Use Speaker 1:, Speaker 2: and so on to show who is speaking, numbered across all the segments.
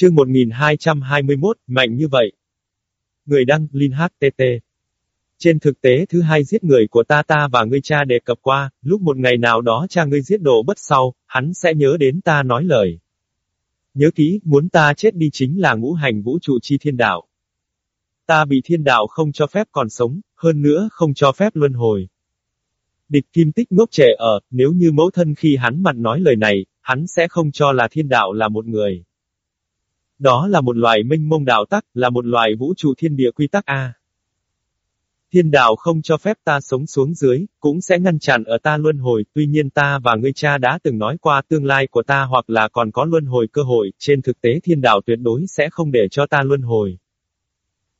Speaker 1: Chương 1221, mạnh như vậy. Người đăng, Linh HTT. Trên thực tế thứ hai giết người của ta ta và ngươi cha đề cập qua, lúc một ngày nào đó cha ngươi giết đồ bất sau, hắn sẽ nhớ đến ta nói lời. Nhớ kỹ, muốn ta chết đi chính là ngũ hành vũ trụ chi thiên đạo. Ta bị thiên đạo không cho phép còn sống, hơn nữa không cho phép luân hồi. Địch kim tích ngốc trẻ ở, nếu như mẫu thân khi hắn mặt nói lời này, hắn sẽ không cho là thiên đạo là một người. Đó là một loài minh mông đạo tắc, là một loài vũ trụ thiên địa quy tắc A. Thiên đạo không cho phép ta sống xuống dưới, cũng sẽ ngăn chặn ở ta luân hồi, tuy nhiên ta và ngươi cha đã từng nói qua tương lai của ta hoặc là còn có luân hồi cơ hội, trên thực tế thiên đạo tuyệt đối sẽ không để cho ta luân hồi.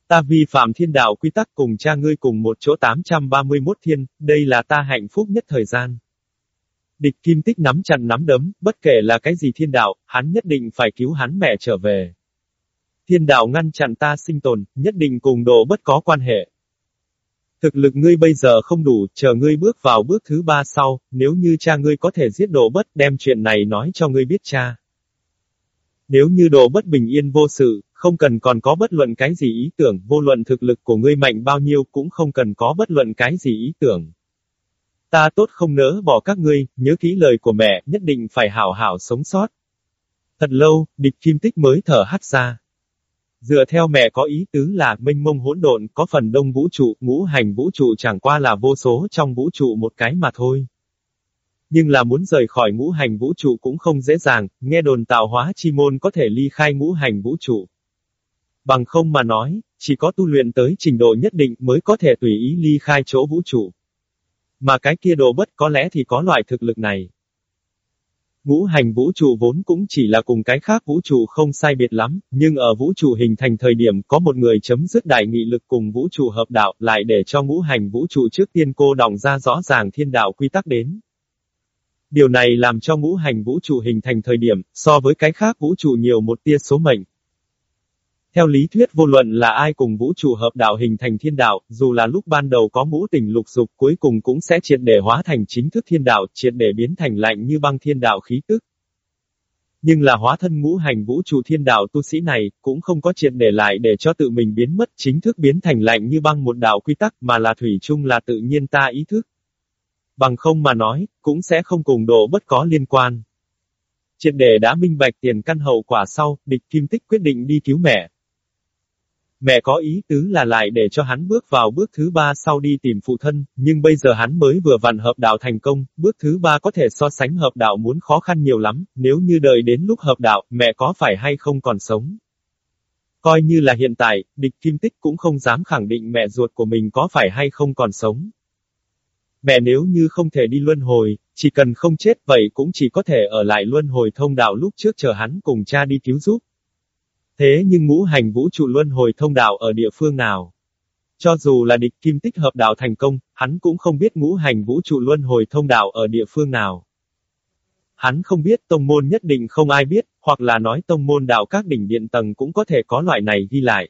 Speaker 1: Ta vi phạm thiên đạo quy tắc cùng cha ngươi cùng một chỗ 831 thiên, đây là ta hạnh phúc nhất thời gian. Địch kim tích nắm chặt nắm đấm, bất kể là cái gì thiên đạo, hắn nhất định phải cứu hắn mẹ trở về. Thiên đạo ngăn chặn ta sinh tồn, nhất định cùng đồ bất có quan hệ. Thực lực ngươi bây giờ không đủ, chờ ngươi bước vào bước thứ ba sau, nếu như cha ngươi có thể giết đồ bất đem chuyện này nói cho ngươi biết cha. Nếu như đồ bất bình yên vô sự, không cần còn có bất luận cái gì ý tưởng, vô luận thực lực của ngươi mạnh bao nhiêu cũng không cần có bất luận cái gì ý tưởng. Ta tốt không nỡ bỏ các ngươi, nhớ kỹ lời của mẹ, nhất định phải hảo hảo sống sót. Thật lâu, địch kim tích mới thở hắt ra. Dựa theo mẹ có ý tứ là minh mông hỗn độn, có phần đông vũ trụ, ngũ hành vũ trụ chẳng qua là vô số trong vũ trụ một cái mà thôi. Nhưng là muốn rời khỏi ngũ hành vũ trụ cũng không dễ dàng, nghe đồn tạo hóa chi môn có thể ly khai ngũ hành vũ trụ. Bằng không mà nói, chỉ có tu luyện tới trình độ nhất định mới có thể tùy ý ly khai chỗ vũ trụ. Mà cái kia đồ bất có lẽ thì có loại thực lực này. Ngũ hành vũ trụ vốn cũng chỉ là cùng cái khác vũ trụ không sai biệt lắm, nhưng ở vũ trụ hình thành thời điểm có một người chấm dứt đại nghị lực cùng vũ trụ hợp đạo lại để cho ngũ hành vũ trụ trước tiên cô đọng ra rõ ràng thiên đạo quy tắc đến. Điều này làm cho ngũ hành vũ trụ hình thành thời điểm, so với cái khác vũ trụ nhiều một tia số mệnh. Theo lý thuyết vô luận là ai cùng vũ trụ hợp đạo hình thành thiên đạo, dù là lúc ban đầu có ngũ tình lục dục cuối cùng cũng sẽ triệt để hóa thành chính thức thiên đạo, triệt để biến thành lạnh như băng thiên đạo khí tức. Nhưng là hóa thân ngũ hành vũ trụ thiên đạo tu sĩ này, cũng không có triệt để lại để cho tự mình biến mất chính thức biến thành lạnh như băng một đạo quy tắc mà là thủy chung là tự nhiên ta ý thức. Bằng không mà nói, cũng sẽ không cùng độ bất có liên quan. Triệt để đã minh bạch tiền căn hậu quả sau, địch kim tích quyết định đi cứu mẹ, Mẹ có ý tứ là lại để cho hắn bước vào bước thứ ba sau đi tìm phụ thân, nhưng bây giờ hắn mới vừa vặn hợp đạo thành công, bước thứ ba có thể so sánh hợp đạo muốn khó khăn nhiều lắm, nếu như đợi đến lúc hợp đạo, mẹ có phải hay không còn sống. Coi như là hiện tại, địch kim tích cũng không dám khẳng định mẹ ruột của mình có phải hay không còn sống. Mẹ nếu như không thể đi luân hồi, chỉ cần không chết vậy cũng chỉ có thể ở lại luân hồi thông đạo lúc trước chờ hắn cùng cha đi cứu giúp. Thế nhưng ngũ hành vũ trụ luân hồi thông đạo ở địa phương nào? Cho dù là địch kim tích hợp đạo thành công, hắn cũng không biết ngũ hành vũ trụ luân hồi thông đạo ở địa phương nào. Hắn không biết tông môn nhất định không ai biết, hoặc là nói tông môn đạo các đỉnh điện tầng cũng có thể có loại này ghi lại.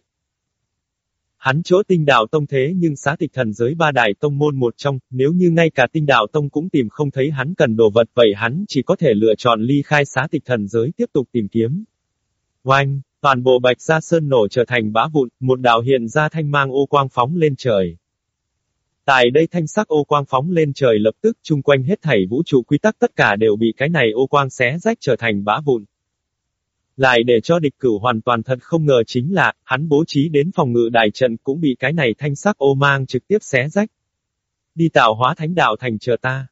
Speaker 1: Hắn chỗ tinh đạo tông thế nhưng xá tịch thần giới ba đại tông môn một trong, nếu như ngay cả tinh đạo tông cũng tìm không thấy hắn cần đồ vật vậy hắn chỉ có thể lựa chọn ly khai xá tịch thần giới tiếp tục tìm kiếm. Oanh! Toàn bộ bạch gia sơn nổ trở thành bã vụn, một đạo hiện ra thanh mang ô quang phóng lên trời. Tại đây thanh sắc ô quang phóng lên trời lập tức chung quanh hết thảy vũ trụ quy tắc tất cả đều bị cái này ô quang xé rách trở thành bã vụn. Lại để cho địch cửu hoàn toàn thật không ngờ chính là, hắn bố trí đến phòng ngự đại trận cũng bị cái này thanh sắc ô mang trực tiếp xé rách. Đi tạo hóa thánh đạo thành chờ ta.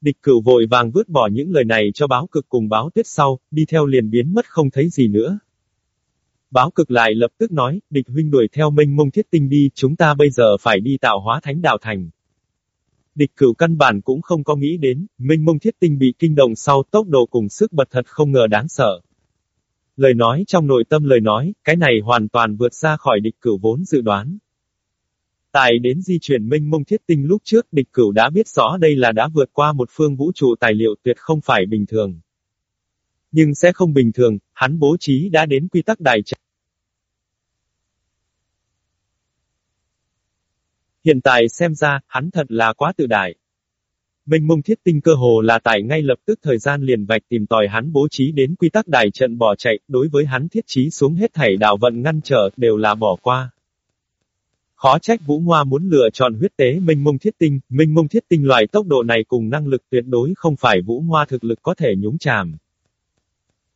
Speaker 1: Địch cửu vội vàng vứt bỏ những lời này cho báo cực cùng báo tuyết sau, đi theo liền biến mất không thấy gì nữa. Báo cực lại lập tức nói, địch huynh đuổi theo minh mông thiết tinh đi, chúng ta bây giờ phải đi tạo hóa thánh đạo thành. Địch cửu căn bản cũng không có nghĩ đến, minh mông thiết tinh bị kinh động sau tốc độ cùng sức bật thật không ngờ đáng sợ. Lời nói trong nội tâm lời nói, cái này hoàn toàn vượt ra khỏi địch cửu vốn dự đoán. Tại đến di chuyển minh mông thiết tinh lúc trước địch cửu đã biết rõ đây là đã vượt qua một phương vũ trụ tài liệu tuyệt không phải bình thường. Nhưng sẽ không bình thường, hắn bố trí đã đến quy tắc đại trận. Hiện tại xem ra, hắn thật là quá tự đại. Minh mông thiết tinh cơ hồ là tại ngay lập tức thời gian liền vạch tìm tòi hắn bố trí đến quy tắc đài trận bỏ chạy, đối với hắn thiết trí xuống hết thảy đạo vận ngăn trở, đều là bỏ qua. Khó trách Vũ Hoa muốn lựa chọn huyết tế minh mông thiết tinh, minh mông thiết tinh loại tốc độ này cùng năng lực tuyệt đối không phải Vũ Hoa thực lực có thể nhúng chàm.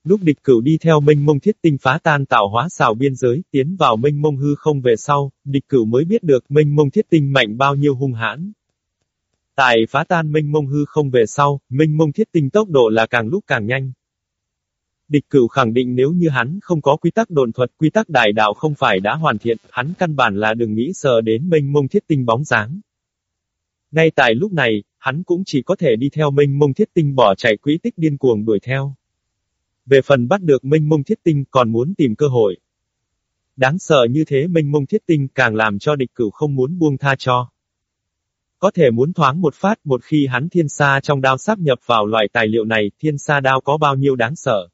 Speaker 1: Lúc địch cửu đi theo minh mông thiết tinh phá tan tạo hóa xào biên giới, tiến vào minh mông hư không về sau, địch cửu mới biết được minh mông thiết tinh mạnh bao nhiêu hung hãn. Tại phá tan minh mông hư không về sau, minh mông thiết tinh tốc độ là càng lúc càng nhanh. Địch cửu khẳng định nếu như hắn không có quy tắc đồn thuật, quy tắc đại đạo không phải đã hoàn thiện, hắn căn bản là đừng nghĩ sờ đến minh mông thiết tinh bóng dáng. Ngay tại lúc này, hắn cũng chỉ có thể đi theo minh mông thiết tinh bỏ chạy quỹ tích điên cuồng đuổi theo. Về phần bắt được minh mông thiết tinh còn muốn tìm cơ hội. Đáng sợ như thế minh mông thiết tinh càng làm cho địch cửu không muốn buông tha cho. Có thể muốn thoáng một phát một khi hắn thiên sa trong đao sắp nhập vào loại tài liệu này, thiên sa đao có bao nhiêu đáng sợ.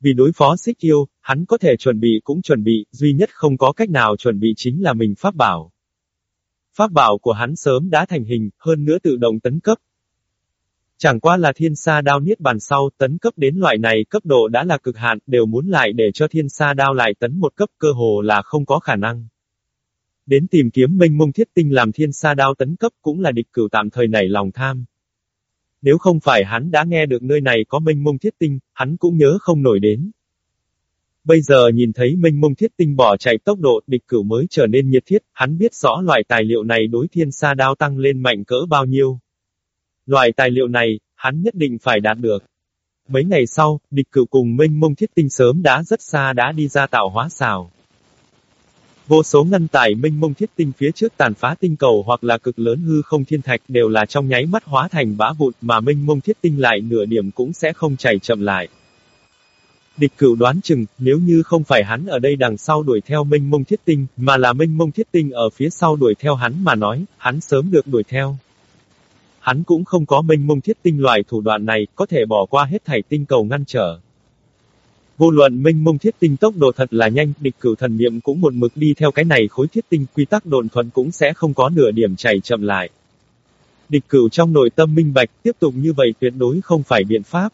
Speaker 1: Vì đối phó xích yêu, hắn có thể chuẩn bị cũng chuẩn bị, duy nhất không có cách nào chuẩn bị chính là mình pháp bảo. Pháp bảo của hắn sớm đã thành hình, hơn nữa tự động tấn cấp. Chẳng qua là thiên sa đao niết bàn sau, tấn cấp đến loại này cấp độ đã là cực hạn, đều muốn lại để cho thiên sa đao lại tấn một cấp cơ hồ là không có khả năng. Đến tìm kiếm minh mông thiết tinh làm thiên sa đao tấn cấp cũng là địch cửu tạm thời nảy lòng tham. Nếu không phải hắn đã nghe được nơi này có minh mông thiết tinh, hắn cũng nhớ không nổi đến. Bây giờ nhìn thấy minh mông thiết tinh bỏ chạy tốc độ địch cửu mới trở nên nhiệt thiết, hắn biết rõ loại tài liệu này đối thiên sa đao tăng lên mạnh cỡ bao nhiêu. Loại tài liệu này, hắn nhất định phải đạt được. Mấy ngày sau, địch cửu cùng minh mông thiết tinh sớm đã rất xa đã đi ra tạo hóa xào. Vô số ngân tài minh mông thiết tinh phía trước tàn phá tinh cầu hoặc là cực lớn hư không thiên thạch đều là trong nháy mắt hóa thành bã vụn mà minh mông thiết tinh lại nửa điểm cũng sẽ không chảy chậm lại. Địch cửu đoán chừng, nếu như không phải hắn ở đây đằng sau đuổi theo minh mông thiết tinh, mà là minh mông thiết tinh ở phía sau đuổi theo hắn mà nói, hắn sớm được đuổi theo. Hắn cũng không có minh mông thiết tinh loại thủ đoạn này, có thể bỏ qua hết thảy tinh cầu ngăn trở. Vô luận minh mông thiết tinh tốc độ thật là nhanh, địch cửu thần niệm cũng một mực đi theo cái này khối thiết tinh quy tắc đồn thuần cũng sẽ không có nửa điểm chảy chậm lại. Địch cửu trong nội tâm minh bạch, tiếp tục như vậy tuyệt đối không phải biện pháp.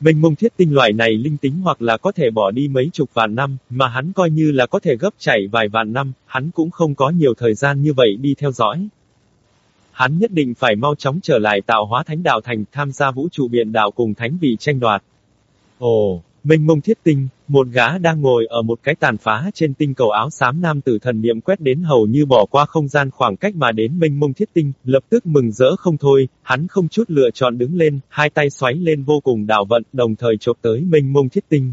Speaker 1: Minh mông thiết tinh loại này linh tính hoặc là có thể bỏ đi mấy chục vạn năm, mà hắn coi như là có thể gấp chảy vài vạn năm, hắn cũng không có nhiều thời gian như vậy đi theo dõi. Hắn nhất định phải mau chóng trở lại tạo hóa thánh đạo thành tham gia vũ trụ biện đạo cùng thánh vị tranh đoạt. Ồ, Minh mông thiết tinh, một gã đang ngồi ở một cái tàn phá trên tinh cầu áo xám nam tử thần niệm quét đến hầu như bỏ qua không gian khoảng cách mà đến minh mông thiết tinh, lập tức mừng rỡ không thôi, hắn không chút lựa chọn đứng lên, hai tay xoáy lên vô cùng đạo vận, đồng thời chộp tới minh mông thiết tinh.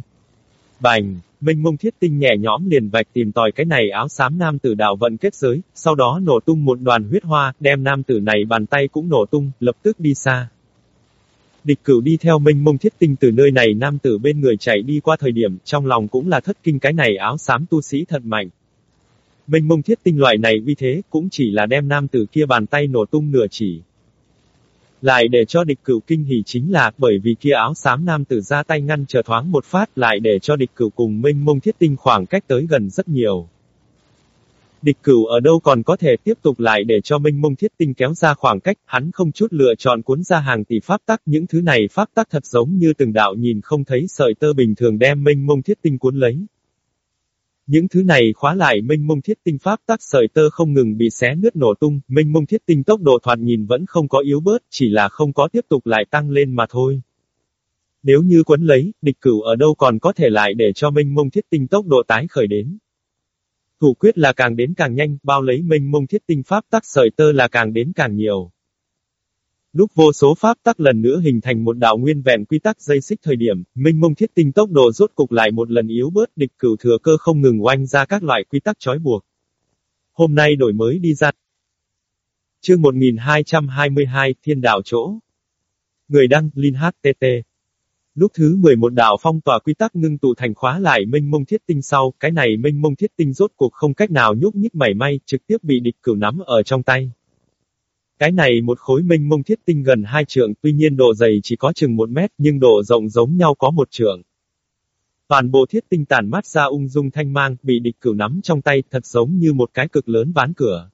Speaker 1: Bành, minh mông thiết tinh nhẹ nhõm liền vạch tìm tòi cái này áo xám nam tử đạo vận kết giới, sau đó nổ tung một đoàn huyết hoa, đem nam tử này bàn tay cũng nổ tung, lập tức đi xa. Địch cửu đi theo minh mông thiết tinh từ nơi này nam tử bên người chạy đi qua thời điểm, trong lòng cũng là thất kinh cái này áo xám tu sĩ thật mạnh. Minh mông thiết tinh loại này vì thế, cũng chỉ là đem nam tử kia bàn tay nổ tung nửa chỉ. Lại để cho địch cửu kinh hỉ chính là, bởi vì kia áo xám nam tử ra tay ngăn chờ thoáng một phát lại để cho địch cửu cùng minh mông thiết tinh khoảng cách tới gần rất nhiều. Địch cửu ở đâu còn có thể tiếp tục lại để cho minh mông thiết tinh kéo ra khoảng cách, hắn không chút lựa chọn cuốn ra hàng tỷ pháp tắc, những thứ này pháp tắc thật giống như từng đạo nhìn không thấy sợi tơ bình thường đem minh mông thiết tinh cuốn lấy. Những thứ này khóa lại minh mông thiết tinh pháp tắc sợi tơ không ngừng bị xé nứt nổ tung, minh mông thiết tinh tốc độ thoạt nhìn vẫn không có yếu bớt, chỉ là không có tiếp tục lại tăng lên mà thôi. Nếu như quấn lấy, địch cửu ở đâu còn có thể lại để cho minh mông thiết tinh tốc độ tái khởi đến. Thủ quyết là càng đến càng nhanh, bao lấy minh mông thiết tinh pháp tắc sợi tơ là càng đến càng nhiều. Lúc vô số pháp tắc lần nữa hình thành một đạo nguyên vẹn quy tắc dây xích thời điểm, minh mông thiết tinh tốc độ rốt cục lại một lần yếu bớt địch cửu thừa cơ không ngừng oanh ra các loại quy tắc trói buộc. Hôm nay đổi mới đi ra. Chương 1222, Thiên đạo chỗ. Người đăng, Linh HTT. Lúc thứ 11 đạo phong tỏa quy tắc ngưng tụ thành khóa lại minh mông thiết tinh sau, cái này minh mông thiết tinh rốt cuộc không cách nào nhúc nhích mảy may, trực tiếp bị địch cửu nắm ở trong tay. Cái này một khối minh mông thiết tinh gần hai trượng, tuy nhiên độ dày chỉ có chừng một mét, nhưng độ rộng giống nhau có một trượng. Toàn bộ thiết tinh tản mát ra ung dung thanh mang, bị địch cửu nắm trong tay, thật giống như một cái cực lớn ván cửa.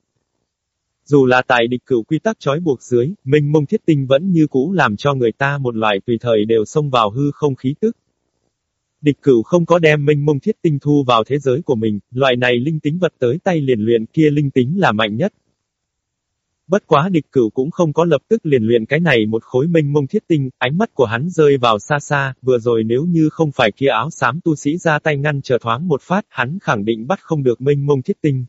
Speaker 1: Dù là tại địch cửu quy tắc trói buộc dưới, minh mông thiết tinh vẫn như cũ làm cho người ta một loại tùy thời đều xông vào hư không khí tức. Địch cửu không có đem minh mông thiết tinh thu vào thế giới của mình, loại này linh tính vật tới tay liền luyện kia linh tính là mạnh nhất. Bất quá địch cửu cũng không có lập tức liền luyện cái này một khối minh mông thiết tinh, ánh mắt của hắn rơi vào xa xa, vừa rồi nếu như không phải kia áo xám tu sĩ ra tay ngăn chờ thoáng một phát, hắn khẳng định bắt không được minh mông thiết tinh.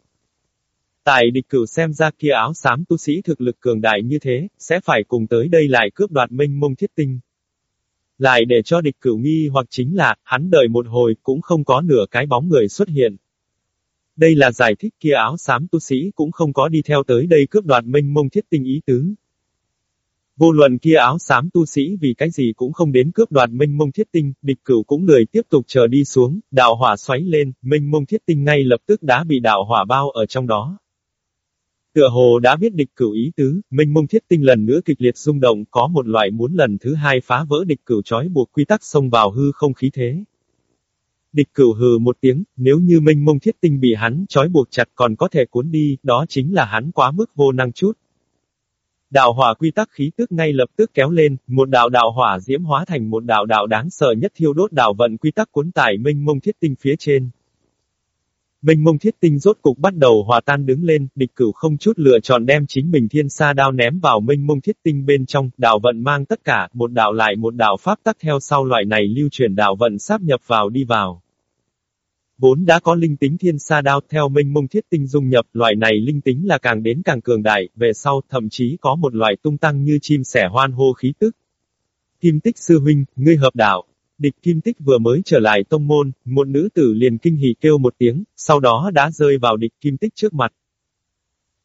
Speaker 1: Tại địch cửu xem ra kia áo xám tu sĩ thực lực cường đại như thế, sẽ phải cùng tới đây lại cướp đoạt minh mông thiết tinh. Lại để cho địch cửu nghi hoặc chính là, hắn đợi một hồi cũng không có nửa cái bóng người xuất hiện. Đây là giải thích kia áo xám tu sĩ cũng không có đi theo tới đây cướp đoạt minh mông thiết tinh ý tứ. Vô luận kia áo xám tu sĩ vì cái gì cũng không đến cướp đoạt minh mông thiết tinh, địch cửu cũng lười tiếp tục chờ đi xuống, đạo hỏa xoáy lên, minh mông thiết tinh ngay lập tức đã bị đạo hỏa bao ở trong đó. Tựa hồ đã biết địch cửu ý tứ, minh mông thiết tinh lần nữa kịch liệt rung động có một loại muốn lần thứ hai phá vỡ địch cửu trói buộc quy tắc xông vào hư không khí thế. Địch cửu hừ một tiếng, nếu như minh mông thiết tinh bị hắn trói buộc chặt còn có thể cuốn đi, đó chính là hắn quá mức vô năng chút. Đạo hỏa quy tắc khí tức ngay lập tức kéo lên, một đạo đạo hỏa diễm hóa thành một đạo đạo đáng sợ nhất thiêu đốt đạo vận quy tắc cuốn tải minh mông thiết tinh phía trên. Minh mông thiết tinh rốt cục bắt đầu hòa tan đứng lên, địch cửu không chút lựa chọn đem chính mình thiên sa đao ném vào minh mông thiết tinh bên trong, đạo vận mang tất cả, một đạo lại một đạo pháp tắc theo sau loại này lưu truyền đạo vận sáp nhập vào đi vào. Vốn đã có linh tính thiên sa đao theo minh mông thiết tinh dung nhập, loại này linh tính là càng đến càng cường đại, về sau thậm chí có một loại tung tăng như chim sẻ hoan hô khí tức. Kim tích sư huynh, ngươi hợp đạo. Địch kim tích vừa mới trở lại tông môn, một nữ tử liền kinh hỉ kêu một tiếng, sau đó đã rơi vào địch kim tích trước mặt.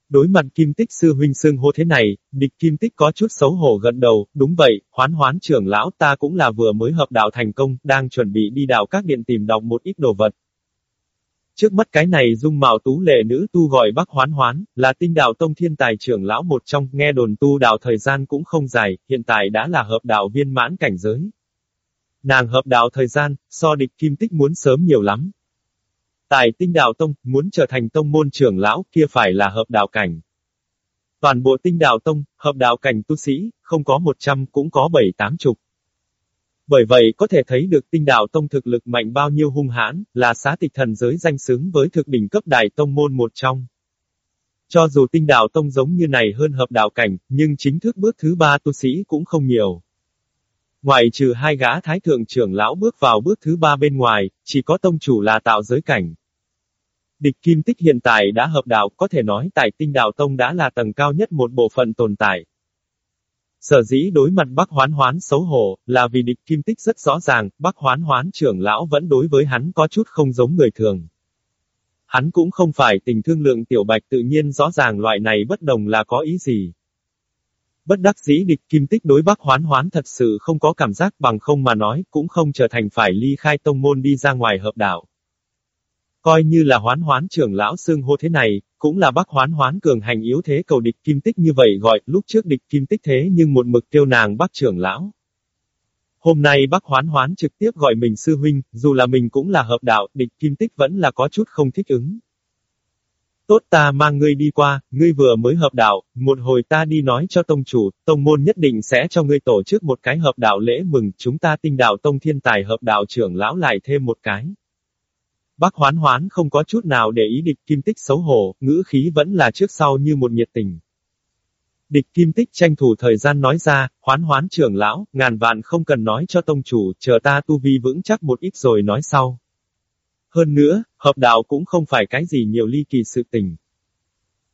Speaker 1: Đối mặt kim tích sư huynh xương hô thế này, địch kim tích có chút xấu hổ gật đầu, đúng vậy, hoán hoán trưởng lão ta cũng là vừa mới hợp đạo thành công, đang chuẩn bị đi đào các điện tìm đọc một ít đồ vật. Trước mắt cái này dung mạo tú lệ nữ tu gọi bác hoán hoán, là tinh đạo tông thiên tài trưởng lão một trong, nghe đồn tu đạo thời gian cũng không dài, hiện tại đã là hợp đạo viên mãn cảnh giới. Nàng hợp đạo thời gian, so địch kim tích muốn sớm nhiều lắm. Tại tinh đạo tông, muốn trở thành tông môn trưởng lão, kia phải là hợp đạo cảnh. Toàn bộ tinh đạo tông, hợp đạo cảnh tu sĩ, không có 100 cũng có 7-8 chục. Bởi vậy có thể thấy được tinh đạo tông thực lực mạnh bao nhiêu hung hãn, là xá tịch thần giới danh xứng với thực đỉnh cấp đại tông môn một trong. Cho dù tinh đạo tông giống như này hơn hợp đạo cảnh, nhưng chính thức bước thứ ba tu sĩ cũng không nhiều. Ngoài trừ hai gã thái thượng trưởng lão bước vào bước thứ ba bên ngoài, chỉ có tông chủ là tạo giới cảnh. Địch kim tích hiện tại đã hợp đạo, có thể nói tại tinh đạo tông đã là tầng cao nhất một bộ phận tồn tại. Sở dĩ đối mặt Bắc Hoán Hoán xấu hổ, là vì địch kim tích rất rõ ràng, Bắc Hoán Hoán trưởng lão vẫn đối với hắn có chút không giống người thường. Hắn cũng không phải tình thương lượng tiểu bạch tự nhiên rõ ràng loại này bất đồng là có ý gì. Bất đắc dĩ địch kim tích đối Bắc Hoán Hoán thật sự không có cảm giác bằng không mà nói, cũng không trở thành phải ly khai tông môn đi ra ngoài hợp đạo. Coi như là hoán hoán trưởng lão xương hô thế này, cũng là bác hoán hoán cường hành yếu thế cầu địch kim tích như vậy gọi, lúc trước địch kim tích thế nhưng một mực tiêu nàng bác trưởng lão. Hôm nay bác hoán hoán trực tiếp gọi mình sư huynh, dù là mình cũng là hợp đạo, địch kim tích vẫn là có chút không thích ứng. Tốt ta mang ngươi đi qua, ngươi vừa mới hợp đạo, một hồi ta đi nói cho tông chủ, tông môn nhất định sẽ cho ngươi tổ chức một cái hợp đạo lễ mừng, chúng ta tinh đạo tông thiên tài hợp đạo trưởng lão lại thêm một cái. Bác hoán hoán không có chút nào để ý địch kim tích xấu hổ, ngữ khí vẫn là trước sau như một nhiệt tình. Địch kim tích tranh thủ thời gian nói ra, hoán hoán trưởng lão, ngàn vạn không cần nói cho tông chủ, chờ ta tu vi vững chắc một ít rồi nói sau. Hơn nữa, hợp đạo cũng không phải cái gì nhiều ly kỳ sự tình.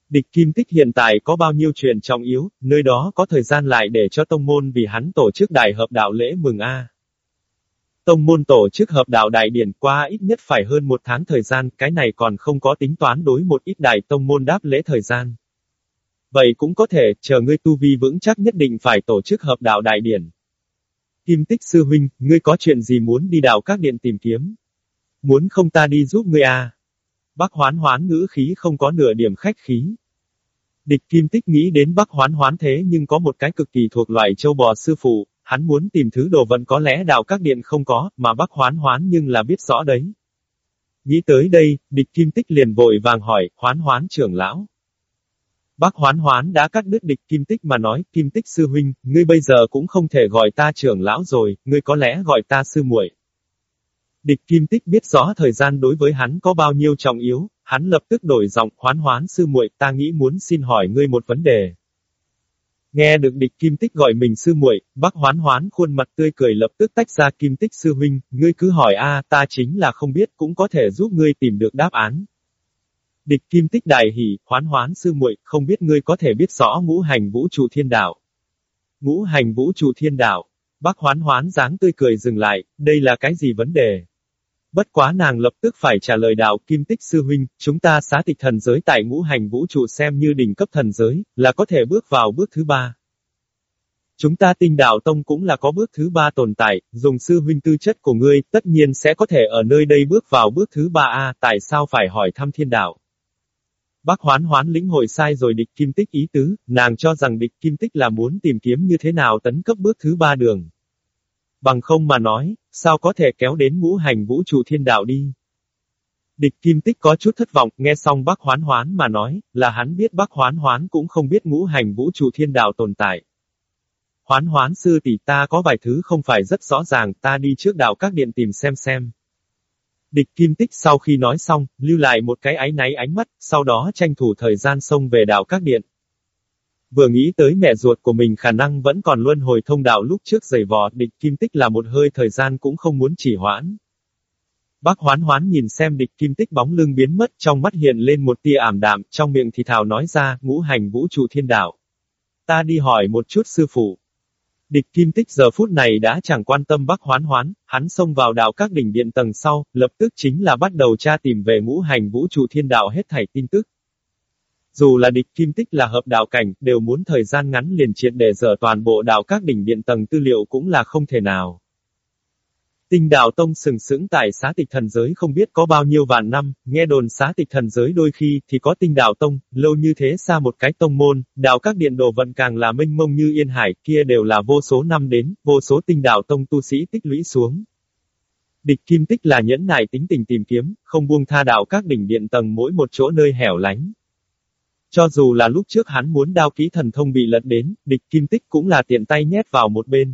Speaker 1: Địch kim tích hiện tại có bao nhiêu chuyện trọng yếu, nơi đó có thời gian lại để cho tông môn vì hắn tổ chức đại hợp đạo lễ mừng A. Tông môn tổ chức hợp đạo đại điển qua ít nhất phải hơn một tháng thời gian, cái này còn không có tính toán đối một ít đại tông môn đáp lễ thời gian. Vậy cũng có thể, chờ ngươi tu vi vững chắc nhất định phải tổ chức hợp đạo đại điển. Kim tích sư huynh, ngươi có chuyện gì muốn đi đạo các điện tìm kiếm? Muốn không ta đi giúp ngươi à? Bác hoán hoán ngữ khí không có nửa điểm khách khí. Địch kim tích nghĩ đến bác hoán hoán thế nhưng có một cái cực kỳ thuộc loại châu bò sư phụ, Hắn muốn tìm thứ đồ vận có lẽ đào các điện không có, mà bắc hoán hoán nhưng là biết rõ đấy. Nghĩ tới đây, địch kim tích liền vội vàng hỏi, hoán hoán trưởng lão. Bác hoán hoán đã cắt đứt địch kim tích mà nói, kim tích sư huynh, ngươi bây giờ cũng không thể gọi ta trưởng lão rồi, ngươi có lẽ gọi ta sư muội. Địch kim tích biết rõ thời gian đối với hắn có bao nhiêu trọng yếu, hắn lập tức đổi giọng, hoán hoán sư muội, ta nghĩ muốn xin hỏi ngươi một vấn đề. Nghe được địch kim tích gọi mình sư muội, bác hoán hoán khuôn mặt tươi cười lập tức tách ra kim tích sư huynh, ngươi cứ hỏi a, ta chính là không biết cũng có thể giúp ngươi tìm được đáp án. Địch kim tích đại hỉ, hoán hoán sư muội, không biết ngươi có thể biết rõ ngũ hành vũ trụ thiên đạo. Ngũ hành vũ trụ thiên đạo. Bác hoán hoán dáng tươi cười dừng lại, đây là cái gì vấn đề? Bất quá nàng lập tức phải trả lời đạo kim tích sư huynh, chúng ta xá tịch thần giới tại ngũ hành vũ trụ xem như đỉnh cấp thần giới, là có thể bước vào bước thứ ba. Chúng ta tinh đạo tông cũng là có bước thứ ba tồn tại, dùng sư huynh tư chất của ngươi, tất nhiên sẽ có thể ở nơi đây bước vào bước thứ ba a tại sao phải hỏi thăm thiên đạo? Bác hoán hoán lĩnh hội sai rồi địch kim tích ý tứ, nàng cho rằng địch kim tích là muốn tìm kiếm như thế nào tấn cấp bước thứ ba đường. Bằng không mà nói, sao có thể kéo đến ngũ hành vũ trụ thiên đạo đi. Địch kim tích có chút thất vọng, nghe xong bác hoán hoán mà nói, là hắn biết bác hoán hoán cũng không biết ngũ hành vũ trụ thiên đạo tồn tại. Hoán hoán sư tỷ ta có vài thứ không phải rất rõ ràng, ta đi trước đạo các điện tìm xem xem. Địch kim tích sau khi nói xong, lưu lại một cái áy náy ánh mắt, sau đó tranh thủ thời gian xông về đạo các điện. Vừa nghĩ tới mẹ ruột của mình khả năng vẫn còn luân hồi thông đạo lúc trước giày vò, địch kim tích là một hơi thời gian cũng không muốn chỉ hoãn. Bác hoán hoán nhìn xem địch kim tích bóng lưng biến mất, trong mắt hiện lên một tia ảm đạm, trong miệng thì thào nói ra, ngũ hành vũ trụ thiên đạo. Ta đi hỏi một chút sư phụ. Địch kim tích giờ phút này đã chẳng quan tâm bác hoán hoán, hắn xông vào đạo các đỉnh điện tầng sau, lập tức chính là bắt đầu tra tìm về ngũ hành vũ trụ thiên đạo hết thảy tin tức. Dù là địch kim tích là hợp đạo cảnh, đều muốn thời gian ngắn liền triệt để dở toàn bộ đạo các đỉnh điện tầng tư liệu cũng là không thể nào. Tinh đạo tông sừng sững tại xá tịch thần giới không biết có bao nhiêu vạn năm, nghe đồn xá tịch thần giới đôi khi thì có tinh đạo tông, lâu như thế xa một cái tông môn, đạo các điện đồ vận càng là mênh mông như yên hải, kia đều là vô số năm đến, vô số tinh đạo tông tu sĩ tích lũy xuống. Địch kim tích là nhẫn nại tính tình tìm kiếm, không buông tha đạo các đỉnh điện tầng mỗi một chỗ nơi hẻo lánh. Cho dù là lúc trước hắn muốn đao ký thần thông bị lật đến, địch kim tích cũng là tiện tay nhét vào một bên.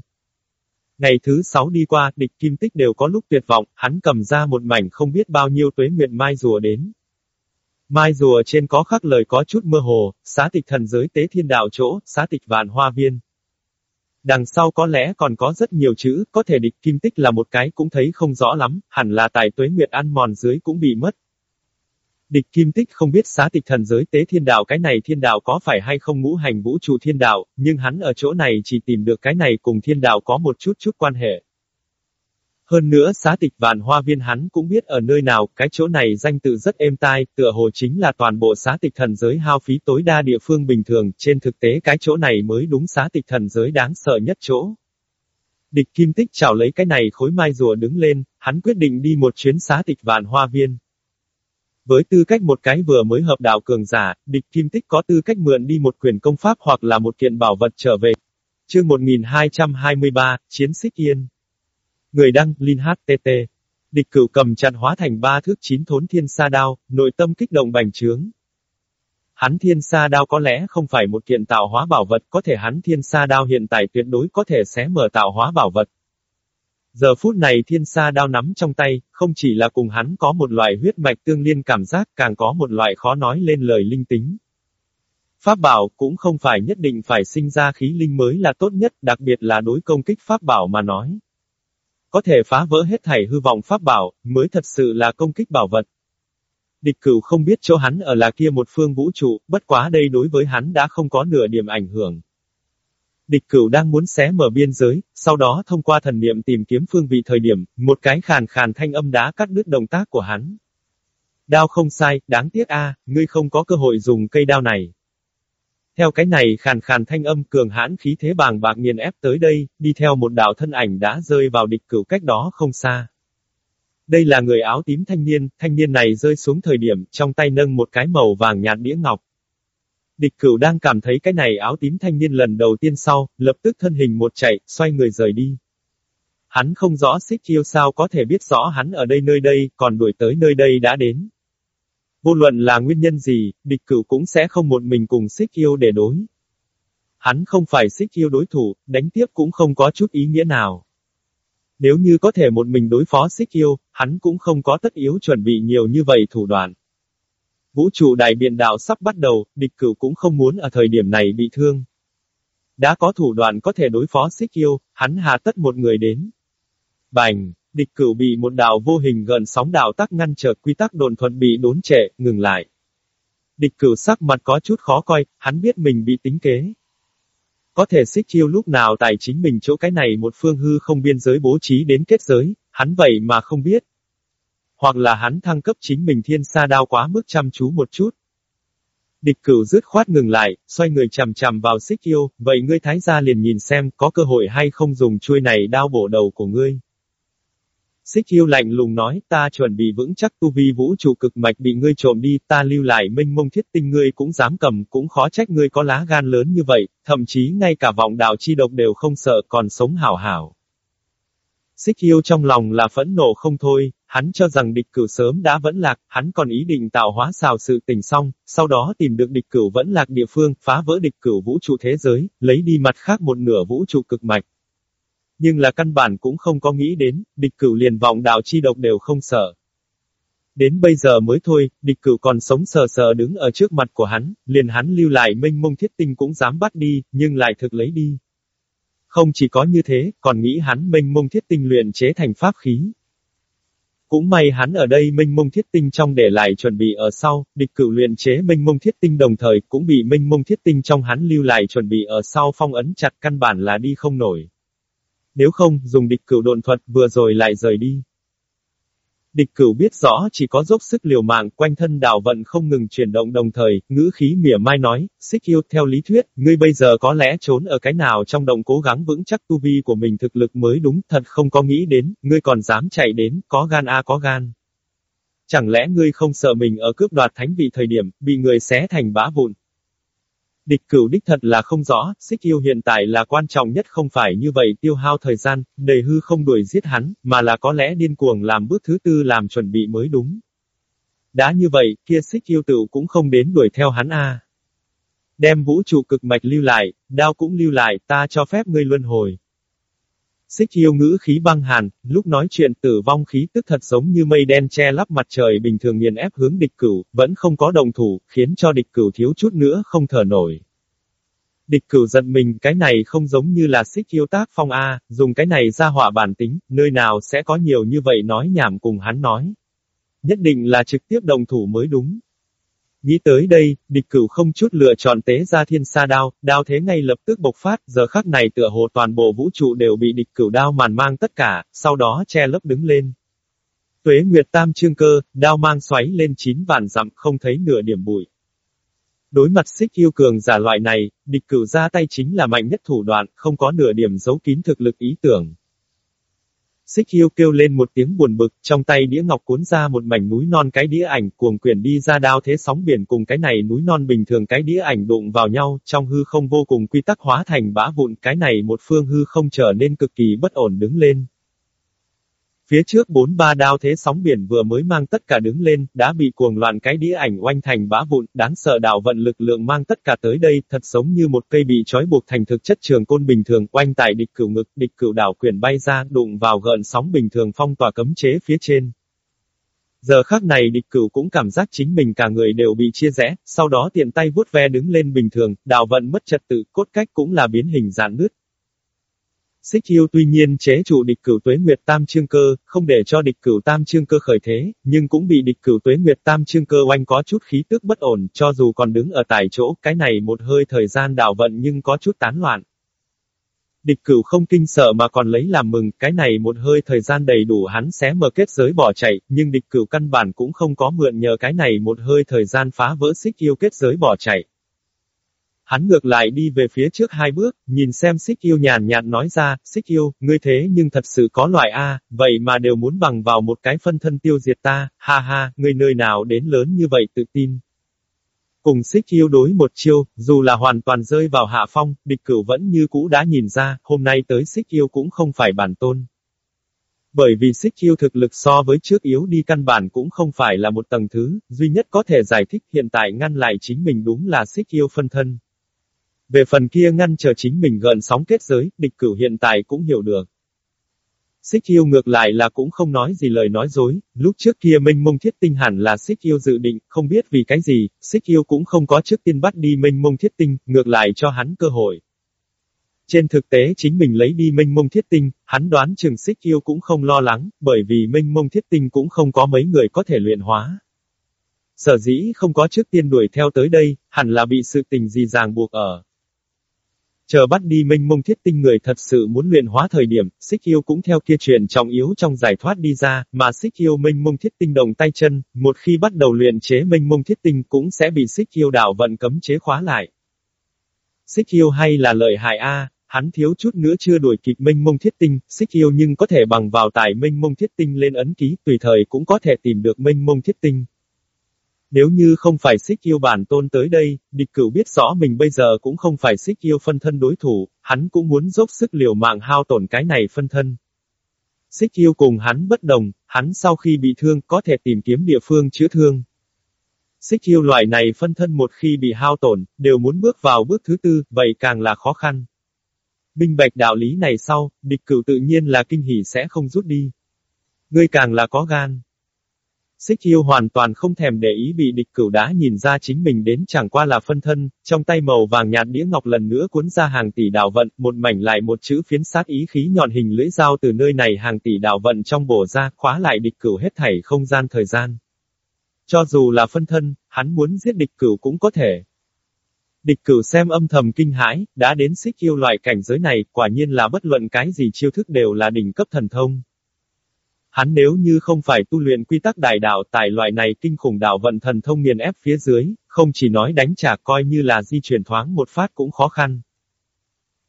Speaker 1: Ngày thứ sáu đi qua, địch kim tích đều có lúc tuyệt vọng, hắn cầm ra một mảnh không biết bao nhiêu tuế nguyện mai rùa đến. Mai rùa trên có khắc lời có chút mơ hồ, xá tịch thần giới tế thiên đạo chỗ, xá tịch vạn hoa viên. Đằng sau có lẽ còn có rất nhiều chữ, có thể địch kim tích là một cái cũng thấy không rõ lắm, hẳn là tài tuế nguyệt ăn mòn dưới cũng bị mất, Địch kim tích không biết xá tịch thần giới tế thiên đạo cái này thiên đạo có phải hay không ngũ hành vũ trụ thiên đạo, nhưng hắn ở chỗ này chỉ tìm được cái này cùng thiên đạo có một chút chút quan hệ. Hơn nữa xá tịch vạn hoa viên hắn cũng biết ở nơi nào, cái chỗ này danh tự rất êm tai, tựa hồ chính là toàn bộ xá tịch thần giới hao phí tối đa địa phương bình thường, trên thực tế cái chỗ này mới đúng xá tịch thần giới đáng sợ nhất chỗ. Địch kim tích chào lấy cái này khối mai rùa đứng lên, hắn quyết định đi một chuyến xá tịch vạn hoa viên. Với tư cách một cái vừa mới hợp đạo cường giả, địch kim tích có tư cách mượn đi một quyền công pháp hoặc là một kiện bảo vật trở về. Chương 1223, Chiến xích yên. Người đăng, Linh HTT. Địch cửu cầm chặt hóa thành ba thước chín thốn thiên sa đao, nội tâm kích động bành trướng. Hắn thiên sa đao có lẽ không phải một kiện tạo hóa bảo vật, có thể hắn thiên sa đao hiện tại tuyệt đối có thể xé mở tạo hóa bảo vật. Giờ phút này thiên sa đao nắm trong tay, không chỉ là cùng hắn có một loại huyết mạch tương liên cảm giác, càng có một loại khó nói lên lời linh tính. Pháp bảo cũng không phải nhất định phải sinh ra khí linh mới là tốt nhất, đặc biệt là đối công kích pháp bảo mà nói. Có thể phá vỡ hết thảy hư vọng pháp bảo, mới thật sự là công kích bảo vật. Địch cửu không biết chỗ hắn ở là kia một phương vũ trụ, bất quá đây đối với hắn đã không có nửa điểm ảnh hưởng. Địch cửu đang muốn xé mở biên giới, sau đó thông qua thần niệm tìm kiếm phương vị thời điểm, một cái khàn khàn thanh âm đá cắt đứt động tác của hắn. Đao không sai, đáng tiếc a, ngươi không có cơ hội dùng cây đao này. Theo cái này khàn khàn thanh âm cường hãn khí thế bàng bạc nghiền ép tới đây, đi theo một đạo thân ảnh đã rơi vào địch cửu cách đó không xa. Đây là người áo tím thanh niên, thanh niên này rơi xuống thời điểm, trong tay nâng một cái màu vàng nhạt đĩa ngọc. Địch cửu đang cảm thấy cái này áo tím thanh niên lần đầu tiên sau, lập tức thân hình một chạy, xoay người rời đi. Hắn không rõ xích yêu sao có thể biết rõ hắn ở đây nơi đây, còn đuổi tới nơi đây đã đến. Vô luận là nguyên nhân gì, địch cửu cũng sẽ không một mình cùng xích yêu để đối. Hắn không phải xích yêu đối thủ, đánh tiếp cũng không có chút ý nghĩa nào. Nếu như có thể một mình đối phó xích yêu, hắn cũng không có tất yếu chuẩn bị nhiều như vậy thủ đoạn. Vũ trụ đại biện đạo sắp bắt đầu, địch cửu cũng không muốn ở thời điểm này bị thương. Đã có thủ đoạn có thể đối phó xích yêu, hắn hà tất một người đến. Bành, địch cửu bị một đạo vô hình gần sóng đạo tắc ngăn trở quy tắc đồn thuận bị đốn trệ, ngừng lại. Địch cửu sắc mặt có chút khó coi, hắn biết mình bị tính kế. Có thể xích chiêu lúc nào tại chính mình chỗ cái này một phương hư không biên giới bố trí đến kết giới, hắn vậy mà không biết. Hoặc là hắn thăng cấp chính mình thiên sa đao quá mức chăm chú một chút. Địch cửu dứt khoát ngừng lại, xoay người chằm chằm vào xích yêu, vậy ngươi thái gia liền nhìn xem có cơ hội hay không dùng chuôi này đao bổ đầu của ngươi. Xích yêu lạnh lùng nói, ta chuẩn bị vững chắc tu vi vũ trụ cực mạch bị ngươi trộm đi, ta lưu lại minh mông thiết tinh ngươi cũng dám cầm, cũng khó trách ngươi có lá gan lớn như vậy, thậm chí ngay cả vọng đạo chi độc đều không sợ còn sống hảo hảo. Xích yêu trong lòng là phẫn nộ không thôi, hắn cho rằng địch cửu sớm đã vẫn lạc, hắn còn ý định tạo hóa xào sự tình xong, sau đó tìm được địch cửu vẫn lạc địa phương, phá vỡ địch cửu vũ trụ thế giới, lấy đi mặt khác một nửa vũ trụ cực mạch nhưng là căn bản cũng không có nghĩ đến, địch cửu liền vọng đạo chi độc đều không sợ. Đến bây giờ mới thôi, địch cửu còn sống sờ sờ đứng ở trước mặt của hắn, liền hắn lưu lại minh mông thiết tinh cũng dám bắt đi, nhưng lại thực lấy đi. Không chỉ có như thế, còn nghĩ hắn minh mông thiết tinh luyện chế thành pháp khí. Cũng may hắn ở đây minh mông thiết tinh trong để lại chuẩn bị ở sau, địch cửu luyện chế minh mông thiết tinh đồng thời cũng bị minh mông thiết tinh trong hắn lưu lại chuẩn bị ở sau phong ấn chặt căn bản là đi không nổi. Nếu không, dùng địch cửu độn thuật vừa rồi lại rời đi. Địch cửu biết rõ chỉ có dốc sức liều mạng quanh thân đảo vận không ngừng chuyển động đồng thời, ngữ khí mỉa mai nói, xích yêu theo lý thuyết, ngươi bây giờ có lẽ trốn ở cái nào trong động cố gắng vững chắc tu vi của mình thực lực mới đúng, thật không có nghĩ đến, ngươi còn dám chạy đến, có gan a có gan. Chẳng lẽ ngươi không sợ mình ở cướp đoạt thánh vị thời điểm, bị người xé thành bã vụn. Địch cửu đích thật là không rõ, xích yêu hiện tại là quan trọng nhất không phải như vậy tiêu hao thời gian, đầy hư không đuổi giết hắn, mà là có lẽ điên cuồng làm bước thứ tư làm chuẩn bị mới đúng. Đã như vậy, kia xích yêu tự cũng không đến đuổi theo hắn a. Đem vũ trụ cực mạch lưu lại, đao cũng lưu lại, ta cho phép ngươi luân hồi. Xích yêu ngữ khí băng hàn, lúc nói chuyện tử vong khí tức thật giống như mây đen che lắp mặt trời bình thường nghiền ép hướng địch cửu, vẫn không có đồng thủ, khiến cho địch cửu thiếu chút nữa không thở nổi. Địch cửu giận mình, cái này không giống như là xích yêu tác phong A, dùng cái này ra họa bản tính, nơi nào sẽ có nhiều như vậy nói nhảm cùng hắn nói. Nhất định là trực tiếp đồng thủ mới đúng. Nghĩ tới đây, địch cửu không chút lựa chọn tế ra thiên sa đao, đao thế ngay lập tức bộc phát, giờ khắc này tựa hồ toàn bộ vũ trụ đều bị địch cửu đao màn mang tất cả, sau đó che lấp đứng lên. Tuế Nguyệt Tam Trương Cơ, đao mang xoáy lên chín vạn dặm không thấy nửa điểm bụi. Đối mặt xích yêu cường giả loại này, địch cửu ra tay chính là mạnh nhất thủ đoạn, không có nửa điểm giấu kín thực lực ý tưởng. Xích hiêu kêu lên một tiếng buồn bực, trong tay đĩa ngọc cuốn ra một mảnh núi non cái đĩa ảnh cuồng quyển đi ra đao thế sóng biển cùng cái này núi non bình thường cái đĩa ảnh đụng vào nhau, trong hư không vô cùng quy tắc hóa thành bã vụn cái này một phương hư không trở nên cực kỳ bất ổn đứng lên. Phía trước bốn ba đao thế sóng biển vừa mới mang tất cả đứng lên, đã bị cuồng loạn cái đĩa ảnh oanh thành bã vụn, đáng sợ đạo vận lực lượng mang tất cả tới đây, thật giống như một cây bị trói buộc thành thực chất trường côn bình thường, oanh tại địch cửu ngực, địch cửu đảo quyền bay ra, đụng vào gợn sóng bình thường phong tỏa cấm chế phía trên. Giờ khác này địch cửu cũng cảm giác chính mình cả người đều bị chia rẽ, sau đó tiện tay vuốt ve đứng lên bình thường, đạo vận mất trật tự, cốt cách cũng là biến hình giãn nứt. Xích yêu tuy nhiên chế trụ địch cửu tuế nguyệt tam trương cơ, không để cho địch cửu tam trương cơ khởi thế, nhưng cũng bị địch cửu tuế nguyệt tam trương cơ oanh có chút khí tức bất ổn, cho dù còn đứng ở tại chỗ, cái này một hơi thời gian đảo vận nhưng có chút tán loạn. Địch cửu không kinh sợ mà còn lấy làm mừng, cái này một hơi thời gian đầy đủ hắn xé mở kết giới bỏ chạy, nhưng địch cửu căn bản cũng không có mượn nhờ cái này một hơi thời gian phá vỡ xích yêu kết giới bỏ chạy. Hắn ngược lại đi về phía trước hai bước, nhìn xem xích yêu nhàn nhạt nói ra, xích yêu, ngươi thế nhưng thật sự có loại A, vậy mà đều muốn bằng vào một cái phân thân tiêu diệt ta, ha ha, ngươi nơi nào đến lớn như vậy tự tin. Cùng xích yêu đối một chiêu, dù là hoàn toàn rơi vào hạ phong, địch cửu vẫn như cũ đã nhìn ra, hôm nay tới xích yêu cũng không phải bản tôn. Bởi vì xích yêu thực lực so với trước yếu đi căn bản cũng không phải là một tầng thứ, duy nhất có thể giải thích hiện tại ngăn lại chính mình đúng là xích yêu phân thân. Về phần kia ngăn chờ chính mình gần sóng kết giới, địch cửu hiện tại cũng hiểu được. Xích yêu ngược lại là cũng không nói gì lời nói dối, lúc trước kia minh mông thiết tinh hẳn là xích yêu dự định, không biết vì cái gì, xích yêu cũng không có trước tiên bắt đi minh mông thiết tinh, ngược lại cho hắn cơ hội. Trên thực tế chính mình lấy đi minh mông thiết tinh, hắn đoán chừng xích yêu cũng không lo lắng, bởi vì minh mông thiết tinh cũng không có mấy người có thể luyện hóa. Sở dĩ không có trước tiên đuổi theo tới đây, hẳn là bị sự tình gì ràng buộc ở. Chờ bắt đi minh mông thiết tinh người thật sự muốn luyện hóa thời điểm, xích yêu cũng theo kia chuyện trọng yếu trong giải thoát đi ra, mà xích yêu minh mông thiết tinh đồng tay chân, một khi bắt đầu luyện chế minh mông thiết tinh cũng sẽ bị xích yêu đạo vận cấm chế khóa lại. Xích yêu hay là lợi hại A, hắn thiếu chút nữa chưa đuổi kịp minh mông thiết tinh, xích yêu nhưng có thể bằng vào tài minh mông thiết tinh lên ấn ký, tùy thời cũng có thể tìm được minh mông thiết tinh. Nếu như không phải xích yêu bản tôn tới đây, địch cửu biết rõ mình bây giờ cũng không phải xích yêu phân thân đối thủ, hắn cũng muốn dốc sức liều mạng hao tổn cái này phân thân. Xích yêu cùng hắn bất đồng, hắn sau khi bị thương có thể tìm kiếm địa phương chữa thương. Xích yêu loại này phân thân một khi bị hao tổn, đều muốn bước vào bước thứ tư, vậy càng là khó khăn. Minh bạch đạo lý này sau, địch cửu tự nhiên là kinh hỉ sẽ không rút đi. Ngươi càng là có gan. Xích yêu hoàn toàn không thèm để ý bị địch cửu đã nhìn ra chính mình đến chẳng qua là phân thân, trong tay màu vàng nhạt đĩa ngọc lần nữa cuốn ra hàng tỷ đạo vận, một mảnh lại một chữ phiến sát ý khí nhọn hình lưỡi dao từ nơi này hàng tỷ đạo vận trong bổ ra, khóa lại địch cửu hết thảy không gian thời gian. Cho dù là phân thân, hắn muốn giết địch cửu cũng có thể. Địch cửu xem âm thầm kinh hãi, đã đến xích yêu loại cảnh giới này, quả nhiên là bất luận cái gì chiêu thức đều là đỉnh cấp thần thông. Hắn nếu như không phải tu luyện quy tắc đại đạo tại loại này kinh khủng đạo vận thần thông nghiền ép phía dưới, không chỉ nói đánh trả coi như là di chuyển thoáng một phát cũng khó khăn.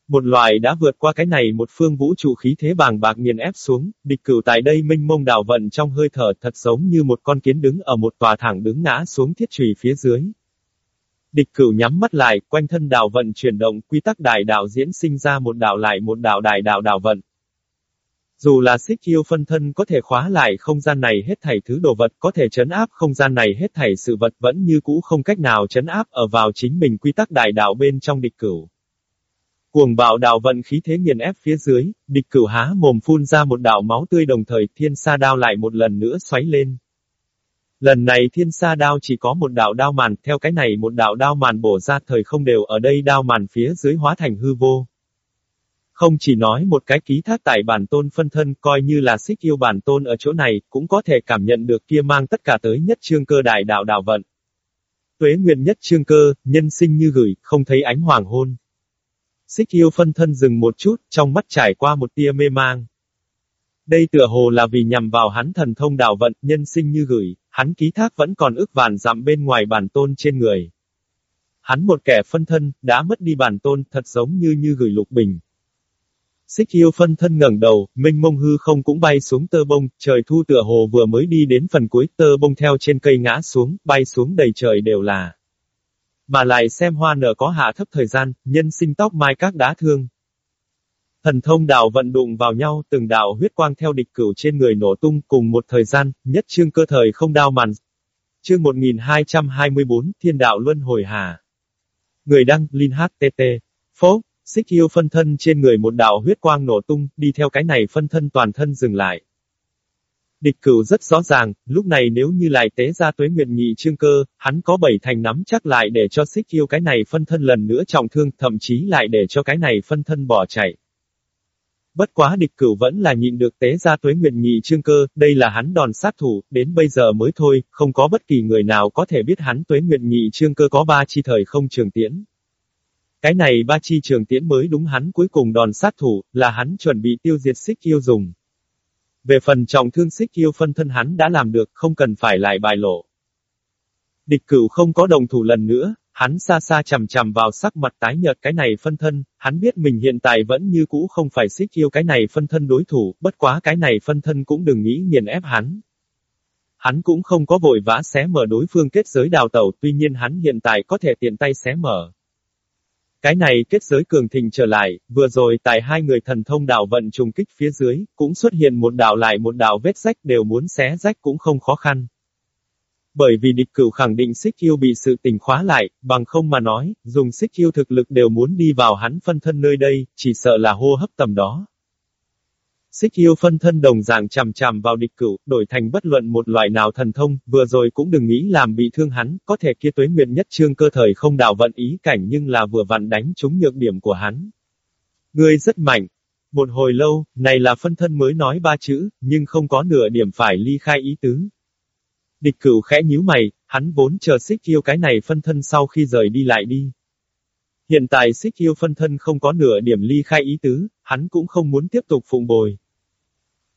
Speaker 1: Một loại đã vượt qua cái này một phương vũ trụ khí thế bàng bạc nghiền ép xuống, địch cửu tại đây minh mông đạo vận trong hơi thở thật giống như một con kiến đứng ở một tòa thẳng đứng ngã xuống thiết trùy phía dưới. Địch cửu nhắm mắt lại, quanh thân đạo vận chuyển động, quy tắc đại đạo diễn sinh ra một đạo lại một đạo đại đạo đạo vận, dù là xích yêu phân thân có thể khóa lại không gian này hết thảy thứ đồ vật có thể chấn áp không gian này hết thảy sự vật vẫn như cũ không cách nào chấn áp ở vào chính mình quy tắc đại đạo bên trong địch cửu. Cuồng bạo đạo vận khí thế nghiền ép phía dưới, địch cửu há mồm phun ra một đạo máu tươi đồng thời thiên sa đao lại một lần nữa xoáy lên. Lần này thiên sa đao chỉ có một đạo đao màn, theo cái này một đạo đao màn bổ ra thời không đều ở đây đao màn phía dưới hóa thành hư vô. Không chỉ nói một cái ký thác tại bản tôn phân thân coi như là xích yêu bản tôn ở chỗ này, cũng có thể cảm nhận được kia mang tất cả tới nhất trương cơ đại đạo đạo vận. Tuế nguyện nhất trương cơ, nhân sinh như gửi, không thấy ánh hoàng hôn. Xích yêu phân thân dừng một chút, trong mắt trải qua một tia mê mang. Đây tựa hồ là vì nhằm vào hắn thần thông đạo vận, nhân sinh như gửi, hắn ký thác vẫn còn ước vạn dặm bên ngoài bản tôn trên người. Hắn một kẻ phân thân, đã mất đi bản tôn, thật giống như như gửi lục bình, Xích yêu phân thân ngẩng đầu, minh mông hư không cũng bay xuống tơ bông, trời thu tựa hồ vừa mới đi đến phần cuối tơ bông theo trên cây ngã xuống, bay xuống đầy trời đều là. Mà lại xem hoa nở có hạ thấp thời gian, nhân sinh tóc mai các đá thương. Thần thông đạo vận đụng vào nhau, từng đạo huyết quang theo địch cửu trên người nổ tung cùng một thời gian, nhất chương cơ thời không đao màn. Chương 1224, Thiên đạo luân hồi hà. Người đăng, Linh HTT. Phố. Xích yêu phân thân trên người một đạo huyết quang nổ tung, đi theo cái này phân thân toàn thân dừng lại. Địch cửu rất rõ ràng, lúc này nếu như lại tế ra tuế nguyện nhị trương cơ, hắn có bảy thành nắm chắc lại để cho xích yêu cái này phân thân lần nữa trọng thương, thậm chí lại để cho cái này phân thân bỏ chạy. Bất quá địch cửu vẫn là nhịn được tế ra tuế nguyện nhị trương cơ, đây là hắn đòn sát thủ, đến bây giờ mới thôi, không có bất kỳ người nào có thể biết hắn tuế nguyện nhị trương cơ có ba chi thời không trường tiễn. Cái này ba chi trường tiễn mới đúng hắn cuối cùng đòn sát thủ, là hắn chuẩn bị tiêu diệt xích yêu dùng. Về phần trọng thương xích yêu phân thân hắn đã làm được, không cần phải lại bài lộ. Địch cửu không có đồng thủ lần nữa, hắn xa xa chầm chầm vào sắc mặt tái nhợt cái này phân thân, hắn biết mình hiện tại vẫn như cũ không phải xích yêu cái này phân thân đối thủ, bất quá cái này phân thân cũng đừng nghĩ nghiền ép hắn. Hắn cũng không có vội vã xé mở đối phương kết giới đào tẩu, tuy nhiên hắn hiện tại có thể tiện tay xé mở. Cái này kết giới cường thịnh trở lại, vừa rồi tại hai người thần thông đạo vận trùng kích phía dưới, cũng xuất hiện một đạo lại một đạo vết rách đều muốn xé rách cũng không khó khăn. Bởi vì địch cửu khẳng định xích yêu bị sự tình khóa lại, bằng không mà nói, dùng xích yêu thực lực đều muốn đi vào hắn phân thân nơi đây, chỉ sợ là hô hấp tầm đó. Xích yêu phân thân đồng dạng chằm chằm vào địch cửu, đổi thành bất luận một loại nào thần thông, vừa rồi cũng đừng nghĩ làm bị thương hắn, có thể kia tuế nguyện nhất trương cơ thời không đảo vận ý cảnh nhưng là vừa vặn đánh trúng nhược điểm của hắn. Ngươi rất mạnh. Một hồi lâu, này là phân thân mới nói ba chữ, nhưng không có nửa điểm phải ly khai ý tứ. Địch cửu khẽ nhíu mày, hắn vốn chờ xích yêu cái này phân thân sau khi rời đi lại đi. Hiện tại xích yêu phân thân không có nửa điểm ly khai ý tứ, hắn cũng không muốn tiếp tục phụng bồi.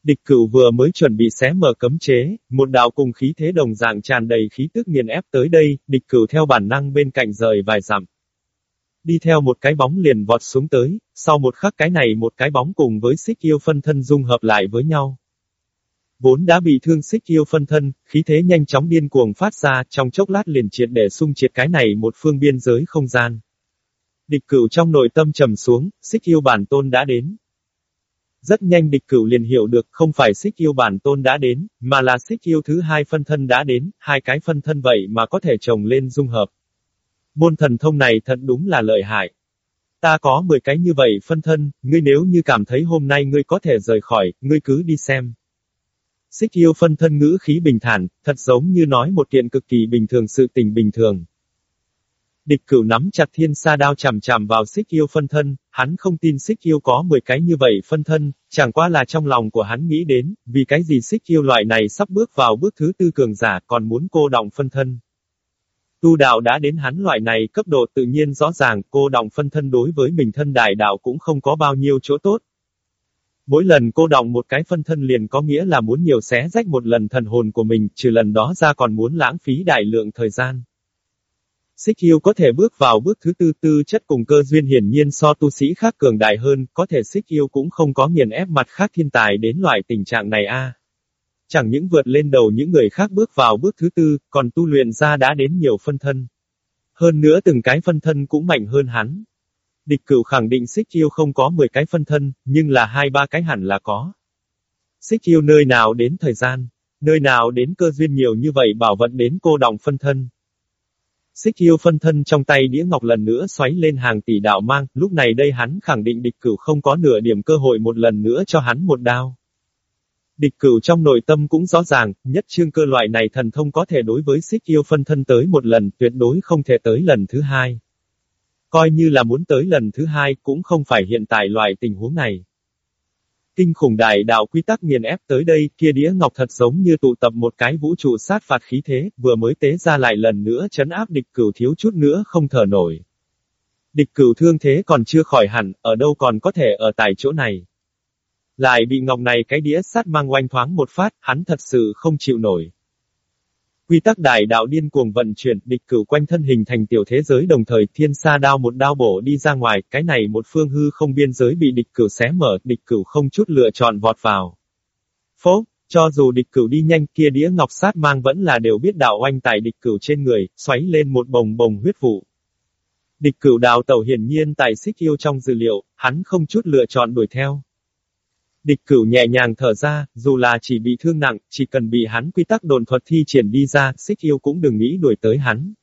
Speaker 1: Địch cửu vừa mới chuẩn bị xé mở cấm chế, một đạo cùng khí thế đồng dạng tràn đầy khí tức nghiền ép tới đây, địch cửu theo bản năng bên cạnh rời vài dặm. Đi theo một cái bóng liền vọt xuống tới, sau một khắc cái này một cái bóng cùng với xích yêu phân thân dung hợp lại với nhau. Vốn đã bị thương xích yêu phân thân, khí thế nhanh chóng điên cuồng phát ra, trong chốc lát liền triệt để xung triệt cái này một phương biên giới không gian. Địch cửu trong nội tâm trầm xuống, xích yêu bản tôn đã đến. Rất nhanh địch cửu liền hiểu được không phải xích yêu bản tôn đã đến, mà là xích yêu thứ hai phân thân đã đến, hai cái phân thân vậy mà có thể trồng lên dung hợp. Môn thần thông này thật đúng là lợi hại. Ta có 10 cái như vậy phân thân, ngươi nếu như cảm thấy hôm nay ngươi có thể rời khỏi, ngươi cứ đi xem. Xích yêu phân thân ngữ khí bình thản, thật giống như nói một kiện cực kỳ bình thường sự tình bình thường. Địch cửu nắm chặt thiên sa đao chằm chằm vào xích yêu phân thân, hắn không tin xích yêu có 10 cái như vậy phân thân, chẳng qua là trong lòng của hắn nghĩ đến, vì cái gì xích yêu loại này sắp bước vào bước thứ tư cường giả còn muốn cô động phân thân. Tu đạo đã đến hắn loại này cấp độ tự nhiên rõ ràng cô động phân thân đối với mình thân đại đạo cũng không có bao nhiêu chỗ tốt. Mỗi lần cô động một cái phân thân liền có nghĩa là muốn nhiều xé rách một lần thần hồn của mình, trừ lần đó ra còn muốn lãng phí đại lượng thời gian. Xích yêu có thể bước vào bước thứ tư tư chất cùng cơ duyên hiển nhiên so tu sĩ khác cường đại hơn, có thể xích yêu cũng không có nghiền ép mặt khác thiên tài đến loại tình trạng này a. Chẳng những vượt lên đầu những người khác bước vào bước thứ tư, còn tu luyện ra đã đến nhiều phân thân. Hơn nữa từng cái phân thân cũng mạnh hơn hắn. Địch cửu khẳng định xích yêu không có 10 cái phân thân, nhưng là hai ba cái hẳn là có. Xích yêu nơi nào đến thời gian, nơi nào đến cơ duyên nhiều như vậy bảo vận đến cô đồng phân thân. Xích yêu phân thân trong tay đĩa ngọc lần nữa xoáy lên hàng tỷ đạo mang, lúc này đây hắn khẳng định địch cửu không có nửa điểm cơ hội một lần nữa cho hắn một đao. Địch cửu trong nội tâm cũng rõ ràng, nhất chương cơ loại này thần thông có thể đối với xích yêu phân thân tới một lần, tuyệt đối không thể tới lần thứ hai. Coi như là muốn tới lần thứ hai cũng không phải hiện tại loại tình huống này. Kinh khủng đại đạo quy tắc nghiền ép tới đây, kia đĩa ngọc thật giống như tụ tập một cái vũ trụ sát phạt khí thế, vừa mới tế ra lại lần nữa chấn áp địch cửu thiếu chút nữa không thở nổi. Địch cửu thương thế còn chưa khỏi hẳn, ở đâu còn có thể ở tại chỗ này. Lại bị ngọc này cái đĩa sát mang oanh thoáng một phát, hắn thật sự không chịu nổi. Quy tắc đại đạo điên cuồng vận chuyển, địch cửu quanh thân hình thành tiểu thế giới đồng thời thiên sa đao một đao bổ đi ra ngoài, cái này một phương hư không biên giới bị địch cửu xé mở, địch cửu không chút lựa chọn vọt vào. Phố, cho dù địch cửu đi nhanh kia đĩa ngọc sát mang vẫn là đều biết đạo oanh tại địch cửu trên người, xoáy lên một bồng bồng huyết vụ. Địch cửu đào tẩu hiển nhiên tại xích yêu trong dữ liệu, hắn không chút lựa chọn đuổi theo. Địch cửu nhẹ nhàng thở ra, dù là chỉ bị thương nặng, chỉ cần bị hắn quy tắc đồn thuật thi triển đi ra, xích yêu cũng đừng nghĩ đuổi tới hắn.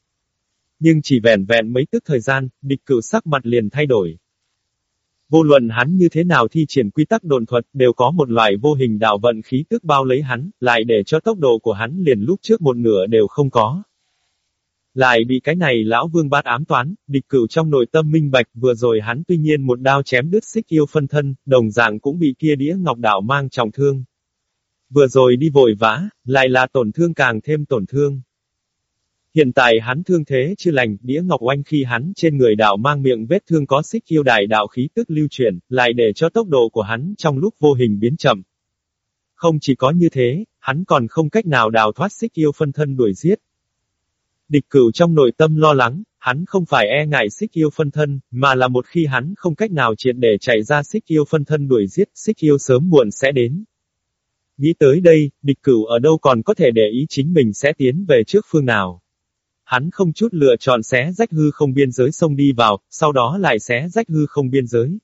Speaker 1: Nhưng chỉ vẻn vẹn mấy tức thời gian, địch cửu sắc mặt liền thay đổi. Vô luận hắn như thế nào thi triển quy tắc đồn thuật, đều có một loại vô hình đạo vận khí tức bao lấy hắn, lại để cho tốc độ của hắn liền lúc trước một nửa đều không có. Lại bị cái này lão vương bát ám toán, địch cửu trong nội tâm minh bạch vừa rồi hắn tuy nhiên một đao chém đứt xích yêu phân thân, đồng dạng cũng bị kia đĩa ngọc đạo mang trọng thương. Vừa rồi đi vội vã, lại là tổn thương càng thêm tổn thương. Hiện tại hắn thương thế chưa lành, đĩa ngọc oanh khi hắn trên người đạo mang miệng vết thương có xích yêu đại đạo khí tức lưu chuyển, lại để cho tốc độ của hắn trong lúc vô hình biến chậm. Không chỉ có như thế, hắn còn không cách nào đào thoát xích yêu phân thân đuổi giết, Địch cửu trong nội tâm lo lắng, hắn không phải e ngại xích yêu phân thân, mà là một khi hắn không cách nào triệt để chạy ra xích yêu phân thân đuổi giết, xích yêu sớm muộn sẽ đến. Nghĩ tới đây, địch cửu ở đâu còn có thể để ý chính mình sẽ tiến về trước phương nào. Hắn không chút lựa chọn xé rách hư không biên giới xông đi vào, sau đó lại xé rách hư không biên giới.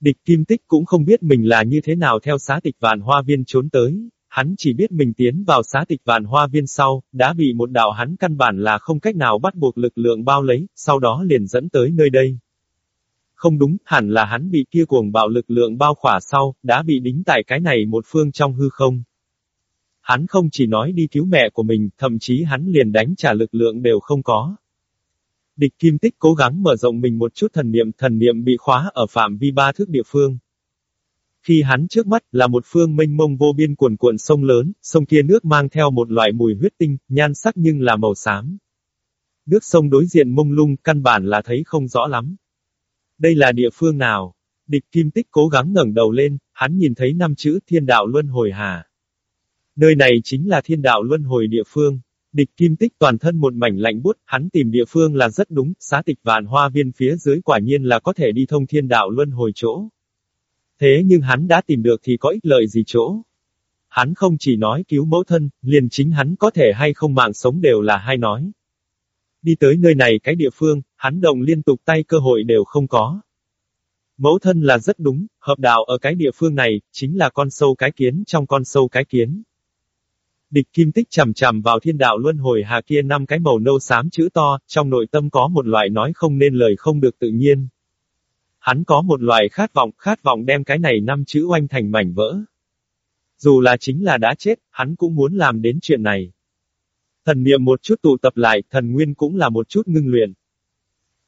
Speaker 1: Địch kim tích cũng không biết mình là như thế nào theo xá tịch vạn hoa viên trốn tới, hắn chỉ biết mình tiến vào xá tịch vạn hoa viên sau, đã bị một đạo hắn căn bản là không cách nào bắt buộc lực lượng bao lấy, sau đó liền dẫn tới nơi đây. Không đúng, hẳn là hắn bị kia cuồng bạo lực lượng bao khỏa sau, đã bị đính tại cái này một phương trong hư không. Hắn không chỉ nói đi cứu mẹ của mình, thậm chí hắn liền đánh trả lực lượng đều không có. Địch kim tích cố gắng mở rộng mình một chút thần niệm, thần niệm bị khóa ở phạm vi ba thước địa phương. Khi hắn trước mắt là một phương mênh mông vô biên cuồn cuộn sông lớn, sông kia nước mang theo một loại mùi huyết tinh, nhan sắc nhưng là màu xám. Nước sông đối diện mông lung, căn bản là thấy không rõ lắm. Đây là địa phương nào? Địch kim tích cố gắng ngẩng đầu lên, hắn nhìn thấy năm chữ thiên đạo luân hồi hà. Nơi này chính là thiên đạo luân hồi địa phương. Địch kim tích toàn thân một mảnh lạnh bút, hắn tìm địa phương là rất đúng, xá tịch vạn hoa viên phía dưới quả nhiên là có thể đi thông thiên đạo luân hồi chỗ. Thế nhưng hắn đã tìm được thì có ích lợi gì chỗ? Hắn không chỉ nói cứu mẫu thân, liền chính hắn có thể hay không mạng sống đều là hay nói. Đi tới nơi này cái địa phương, hắn đồng liên tục tay cơ hội đều không có. Mẫu thân là rất đúng, hợp đạo ở cái địa phương này, chính là con sâu cái kiến trong con sâu cái kiến. Địch kim tích chầm chầm vào thiên đạo luân hồi hà kia năm cái màu nâu xám chữ to, trong nội tâm có một loại nói không nên lời không được tự nhiên. Hắn có một loại khát vọng, khát vọng đem cái này năm chữ oanh thành mảnh vỡ. Dù là chính là đã chết, hắn cũng muốn làm đến chuyện này. Thần niệm một chút tụ tập lại, thần nguyên cũng là một chút ngưng luyện.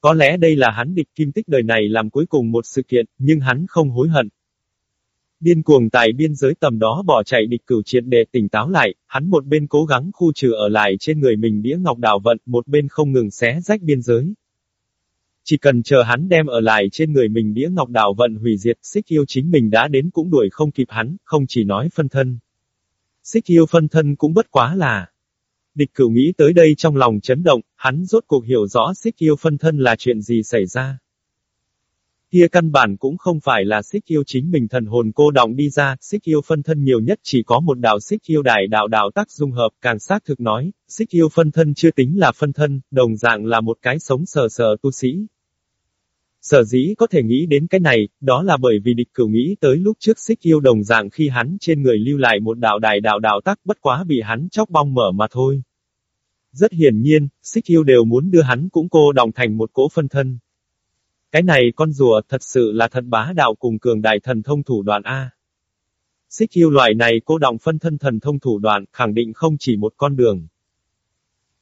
Speaker 1: Có lẽ đây là hắn địch kim tích đời này làm cuối cùng một sự kiện, nhưng hắn không hối hận. Điên cuồng tại biên giới tầm đó bỏ chạy địch cửu triệt để tỉnh táo lại, hắn một bên cố gắng khu trừ ở lại trên người mình đĩa ngọc đảo vận, một bên không ngừng xé rách biên giới. Chỉ cần chờ hắn đem ở lại trên người mình đĩa ngọc đảo vận hủy diệt, xích yêu chính mình đã đến cũng đuổi không kịp hắn, không chỉ nói phân thân. Xích yêu phân thân cũng bất quá là. Địch cửu nghĩ tới đây trong lòng chấn động, hắn rốt cuộc hiểu rõ xích yêu phân thân là chuyện gì xảy ra. Kia căn bản cũng không phải là xích yêu chính mình thần hồn cô động đi ra, xích yêu phân thân nhiều nhất chỉ có một đạo xích yêu đại đạo đạo tác dung hợp, càng xác thực nói, xích yêu phân thân chưa tính là phân thân, đồng dạng là một cái sống sờ sờ tu sĩ. Sở dĩ có thể nghĩ đến cái này, đó là bởi vì địch cửu nghĩ tới lúc trước xích yêu đồng dạng khi hắn trên người lưu lại một đạo đài đạo đạo tắc bất quá bị hắn chóc bong mở mà thôi. Rất hiển nhiên, xích yêu đều muốn đưa hắn cũng cô đồng thành một cỗ phân thân. Cái này con rùa thật sự là thật bá đạo cùng cường đại thần thông thủ đoạn A. Xích yêu loại này cô đồng phân thân thần thông thủ đoạn khẳng định không chỉ một con đường.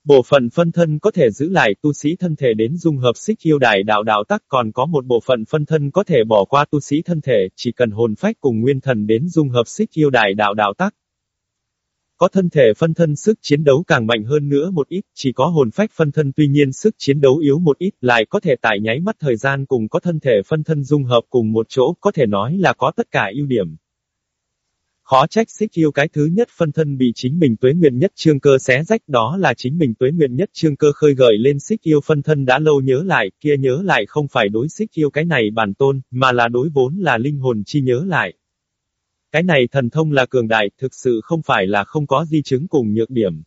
Speaker 1: Bộ phận phân thân có thể giữ lại tu sĩ thân thể đến dung hợp xích yêu đại đạo đạo tắc còn có một bộ phận phân thân có thể bỏ qua tu sĩ thân thể, chỉ cần hồn phách cùng nguyên thần đến dung hợp xích yêu đại đạo đạo tắc. Có thân thể phân thân sức chiến đấu càng mạnh hơn nữa một ít, chỉ có hồn phách phân thân tuy nhiên sức chiến đấu yếu một ít lại có thể tại nháy mắt thời gian cùng có thân thể phân thân dung hợp cùng một chỗ, có thể nói là có tất cả ưu điểm. Khó trách xích yêu cái thứ nhất phân thân bị chính mình tuế nguyện nhất trương cơ xé rách đó là chính mình tuế nguyện nhất trương cơ khơi gợi lên xích yêu phân thân đã lâu nhớ lại, kia nhớ lại không phải đối xích yêu cái này bản tôn, mà là đối vốn là linh hồn chi nhớ lại. Cái này thần thông là cường đại, thực sự không phải là không có di chứng cùng nhược điểm.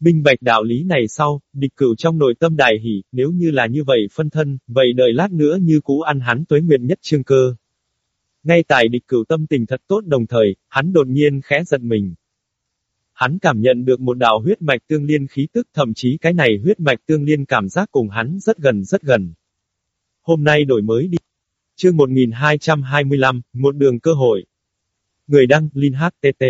Speaker 1: Minh bạch đạo lý này sau, địch cửu trong nội tâm đại hỉ, nếu như là như vậy phân thân, vậy đợi lát nữa như cũ ăn hắn tuế nguyện nhất trương cơ. Ngay tại địch cửu tâm tình thật tốt đồng thời, hắn đột nhiên khẽ giận mình. Hắn cảm nhận được một đạo huyết mạch tương liên khí tức thậm chí cái này huyết mạch tương liên cảm giác cùng hắn rất gần rất gần. Hôm nay đổi mới đi. Chương 1225, một đường cơ hội. Người đăng, Linh HTT.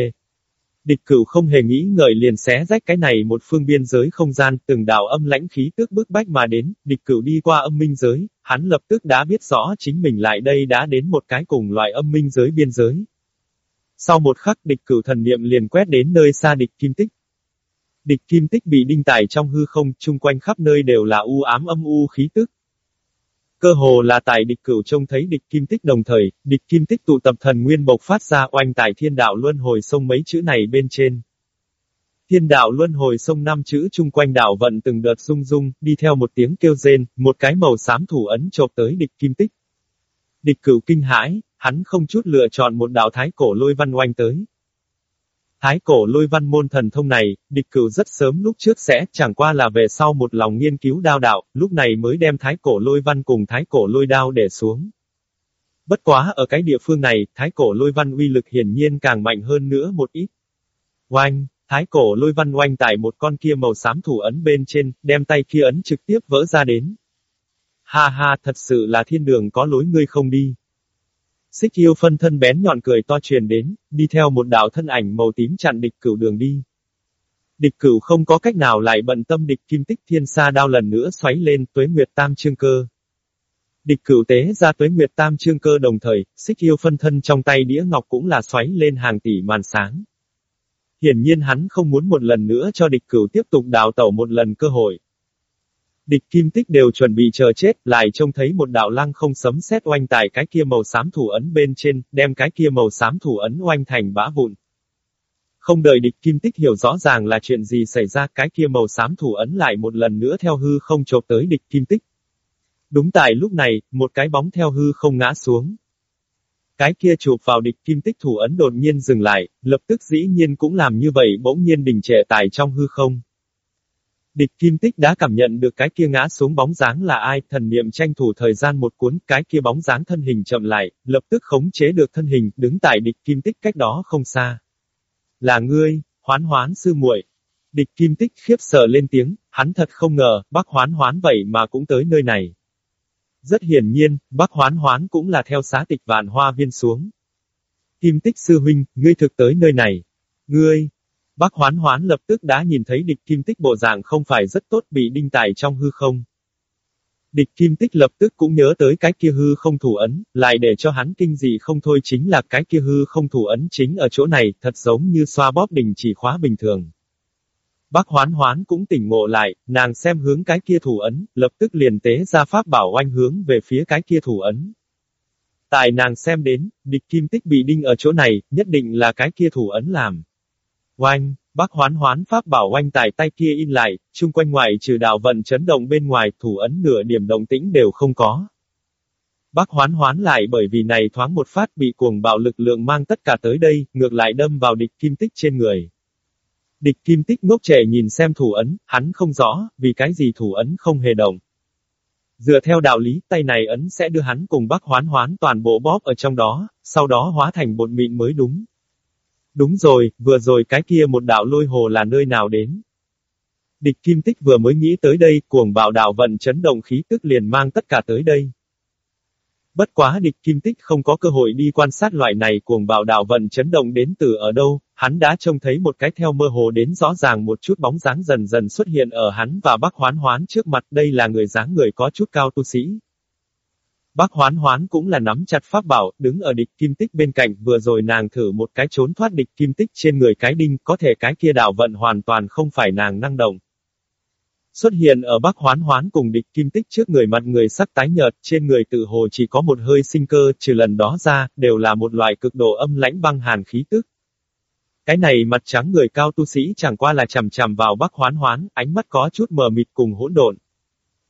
Speaker 1: Địch cửu không hề nghĩ ngợi liền xé rách cái này một phương biên giới không gian, từng đạo âm lãnh khí tức bức bách mà đến, địch cửu đi qua âm minh giới, hắn lập tức đã biết rõ chính mình lại đây đã đến một cái cùng loại âm minh giới biên giới. Sau một khắc địch cửu thần niệm liền quét đến nơi xa địch kim tích. Địch kim tích bị đinh tải trong hư không, chung quanh khắp nơi đều là u ám âm u khí tức, Cơ hồ là tại địch cửu trông thấy địch kim tích đồng thời, địch kim tích tụ tập thần nguyên bộc phát ra oanh tại thiên đạo luân hồi sông mấy chữ này bên trên. Thiên đạo luân hồi sông năm chữ chung quanh đạo vận từng đợt rung rung, đi theo một tiếng kêu rên, một cái màu xám thủ ấn chộp tới địch kim tích. Địch cửu kinh hãi, hắn không chút lựa chọn một đạo thái cổ lôi văn oanh tới. Thái cổ lôi văn môn thần thông này, địch cửu rất sớm lúc trước sẽ, chẳng qua là về sau một lòng nghiên cứu đao đạo, lúc này mới đem thái cổ lôi văn cùng thái cổ lôi đao để xuống. Bất quá ở cái địa phương này, thái cổ lôi văn uy lực hiển nhiên càng mạnh hơn nữa một ít. Oanh, thái cổ lôi văn oanh tại một con kia màu xám thủ ấn bên trên, đem tay kia ấn trực tiếp vỡ ra đến. Ha ha, thật sự là thiên đường có lối ngươi không đi. Xích yêu phân thân bén nhọn cười to truyền đến, đi theo một đạo thân ảnh màu tím chặn địch cửu đường đi. Địch cửu không có cách nào lại bận tâm địch kim tích thiên sa đao lần nữa xoáy lên tuế nguyệt tam trương cơ. Địch cửu tế ra tuế nguyệt tam trương cơ đồng thời, xích yêu phân thân trong tay đĩa ngọc cũng là xoáy lên hàng tỷ màn sáng. Hiển nhiên hắn không muốn một lần nữa cho địch cửu tiếp tục đào tẩu một lần cơ hội. Địch kim tích đều chuẩn bị chờ chết, lại trông thấy một đạo lăng không sấm sét oanh tại cái kia màu xám thủ ấn bên trên, đem cái kia màu xám thủ ấn oanh thành bã vụn. Không đợi địch kim tích hiểu rõ ràng là chuyện gì xảy ra, cái kia màu xám thủ ấn lại một lần nữa theo hư không chộp tới địch kim tích. Đúng tại lúc này, một cái bóng theo hư không ngã xuống. Cái kia chụp vào địch kim tích thủ ấn đột nhiên dừng lại, lập tức dĩ nhiên cũng làm như vậy bỗng nhiên đình trệ tại trong hư không. Địch kim tích đã cảm nhận được cái kia ngã xuống bóng dáng là ai, thần niệm tranh thủ thời gian một cuốn, cái kia bóng dáng thân hình chậm lại, lập tức khống chế được thân hình, đứng tại địch kim tích cách đó không xa. Là ngươi, hoán hoán sư muội. Địch kim tích khiếp sợ lên tiếng, hắn thật không ngờ, bác hoán hoán vậy mà cũng tới nơi này. Rất hiển nhiên, bác hoán hoán cũng là theo xá tịch vạn hoa viên xuống. Kim tích sư huynh, ngươi thực tới nơi này. Ngươi, Bác hoán hoán lập tức đã nhìn thấy địch kim tích bộ dạng không phải rất tốt bị đinh tài trong hư không. Địch kim tích lập tức cũng nhớ tới cái kia hư không thủ ấn, lại để cho hắn kinh dị không thôi chính là cái kia hư không thủ ấn chính ở chỗ này, thật giống như xoa bóp đình chỉ khóa bình thường. Bác hoán hoán cũng tỉnh ngộ lại, nàng xem hướng cái kia thủ ấn, lập tức liền tế ra pháp bảo oanh hướng về phía cái kia thủ ấn. Tại nàng xem đến, địch kim tích bị đinh ở chỗ này, nhất định là cái kia thủ ấn làm. Oanh, bác hoán hoán pháp bảo oanh tại tay kia in lại, chung quanh ngoài trừ đạo vận chấn động bên ngoài, thủ ấn nửa điểm động tĩnh đều không có. Bác hoán hoán lại bởi vì này thoáng một phát bị cuồng bạo lực lượng mang tất cả tới đây, ngược lại đâm vào địch kim tích trên người. Địch kim tích ngốc trẻ nhìn xem thủ ấn, hắn không rõ, vì cái gì thủ ấn không hề động. Dựa theo đạo lý, tay này ấn sẽ đưa hắn cùng bác hoán hoán toàn bộ bóp ở trong đó, sau đó hóa thành bột mịn mới đúng. Đúng rồi, vừa rồi cái kia một đạo lôi hồ là nơi nào đến? Địch kim tích vừa mới nghĩ tới đây, cuồng bạo đạo vận chấn động khí tức liền mang tất cả tới đây. Bất quá địch kim tích không có cơ hội đi quan sát loại này cuồng bạo đạo vận chấn động đến từ ở đâu, hắn đã trông thấy một cái theo mơ hồ đến rõ ràng một chút bóng dáng dần dần xuất hiện ở hắn và bác hoán hoán trước mặt đây là người dáng người có chút cao tu sĩ. Bác hoán hoán cũng là nắm chặt pháp bảo, đứng ở địch kim tích bên cạnh, vừa rồi nàng thử một cái trốn thoát địch kim tích trên người cái đinh, có thể cái kia đạo vận hoàn toàn không phải nàng năng động. Xuất hiện ở bác hoán hoán cùng địch kim tích trước người mặt người sắc tái nhợt, trên người tự hồ chỉ có một hơi sinh cơ, trừ lần đó ra, đều là một loại cực độ âm lãnh băng hàn khí tức. Cái này mặt trắng người cao tu sĩ chẳng qua là chằm chằm vào bác hoán hoán, ánh mắt có chút mờ mịt cùng hỗn độn.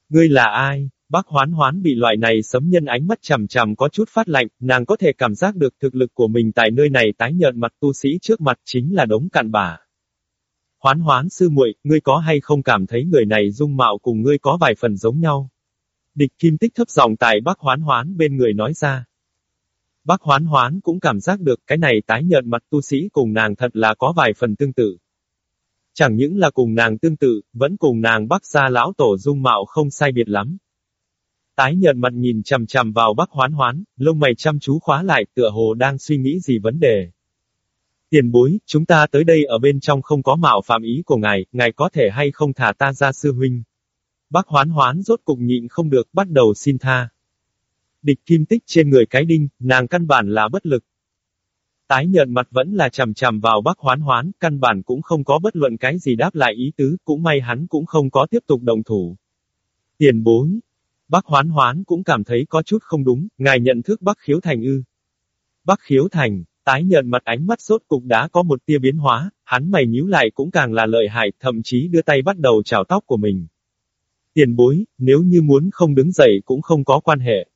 Speaker 1: Ngươi là ai? Bác hoán hoán bị loại này sấm nhân ánh mắt chằm chằm có chút phát lạnh, nàng có thể cảm giác được thực lực của mình tại nơi này tái nhợt mặt tu sĩ trước mặt chính là đống cạn bà. Hoán hoán sư muội, ngươi có hay không cảm thấy người này dung mạo cùng ngươi có vài phần giống nhau? Địch kim tích thấp giọng tại bác hoán hoán bên người nói ra. Bác hoán hoán cũng cảm giác được cái này tái nhợt mặt tu sĩ cùng nàng thật là có vài phần tương tự. Chẳng những là cùng nàng tương tự, vẫn cùng nàng bác gia lão tổ dung mạo không sai biệt lắm. Tái nhợt mặt nhìn chằm chằm vào bác hoán hoán, lông mày chăm chú khóa lại, tựa hồ đang suy nghĩ gì vấn đề. Tiền bối, chúng ta tới đây ở bên trong không có mạo phạm ý của ngài, ngài có thể hay không thả ta ra sư huynh. Bác hoán hoán rốt cục nhịn không được, bắt đầu xin tha. Địch kim tích trên người cái đinh, nàng căn bản là bất lực. Tái nhợt mặt vẫn là chằm chằm vào bác hoán hoán, căn bản cũng không có bất luận cái gì đáp lại ý tứ, cũng may hắn cũng không có tiếp tục đồng thủ. Tiền bối, Bác hoán hoán cũng cảm thấy có chút không đúng, ngài nhận thức bác khiếu thành ư. Bác khiếu thành, tái nhận mặt ánh mắt sốt cục đã có một tia biến hóa, hắn mày nhíu lại cũng càng là lợi hại, thậm chí đưa tay bắt đầu chào tóc của mình. Tiền bối, nếu như muốn không đứng dậy cũng không có quan hệ.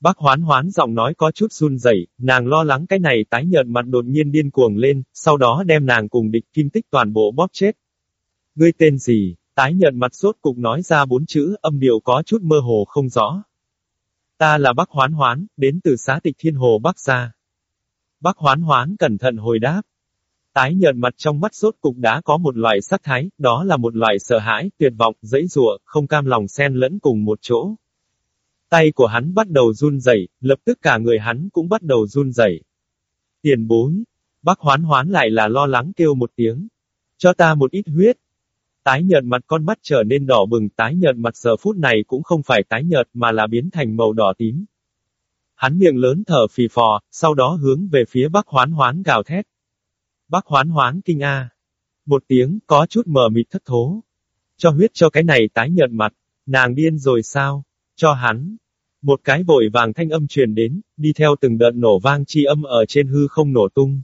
Speaker 1: Bác hoán hoán giọng nói có chút run rẩy, nàng lo lắng cái này tái nhợt mặt đột nhiên điên cuồng lên, sau đó đem nàng cùng địch kim tích toàn bộ bóp chết. Ngươi tên gì? Tái nhận mặt sốt cục nói ra bốn chữ, âm điệu có chút mơ hồ không rõ. Ta là bác hoán hoán, đến từ xá tịch thiên hồ bắc gia. Bác hoán hoán cẩn thận hồi đáp. Tái nhợt mặt trong mắt sốt cục đã có một loại sắc thái, đó là một loại sợ hãi, tuyệt vọng, dãy rụa, không cam lòng xen lẫn cùng một chỗ. Tay của hắn bắt đầu run rẩy, lập tức cả người hắn cũng bắt đầu run rẩy. Tiền bối. Bác hoán hoán lại là lo lắng kêu một tiếng. Cho ta một ít huyết. Tái nhợt mặt con mắt trở nên đỏ bừng, tái nhợt mặt giờ phút này cũng không phải tái nhợt mà là biến thành màu đỏ tím. Hắn miệng lớn thở phì phò, sau đó hướng về phía bác hoán hoán gào thét. Bác hoán hoán kinh a. Một tiếng, có chút mờ mịt thất thố. Cho huyết cho cái này tái nhợt mặt. Nàng điên rồi sao? Cho hắn. Một cái vội vàng thanh âm truyền đến, đi theo từng đợt nổ vang chi âm ở trên hư không nổ tung.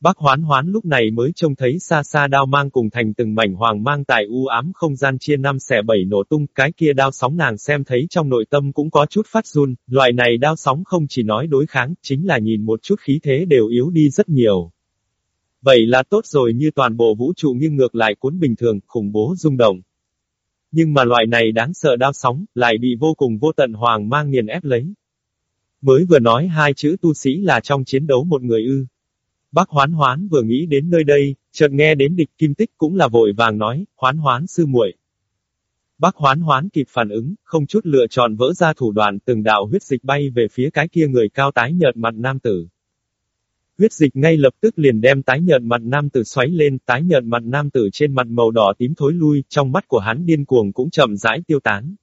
Speaker 1: Bác hoán hoán lúc này mới trông thấy xa xa đao mang cùng thành từng mảnh hoàng mang tại u ám không gian chia năm xẻ bảy nổ tung, cái kia đao sóng nàng xem thấy trong nội tâm cũng có chút phát run, loại này đao sóng không chỉ nói đối kháng, chính là nhìn một chút khí thế đều yếu đi rất nhiều. Vậy là tốt rồi như toàn bộ vũ trụ nghiêng ngược lại cuốn bình thường, khủng bố rung động. Nhưng mà loại này đáng sợ đao sóng, lại bị vô cùng vô tận hoàng mang nghiền ép lấy. Mới vừa nói hai chữ tu sĩ là trong chiến đấu một người ư. Bác hoán hoán vừa nghĩ đến nơi đây, chợt nghe đến địch kim tích cũng là vội vàng nói, hoán hoán sư muội. Bác hoán hoán kịp phản ứng, không chút lựa chọn vỡ ra thủ đoạn từng đạo huyết dịch bay về phía cái kia người cao tái nhợt mặt nam tử. Huyết dịch ngay lập tức liền đem tái nhợt mặt nam tử xoáy lên, tái nhợt mặt nam tử trên mặt màu đỏ tím thối lui, trong mắt của hắn điên cuồng cũng chậm rãi tiêu tán.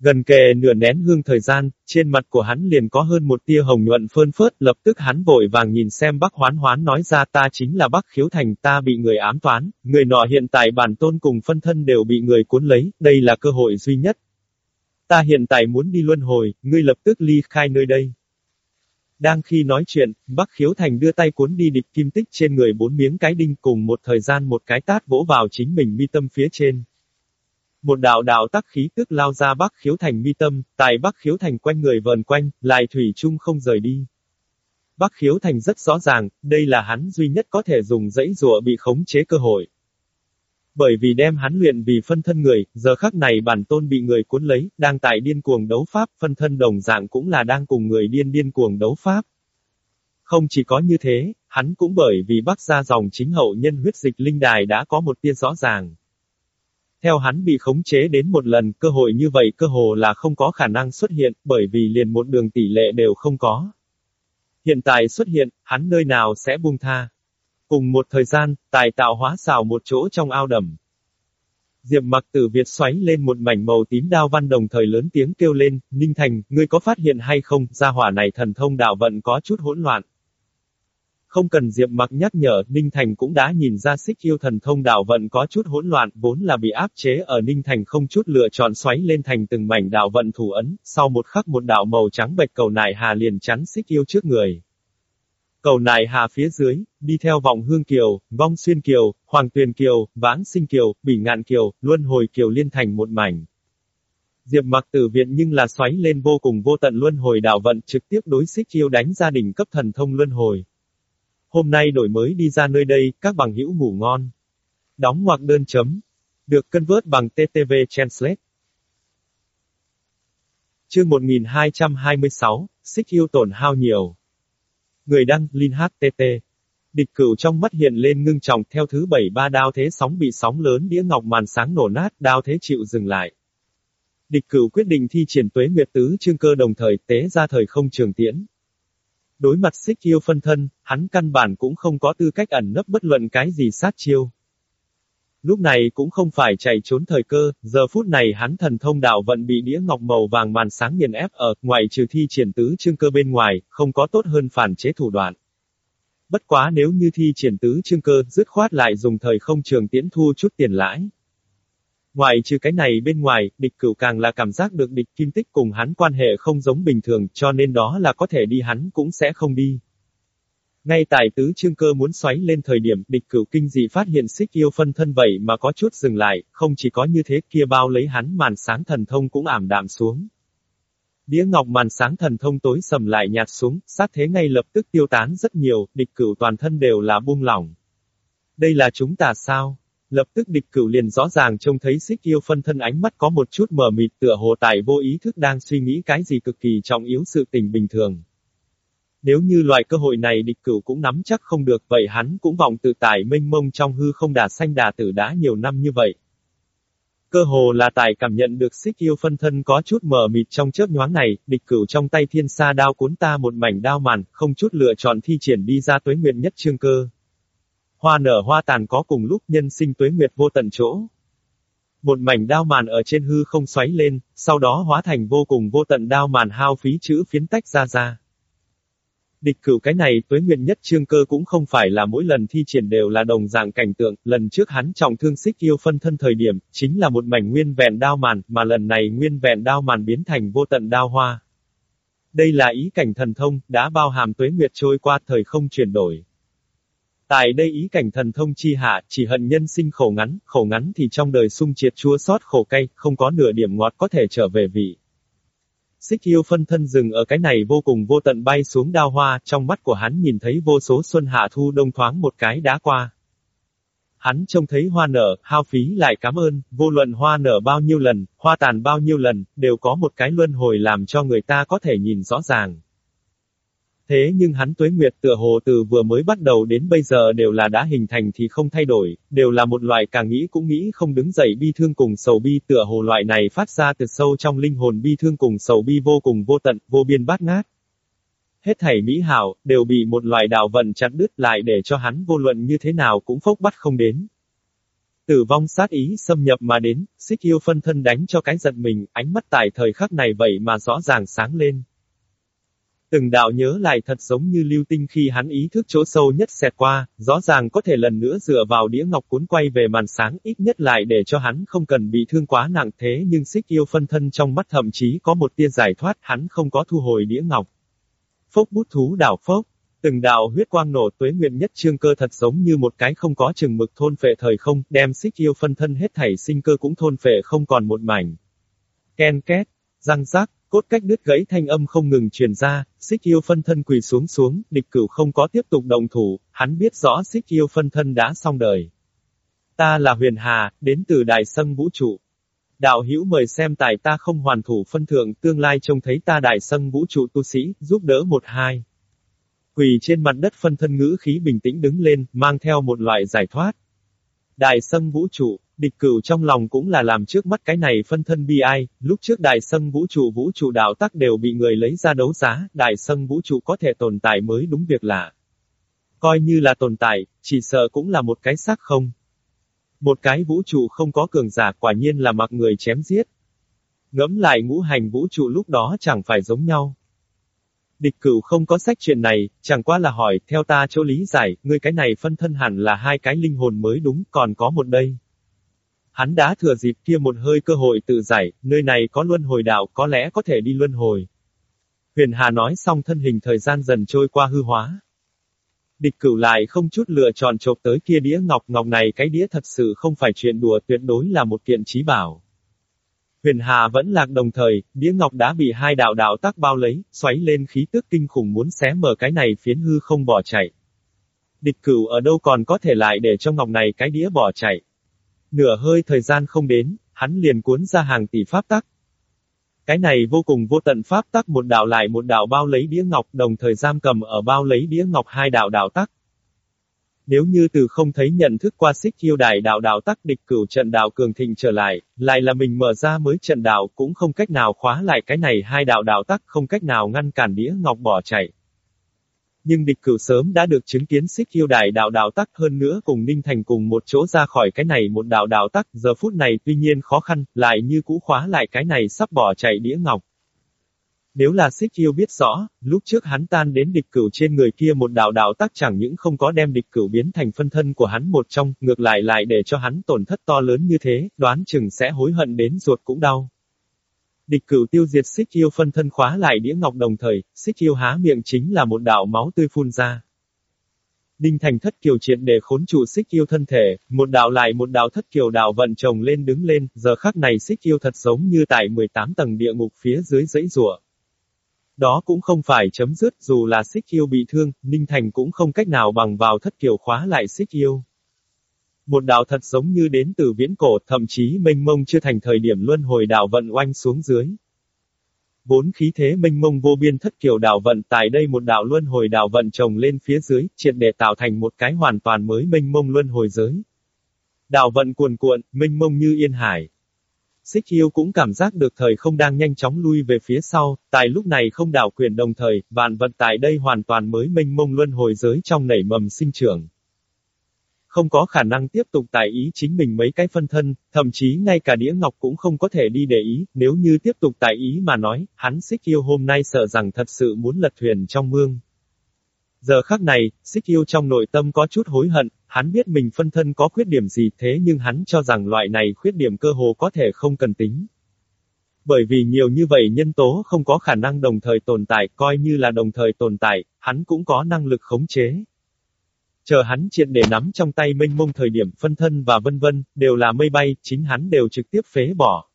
Speaker 1: Gần kề nửa nén hương thời gian, trên mặt của hắn liền có hơn một tia hồng nhuận phơn phớt, lập tức hắn vội vàng nhìn xem Bắc Hoán Hoán nói ra ta chính là Bắc Khiếu Thành, ta bị người ám toán, người nọ hiện tại bản tôn cùng phân thân đều bị người cuốn lấy, đây là cơ hội duy nhất. Ta hiện tại muốn đi luân hồi, ngươi lập tức ly khai nơi đây. Đang khi nói chuyện, Bắc Khiếu Thành đưa tay cuốn đi địch kim tích trên người bốn miếng cái đinh cùng một thời gian một cái tát vỗ vào chính mình mi tâm phía trên. Một đạo đạo tắc khí tức lao ra Bắc Khiếu Thành mi tâm, tại Bắc Khiếu Thành quanh người vờn quanh, lại thủy chung không rời đi. Bắc Khiếu Thành rất rõ ràng, đây là hắn duy nhất có thể dùng dãy rùa bị khống chế cơ hội. Bởi vì đem hắn luyện vì phân thân người, giờ khắc này bản tôn bị người cuốn lấy, đang tại điên cuồng đấu pháp, phân thân đồng dạng cũng là đang cùng người điên điên cuồng đấu pháp. Không chỉ có như thế, hắn cũng bởi vì bắc ra dòng chính hậu nhân huyết dịch linh đài đã có một tia rõ ràng. Theo hắn bị khống chế đến một lần, cơ hội như vậy cơ hồ là không có khả năng xuất hiện, bởi vì liền một đường tỷ lệ đều không có. Hiện tại xuất hiện, hắn nơi nào sẽ buông tha. Cùng một thời gian, tài tạo hóa xào một chỗ trong ao đầm. Diệp mặc tử Việt xoáy lên một mảnh màu tím đao văn đồng thời lớn tiếng kêu lên, Ninh Thành, ngươi có phát hiện hay không, gia hỏa này thần thông đạo vận có chút hỗn loạn. Không cần Diệp mặc nhắc nhở, Ninh Thành cũng đã nhìn ra xích yêu thần thông đạo vận có chút hỗn loạn, vốn là bị áp chế ở Ninh Thành không chút lựa chọn xoáy lên thành từng mảnh đạo vận thủ ấn, sau một khắc một đạo màu trắng bạch cầu nại hà liền chắn xích yêu trước người. Cầu nại hà phía dưới, đi theo vòng hương kiều, vong xuyên kiều, hoàng tuyền kiều, vãng sinh kiều, bỉ ngạn kiều, luân hồi kiều liên thành một mảnh. Diệp mặc tử viện nhưng là xoáy lên vô cùng vô tận luân hồi đạo vận trực tiếp đối xích yêu đánh gia đình cấp thần thông luân hồi. Hôm nay đổi mới đi ra nơi đây, các bằng hữu ngủ ngon. Đóng ngoặc đơn chấm. Được cân vớt bằng TTV Translate. Chương 1226, xích yêu tổn hao nhiều. Người đăng, Linh HTT. Địch cửu trong mắt hiện lên ngưng trọng theo thứ bảy ba đao thế sóng bị sóng lớn đĩa ngọc màn sáng nổ nát, đao thế chịu dừng lại. Địch cửu quyết định thi triển tuế nguyệt tứ chương cơ đồng thời tế ra thời không trường tiễn. Đối mặt xích yêu phân thân, hắn căn bản cũng không có tư cách ẩn nấp bất luận cái gì sát chiêu. Lúc này cũng không phải chạy trốn thời cơ, giờ phút này hắn thần thông đạo vận bị đĩa ngọc màu vàng màn sáng nghiền ép ở, ngoài trừ thi triển tứ chương cơ bên ngoài, không có tốt hơn phản chế thủ đoạn. Bất quá nếu như thi triển tứ chương cơ, dứt khoát lại dùng thời không trường tiễn thu chút tiền lãi. Ngoài trừ cái này bên ngoài, địch cửu càng là cảm giác được địch kim tích cùng hắn quan hệ không giống bình thường, cho nên đó là có thể đi hắn cũng sẽ không đi. Ngay tại tứ chương cơ muốn xoáy lên thời điểm, địch cửu kinh dị phát hiện xích yêu phân thân vậy mà có chút dừng lại, không chỉ có như thế kia bao lấy hắn màn sáng thần thông cũng ảm đạm xuống. Đĩa ngọc màn sáng thần thông tối sầm lại nhạt xuống, sát thế ngay lập tức tiêu tán rất nhiều, địch cửu toàn thân đều là buông lỏng. Đây là chúng ta sao? Lập tức địch cửu liền rõ ràng trông thấy xích yêu phân thân ánh mắt có một chút mờ mịt tựa hồ tài vô ý thức đang suy nghĩ cái gì cực kỳ trọng yếu sự tình bình thường. Nếu như loại cơ hội này địch cửu cũng nắm chắc không được vậy hắn cũng vọng tự tài mênh mông trong hư không đà xanh đà tử đã nhiều năm như vậy. Cơ hồ là tài cảm nhận được xích yêu phân thân có chút mờ mịt trong chớp nhoáng này, địch cửu trong tay thiên sa đao cuốn ta một mảnh đao màn, không chút lựa chọn thi triển đi ra tuế nguyện nhất trương cơ. Hoa nở hoa tàn có cùng lúc nhân sinh tuế nguyệt vô tận chỗ. Một mảnh đao màn ở trên hư không xoáy lên, sau đó hóa thành vô cùng vô tận đao màn hao phí chữ phiến tách ra ra. Địch cửu cái này tuế nguyện nhất trương cơ cũng không phải là mỗi lần thi triển đều là đồng dạng cảnh tượng, lần trước hắn trọng thương xích yêu phân thân thời điểm, chính là một mảnh nguyên vẹn đao màn, mà lần này nguyên vẹn đao màn biến thành vô tận đao hoa. Đây là ý cảnh thần thông, đã bao hàm tuế nguyệt trôi qua thời không chuyển đổi. Tại đây ý cảnh thần thông chi hạ, chỉ hận nhân sinh khổ ngắn, khổ ngắn thì trong đời sung triệt chua xót khổ cay, không có nửa điểm ngọt có thể trở về vị. Xích yêu phân thân dừng ở cái này vô cùng vô tận bay xuống đao hoa, trong mắt của hắn nhìn thấy vô số xuân hạ thu đông thoáng một cái đá qua. Hắn trông thấy hoa nở, hao phí lại cảm ơn, vô luận hoa nở bao nhiêu lần, hoa tàn bao nhiêu lần, đều có một cái luân hồi làm cho người ta có thể nhìn rõ ràng. Thế nhưng hắn tuế nguyệt tựa hồ từ vừa mới bắt đầu đến bây giờ đều là đã hình thành thì không thay đổi, đều là một loại càng nghĩ cũng nghĩ không đứng dậy bi thương cùng sầu bi tựa hồ loại này phát ra từ sâu trong linh hồn bi thương cùng sầu bi vô cùng vô tận, vô biên bát ngát. Hết thảy mỹ hảo, đều bị một loại đạo vận chặt đứt lại để cho hắn vô luận như thế nào cũng phốc bắt không đến. Tử vong sát ý xâm nhập mà đến, xích yêu phân thân đánh cho cái giật mình, ánh mắt tại thời khắc này vậy mà rõ ràng sáng lên. Từng đạo nhớ lại thật giống như lưu tinh khi hắn ý thức chỗ sâu nhất xẹt qua, rõ ràng có thể lần nữa dựa vào đĩa ngọc cuốn quay về màn sáng ít nhất lại để cho hắn không cần bị thương quá nặng thế nhưng xích yêu phân thân trong mắt thậm chí có một tia giải thoát hắn không có thu hồi đĩa ngọc. Phốc bút thú đảo phốc, từng đạo huyết quang nổ tuế nguyện nhất trương cơ thật giống như một cái không có chừng mực thôn phệ thời không, đem xích yêu phân thân hết thảy sinh cơ cũng thôn phệ không còn một mảnh. Ken két, răng rác, Cốt cách đứt gãy thanh âm không ngừng truyền ra, xích yêu phân thân quỳ xuống xuống, địch cửu không có tiếp tục động thủ, hắn biết rõ xích yêu phân thân đã xong đời. Ta là huyền hà, đến từ đại Sâm vũ trụ. Đạo hữu mời xem tài ta không hoàn thủ phân thượng tương lai trông thấy ta đại Sâm vũ trụ tu sĩ, giúp đỡ một hai. Quỳ trên mặt đất phân thân ngữ khí bình tĩnh đứng lên, mang theo một loại giải thoát. Đại Sâm vũ trụ, Địch cửu trong lòng cũng là làm trước mắt cái này phân thân bi ai, lúc trước đại sân vũ trụ vũ trụ đạo tắc đều bị người lấy ra đấu giá, đại sân vũ trụ có thể tồn tại mới đúng việc lạ. Coi như là tồn tại, chỉ sợ cũng là một cái xác không. Một cái vũ trụ không có cường giả quả nhiên là mặc người chém giết. Ngẫm lại ngũ hành vũ trụ lúc đó chẳng phải giống nhau. Địch cửu không có sách chuyện này, chẳng qua là hỏi, theo ta chỗ lý giải, ngươi cái này phân thân hẳn là hai cái linh hồn mới đúng, còn có một đây. Hắn đã thừa dịp kia một hơi cơ hội tự giải, nơi này có luân hồi đạo, có lẽ có thể đi luân hồi. Huyền Hà nói xong thân hình thời gian dần trôi qua hư hóa. Địch cửu lại không chút lựa chọn chộp tới kia đĩa ngọc ngọc này cái đĩa thật sự không phải chuyện đùa tuyệt đối là một kiện trí bảo. Huyền Hà vẫn lạc đồng thời, đĩa ngọc đã bị hai đạo đạo tắc bao lấy, xoáy lên khí tức kinh khủng muốn xé mở cái này phiến hư không bỏ chạy. Địch cửu ở đâu còn có thể lại để cho ngọc này cái đĩa bỏ chạy. Nửa hơi thời gian không đến, hắn liền cuốn ra hàng tỷ pháp tắc. Cái này vô cùng vô tận pháp tắc một đạo lại một đạo bao lấy đĩa ngọc đồng thời giam cầm ở bao lấy đĩa ngọc hai đạo đạo tắc. Nếu như từ không thấy nhận thức qua xích yêu đài đạo đạo tắc địch cửu trận đạo cường thịnh trở lại, lại là mình mở ra mới trận đạo cũng không cách nào khóa lại cái này hai đạo đạo tắc không cách nào ngăn cản đĩa ngọc bỏ chạy. Nhưng địch cửu sớm đã được chứng kiến xích yêu đại đạo đạo tắc hơn nữa cùng Ninh Thành cùng một chỗ ra khỏi cái này một đạo đạo tắc, giờ phút này tuy nhiên khó khăn, lại như cũ khóa lại cái này sắp bỏ chạy đĩa ngọc. Nếu là xích yêu biết rõ, lúc trước hắn tan đến địch cửu trên người kia một đạo đạo tắc chẳng những không có đem địch cửu biến thành phân thân của hắn một trong, ngược lại lại để cho hắn tổn thất to lớn như thế, đoán chừng sẽ hối hận đến ruột cũng đau. Địch cửu tiêu diệt xích yêu phân thân khóa lại đĩa ngọc đồng thời, xích yêu há miệng chính là một đạo máu tươi phun ra. Đinh thành thất kiều triệt để khốn trụ xích yêu thân thể, một đạo lại một đạo thất kiều đạo vận chồng lên đứng lên, giờ khắc này xích yêu thật giống như tại 18 tầng địa ngục phía dưới dãy rùa. Đó cũng không phải chấm dứt, dù là xích yêu bị thương, Ninh Thành cũng không cách nào bằng vào thất kiều khóa lại xích yêu. Một đạo thật giống như đến từ viễn cổ, thậm chí mênh mông chưa thành thời điểm luân hồi đạo vận oanh xuống dưới. Bốn khí thế mênh mông vô biên thất kiều đạo vận tại đây một đạo luân hồi đạo vận trồng lên phía dưới, triệt để tạo thành một cái hoàn toàn mới mênh mông luân hồi giới. Đạo vận cuồn cuộn, mênh mông như yên hải. Xích Hiêu cũng cảm giác được thời không đang nhanh chóng lui về phía sau, tại lúc này không đảo quyền đồng thời, vạn vật tại đây hoàn toàn mới mênh mông luân hồi giới trong nảy mầm sinh trưởng. Không có khả năng tiếp tục tại ý chính mình mấy cái phân thân, thậm chí ngay cả đĩa ngọc cũng không có thể đi để ý, nếu như tiếp tục tại ý mà nói, hắn xích yêu hôm nay sợ rằng thật sự muốn lật thuyền trong mương. Giờ khắc này, xích yêu trong nội tâm có chút hối hận, hắn biết mình phân thân có khuyết điểm gì thế nhưng hắn cho rằng loại này khuyết điểm cơ hồ có thể không cần tính. Bởi vì nhiều như vậy nhân tố không có khả năng đồng thời tồn tại, coi như là đồng thời tồn tại, hắn cũng có năng lực khống chế. Chờ hắn triệt để nắm trong tay mênh mông thời điểm phân thân và vân vân, đều là mây bay, chính hắn đều trực tiếp phế bỏ.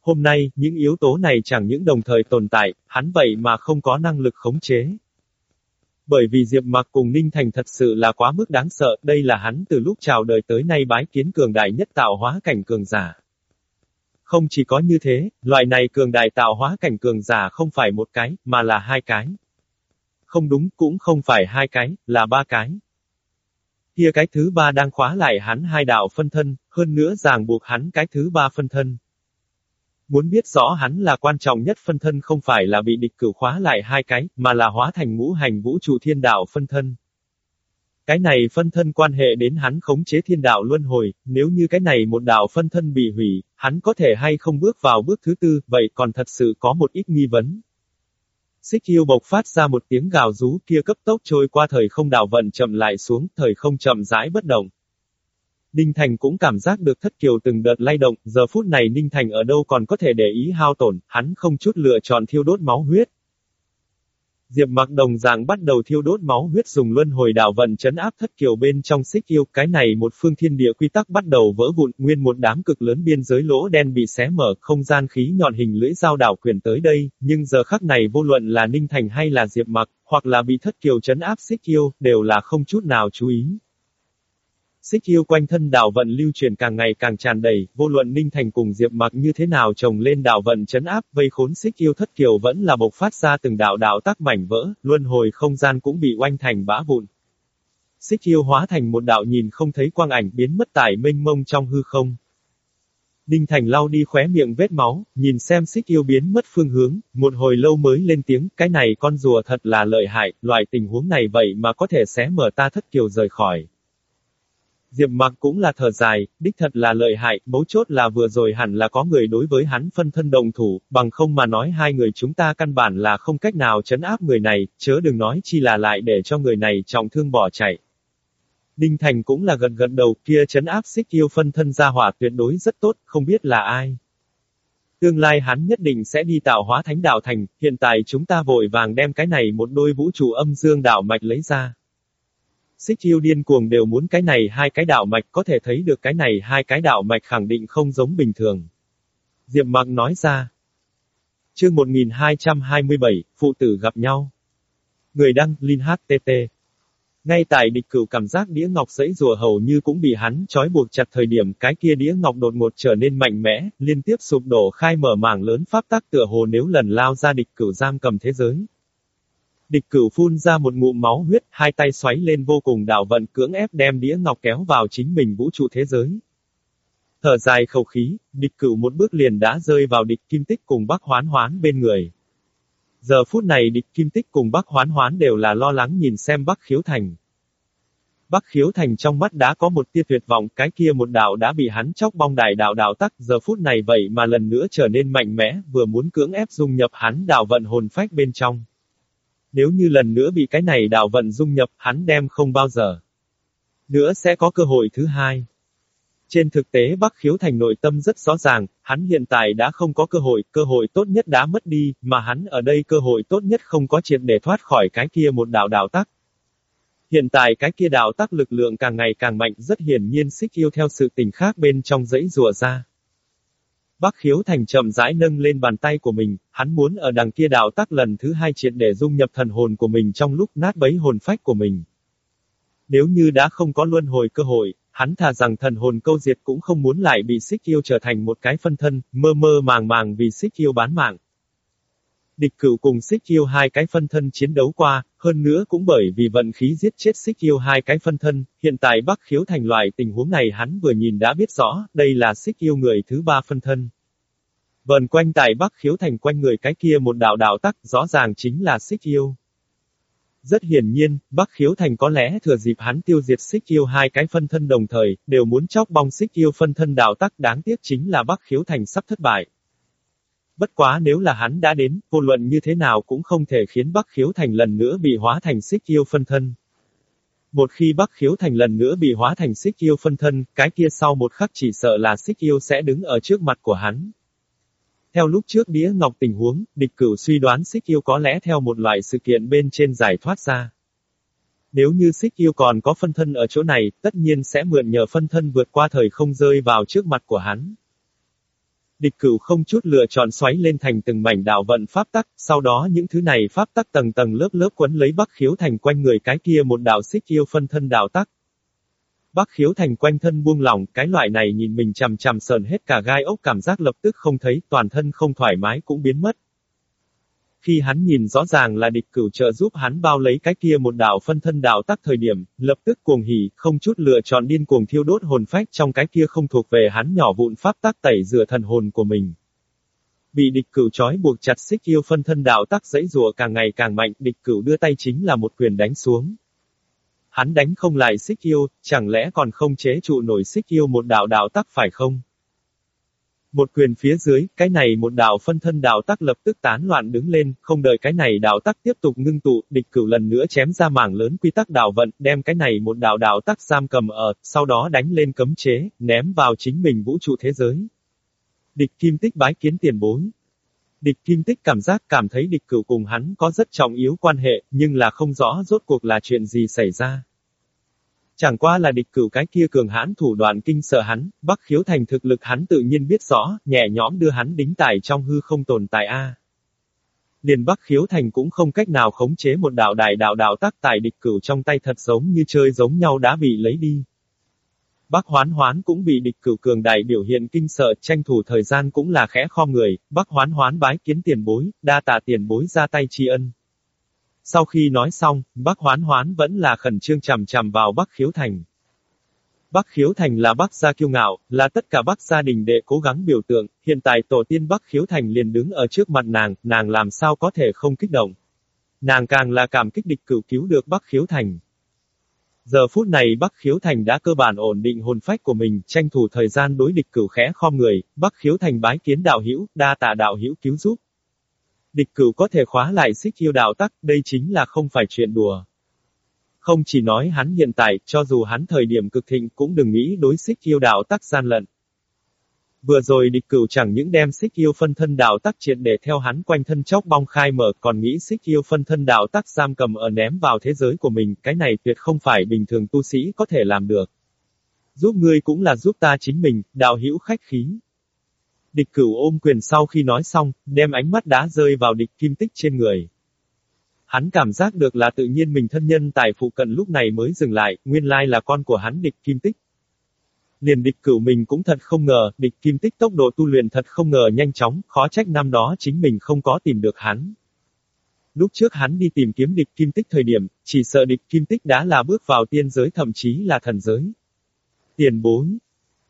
Speaker 1: Hôm nay, những yếu tố này chẳng những đồng thời tồn tại, hắn vậy mà không có năng lực khống chế. Bởi vì Diệp Mặc cùng Ninh Thành thật sự là quá mức đáng sợ, đây là hắn từ lúc chào đời tới nay bái kiến cường đại nhất tạo hóa cảnh cường giả. Không chỉ có như thế, loại này cường đại tạo hóa cảnh cường giả không phải một cái, mà là hai cái. Không đúng, cũng không phải hai cái, là ba cái. Kia cái thứ ba đang khóa lại hắn hai đạo phân thân, hơn nữa ràng buộc hắn cái thứ ba phân thân. Muốn biết rõ hắn là quan trọng nhất phân thân không phải là bị địch cử khóa lại hai cái, mà là hóa thành ngũ hành vũ trụ thiên đạo phân thân. Cái này phân thân quan hệ đến hắn khống chế thiên đạo luân hồi, nếu như cái này một đạo phân thân bị hủy, hắn có thể hay không bước vào bước thứ tư, vậy còn thật sự có một ít nghi vấn. Xích yêu bộc phát ra một tiếng gào rú kia cấp tốc trôi qua thời không đảo vận chậm lại xuống, thời không chậm rãi bất động. Ninh Thành cũng cảm giác được thất kiều từng đợt lay động, giờ phút này Ninh Thành ở đâu còn có thể để ý hao tổn, hắn không chút lựa chọn thiêu đốt máu huyết. Diệp mặc đồng dạng bắt đầu thiêu đốt máu huyết dùng luân hồi đạo vận chấn áp thất kiều bên trong xích yêu, cái này một phương thiên địa quy tắc bắt đầu vỡ vụn, nguyên một đám cực lớn biên giới lỗ đen bị xé mở, không gian khí nhọn hình lưỡi dao đảo quyền tới đây, nhưng giờ khắc này vô luận là Ninh Thành hay là Diệp mặc, hoặc là bị thất kiều chấn áp xích yêu, đều là không chút nào chú ý. Xích yêu quanh thân đạo vận lưu truyền càng ngày càng tràn đầy, vô luận Ninh Thành cùng Diệp Mặc như thế nào trồng lên đạo vận chấn áp, vây khốn xích yêu thất kiều vẫn là bộc phát ra từng đạo đạo tác mảnh vỡ, luân hồi không gian cũng bị oanh thành bã vụn. Xích yêu hóa thành một đạo nhìn không thấy quang ảnh biến mất tại mênh mông trong hư không. Ninh Thành lau đi khóe miệng vết máu, nhìn xem xích yêu biến mất phương hướng, một hồi lâu mới lên tiếng, cái này con rùa thật là lợi hại, loại tình huống này vậy mà có thể xé mở ta thất kiều rời khỏi. Diệp mặc cũng là thở dài, đích thật là lợi hại, mấu chốt là vừa rồi hẳn là có người đối với hắn phân thân đồng thủ, bằng không mà nói hai người chúng ta căn bản là không cách nào chấn áp người này, chớ đừng nói chi là lại để cho người này trọng thương bỏ chạy. Đinh Thành cũng là gần gần đầu kia chấn áp xích yêu phân thân ra hỏa tuyệt đối rất tốt, không biết là ai. Tương lai hắn nhất định sẽ đi tạo hóa thánh đạo thành, hiện tại chúng ta vội vàng đem cái này một đôi vũ trụ âm dương đạo mạch lấy ra. Xích yêu điên cuồng đều muốn cái này hai cái đạo mạch có thể thấy được cái này hai cái đạo mạch khẳng định không giống bình thường. Diệp Mặc nói ra. Chương 1227, Phụ tử gặp nhau. Người đăng, Linh HTT. Ngay tại địch cửu cảm giác đĩa ngọc dãy rùa hầu như cũng bị hắn trói buộc chặt thời điểm cái kia đĩa ngọc đột ngột trở nên mạnh mẽ, liên tiếp sụp đổ khai mở mảng lớn pháp tắc tựa hồ nếu lần lao ra địch cửu giam cầm thế giới. Địch cửu phun ra một ngụm máu huyết, hai tay xoáy lên vô cùng đảo vận cưỡng ép đem đĩa ngọc kéo vào chính mình vũ trụ thế giới. Thở dài khẩu khí, địch cửu một bước liền đã rơi vào địch kim tích cùng Bác hoán hoán bên người. Giờ phút này địch kim tích cùng Bác hoán hoán đều là lo lắng nhìn xem Bác khiếu thành. Bác khiếu thành trong mắt đã có một tia tuyệt vọng, cái kia một đạo đã bị hắn chóc bong đài đạo đạo tắc, giờ phút này vậy mà lần nữa trở nên mạnh mẽ, vừa muốn cưỡng ép dung nhập hắn đạo vận hồn phách bên trong. Nếu như lần nữa bị cái này đạo vận dung nhập, hắn đem không bao giờ. Nữa sẽ có cơ hội thứ hai. Trên thực tế Bắc Khiếu Thành nội tâm rất rõ ràng, hắn hiện tại đã không có cơ hội, cơ hội tốt nhất đã mất đi, mà hắn ở đây cơ hội tốt nhất không có chuyện để thoát khỏi cái kia một đạo đạo tắc. Hiện tại cái kia đạo tắc lực lượng càng ngày càng mạnh rất hiển nhiên xích yêu theo sự tình khác bên trong dãy rùa ra. Bắc khiếu thành chậm rãi nâng lên bàn tay của mình, hắn muốn ở đằng kia đạo tắc lần thứ hai triệt để dung nhập thần hồn của mình trong lúc nát bấy hồn phách của mình. Nếu như đã không có luân hồi cơ hội, hắn thà rằng thần hồn câu diệt cũng không muốn lại bị xích yêu trở thành một cái phân thân, mơ mơ màng màng vì xích yêu bán mạng. Địch cửu cùng xích yêu hai cái phân thân chiến đấu qua, hơn nữa cũng bởi vì vận khí giết chết xích yêu hai cái phân thân, hiện tại Bắc Khiếu Thành loại tình huống này hắn vừa nhìn đã biết rõ, đây là xích yêu người thứ ba phân thân. Vần quanh tại Bắc Khiếu Thành quanh người cái kia một đạo đạo tắc, rõ ràng chính là xích yêu. Rất hiển nhiên, Bắc Khiếu Thành có lẽ thừa dịp hắn tiêu diệt xích yêu hai cái phân thân đồng thời, đều muốn chóc bong xích yêu phân thân đạo tắc đáng tiếc chính là Bắc Khiếu Thành sắp thất bại. Bất quá nếu là hắn đã đến, vô luận như thế nào cũng không thể khiến Bắc Khiếu Thành lần nữa bị hóa thành xích yêu phân thân. Một khi Bắc Khiếu Thành lần nữa bị hóa thành xích yêu phân thân, cái kia sau một khắc chỉ sợ là xích yêu sẽ đứng ở trước mặt của hắn. Theo lúc trước đĩa ngọc tình huống, địch cửu suy đoán xích yêu có lẽ theo một loại sự kiện bên trên giải thoát ra. Nếu như xích yêu còn có phân thân ở chỗ này, tất nhiên sẽ mượn nhờ phân thân vượt qua thời không rơi vào trước mặt của hắn. Địch cửu không chút lựa chọn xoáy lên thành từng mảnh đạo vận pháp tắc, sau đó những thứ này pháp tắc tầng tầng lớp lớp quấn lấy bắc khiếu thành quanh người cái kia một đạo xích yêu phân thân đạo tắc. Bắc khiếu thành quanh thân buông lỏng, cái loại này nhìn mình chằm chằm sờn hết cả gai ốc cảm giác lập tức không thấy, toàn thân không thoải mái cũng biến mất. Khi hắn nhìn rõ ràng là địch cửu trợ giúp hắn bao lấy cái kia một đạo phân thân đạo tắc thời điểm, lập tức cuồng hỉ, không chút lựa chọn điên cuồng thiêu đốt hồn phách trong cái kia không thuộc về hắn nhỏ vụn pháp tắc tẩy rửa thần hồn của mình. Bị địch cửu trói buộc chặt xích yêu phân thân đạo tắc dãy rùa càng ngày càng mạnh, địch cửu đưa tay chính là một quyền đánh xuống. Hắn đánh không lại xích yêu, chẳng lẽ còn không chế trụ nổi xích yêu một đạo đạo tắc phải không? Một quyền phía dưới, cái này một đạo phân thân đạo tắc lập tức tán loạn đứng lên, không đợi cái này đạo tắc tiếp tục ngưng tụ, địch cửu lần nữa chém ra mảng lớn quy tắc đạo vận, đem cái này một đạo đạo tắc giam cầm ở, sau đó đánh lên cấm chế, ném vào chính mình vũ trụ thế giới. Địch kim tích bái kiến tiền bối. Địch kim tích cảm giác cảm thấy địch cửu cùng hắn có rất trọng yếu quan hệ, nhưng là không rõ rốt cuộc là chuyện gì xảy ra. Chẳng qua là địch cửu cái kia cường hãn thủ đoạn kinh sợ hắn, Bắc Khiếu Thành thực lực hắn tự nhiên biết rõ, nhẹ nhõm đưa hắn đính tải trong hư không tồn tại A. Liền Bắc Khiếu Thành cũng không cách nào khống chế một đạo đại đạo đạo tác tài địch cửu trong tay thật giống như chơi giống nhau đã bị lấy đi. Bắc Hoán Hoán cũng bị địch cửu cường đại biểu hiện kinh sợ, tranh thủ thời gian cũng là khẽ kho người, Bắc Hoán Hoán bái kiến tiền bối, đa tạ tiền bối ra tay tri ân. Sau khi nói xong, Bắc Hoán Hoán vẫn là khẩn trương chằm chằm vào Bắc Khiếu Thành. Bắc Khiếu Thành là Bắc gia kiêu ngạo, là tất cả Bắc gia đình đệ cố gắng biểu tượng, hiện tại tổ tiên Bắc Khiếu Thành liền đứng ở trước mặt nàng, nàng làm sao có thể không kích động. Nàng càng là cảm kích địch cửu cứu được Bắc Khiếu Thành. Giờ phút này Bắc Khiếu Thành đã cơ bản ổn định hồn phách của mình, tranh thủ thời gian đối địch cửu khẽ khom người, Bắc Khiếu Thành bái kiến đạo hữu, đa tạ đạo hữu cứu giúp. Địch cửu có thể khóa lại xích yêu đạo tắc, đây chính là không phải chuyện đùa. Không chỉ nói hắn hiện tại, cho dù hắn thời điểm cực thịnh cũng đừng nghĩ đối xích yêu đạo tắc gian lận. Vừa rồi địch cửu chẳng những đem xích yêu phân thân đạo tắc triệt để theo hắn quanh thân chóc bong khai mở, còn nghĩ xích yêu phân thân đạo tắc giam cầm ở ném vào thế giới của mình, cái này tuyệt không phải bình thường tu sĩ có thể làm được. Giúp ngươi cũng là giúp ta chính mình, đạo hữu khách khí. Địch cửu ôm quyền sau khi nói xong, đem ánh mắt đá rơi vào địch kim tích trên người. Hắn cảm giác được là tự nhiên mình thân nhân tại phụ cận lúc này mới dừng lại, nguyên lai là con của hắn địch kim tích. Liền địch cửu mình cũng thật không ngờ, địch kim tích tốc độ tu luyện thật không ngờ nhanh chóng, khó trách năm đó chính mình không có tìm được hắn. Lúc trước hắn đi tìm kiếm địch kim tích thời điểm, chỉ sợ địch kim tích đã là bước vào tiên giới thậm chí là thần giới. Tiền bối,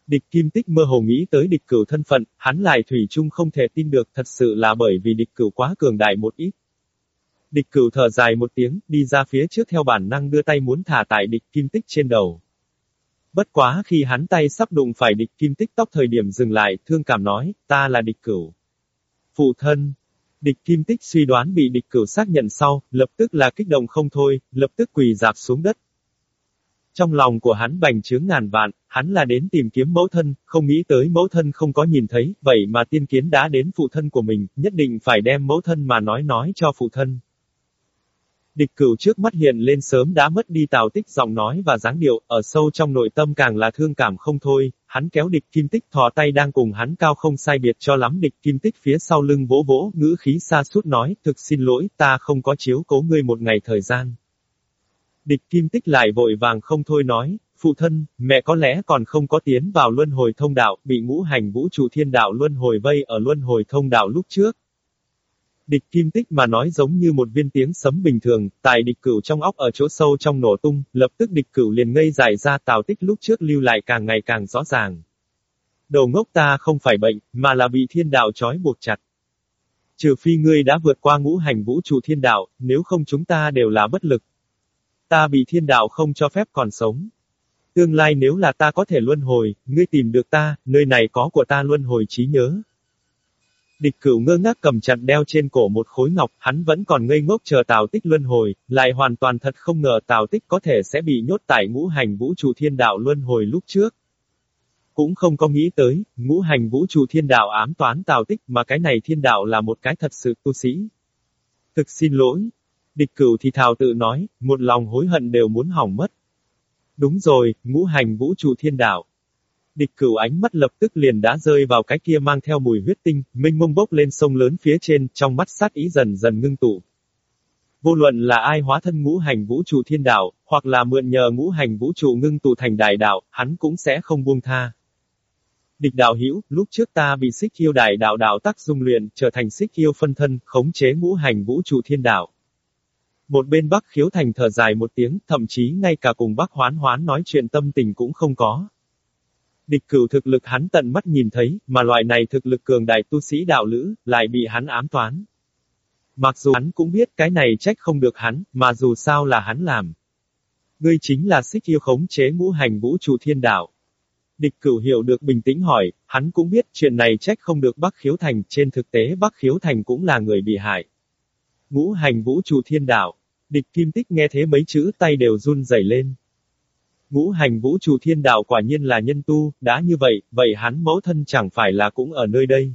Speaker 1: Địch kim tích mơ hồ nghĩ tới địch cửu thân phận, hắn lại thủy chung không thể tin được thật sự là bởi vì địch cửu quá cường đại một ít. Địch cửu thở dài một tiếng, đi ra phía trước theo bản năng đưa tay muốn thả tại địch kim tích trên đầu. Bất quá khi hắn tay sắp đụng phải địch kim tích tóc thời điểm dừng lại, thương cảm nói, ta là địch cửu. Phụ thân. Địch kim tích suy đoán bị địch cửu xác nhận sau, lập tức là kích động không thôi, lập tức quỳ dạp xuống đất. Trong lòng của hắn bành trướng ngàn vạn, hắn là đến tìm kiếm mẫu thân, không nghĩ tới mẫu thân không có nhìn thấy, vậy mà tiên kiến đã đến phụ thân của mình, nhất định phải đem mẫu thân mà nói nói cho phụ thân. Địch cửu trước mắt hiện lên sớm đã mất đi tào tích giọng nói và dáng điệu, ở sâu trong nội tâm càng là thương cảm không thôi, hắn kéo địch kim tích thò tay đang cùng hắn cao không sai biệt cho lắm địch kim tích phía sau lưng vỗ vỗ, ngữ khí xa suốt nói, thực xin lỗi, ta không có chiếu cố ngươi một ngày thời gian. Địch kim tích lại vội vàng không thôi nói, phụ thân, mẹ có lẽ còn không có tiến vào luân hồi thông đạo, bị ngũ hành vũ trụ thiên đạo luân hồi vây ở luân hồi thông đạo lúc trước. Địch kim tích mà nói giống như một viên tiếng sấm bình thường, tại địch cửu trong óc ở chỗ sâu trong nổ tung, lập tức địch cửu liền ngây giải ra tào tích lúc trước lưu lại càng ngày càng rõ ràng. Đầu ngốc ta không phải bệnh, mà là bị thiên đạo trói buộc chặt. Trừ phi ngươi đã vượt qua ngũ hành vũ trụ thiên đạo, nếu không chúng ta đều là bất lực. Ta bị thiên đạo không cho phép còn sống. Tương lai nếu là ta có thể luân hồi, ngươi tìm được ta, nơi này có của ta luân hồi trí nhớ, Địch cửu ngơ ngác cầm chặt đeo trên cổ một khối ngọc, hắn vẫn còn ngây ngốc chờ Tào Tích luân hồi, lại hoàn toàn thật không ngờ Tào Tích có thể sẽ bị nhốt tại ngũ hành vũ trụ thiên đạo luân hồi lúc trước. Cũng không có nghĩ tới, ngũ hành vũ trụ thiên đạo ám toán Tào Tích mà cái này thiên đạo là một cái thật sự tu sĩ. Thực xin lỗi. Địch cửu thì thào tự nói, một lòng hối hận đều muốn hỏng mất. Đúng rồi, ngũ hành vũ trụ thiên đạo. Địch cửu ánh mắt lập tức liền đã rơi vào cái kia mang theo mùi huyết tinh, minh mông bốc lên sông lớn phía trên, trong mắt sát ý dần dần ngưng tụ. Vô luận là ai hóa thân ngũ hành vũ trụ thiên đạo, hoặc là mượn nhờ ngũ hành vũ trụ ngưng tụ thành đại đạo, hắn cũng sẽ không buông tha. Địch đạo hiểu, lúc trước ta bị xích yêu đại đạo đạo tắc dung luyện, trở thành xích yêu phân thân, khống chế ngũ hành vũ trụ thiên đạo. Một bên Bắc khiếu thành thở dài một tiếng, thậm chí ngay cả cùng Bắc hoán hoán nói chuyện tâm tình cũng không có. Địch cửu thực lực hắn tận mắt nhìn thấy, mà loại này thực lực cường đại tu sĩ đạo lữ, lại bị hắn ám toán. Mặc dù hắn cũng biết cái này trách không được hắn, mà dù sao là hắn làm. Ngươi chính là xích yêu khống chế ngũ hành vũ trụ thiên đạo. Địch cửu hiểu được bình tĩnh hỏi, hắn cũng biết chuyện này trách không được Bắc Khiếu Thành, trên thực tế Bắc Khiếu Thành cũng là người bị hại. Ngũ hành vũ trụ thiên đạo. Địch kim tích nghe thế mấy chữ tay đều run rẩy lên. Ngũ hành vũ trụ thiên đạo quả nhiên là nhân tu, đã như vậy, vậy hắn mẫu thân chẳng phải là cũng ở nơi đây.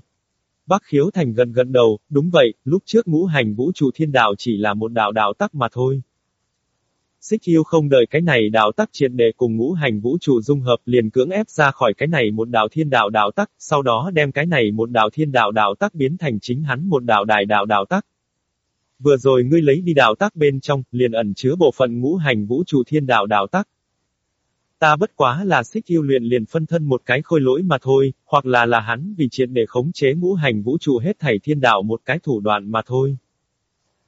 Speaker 1: Bác khiếu thành gần gần đầu, đúng vậy, lúc trước ngũ hành vũ trụ thiên đạo chỉ là một đạo đạo tắc mà thôi. Xích yêu không đợi cái này đạo tắc triệt để cùng ngũ hành vũ trụ dung hợp liền cưỡng ép ra khỏi cái này một đạo thiên đạo đạo tắc, sau đó đem cái này một đạo thiên đạo đạo tắc biến thành chính hắn một đạo đại đạo đạo tắc. Vừa rồi ngươi lấy đi đạo tác bên trong, liền ẩn chứa bộ phận ngũ hành vũ trụ thiên đạo đạo tác Ta bất quá là xích yêu luyện liền phân thân một cái khôi lỗi mà thôi, hoặc là là hắn vì triệt để khống chế ngũ hành vũ trụ hết thảy thiên đạo một cái thủ đoạn mà thôi.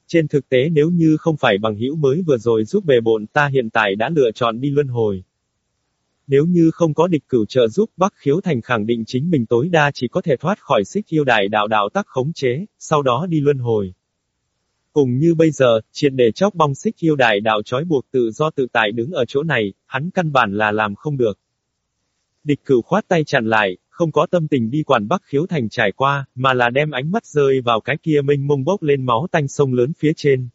Speaker 1: Trên thực tế nếu như không phải bằng hữu mới vừa rồi giúp bề bộn ta hiện tại đã lựa chọn đi luân hồi. Nếu như không có địch cửu trợ giúp Bắc Khiếu Thành khẳng định chính mình tối đa chỉ có thể thoát khỏi xích yêu đại đạo đạo tắc khống chế, sau đó đi luân hồi. Cùng như bây giờ, triệt để chóc bong xích yêu đại đạo trói buộc tự do tự tại đứng ở chỗ này, hắn căn bản là làm không được. Địch cửu khoát tay chặn lại, không có tâm tình đi quản bắc khiếu thành trải qua, mà là đem ánh mắt rơi vào cái kia mênh mông bốc lên máu tanh sông lớn phía trên.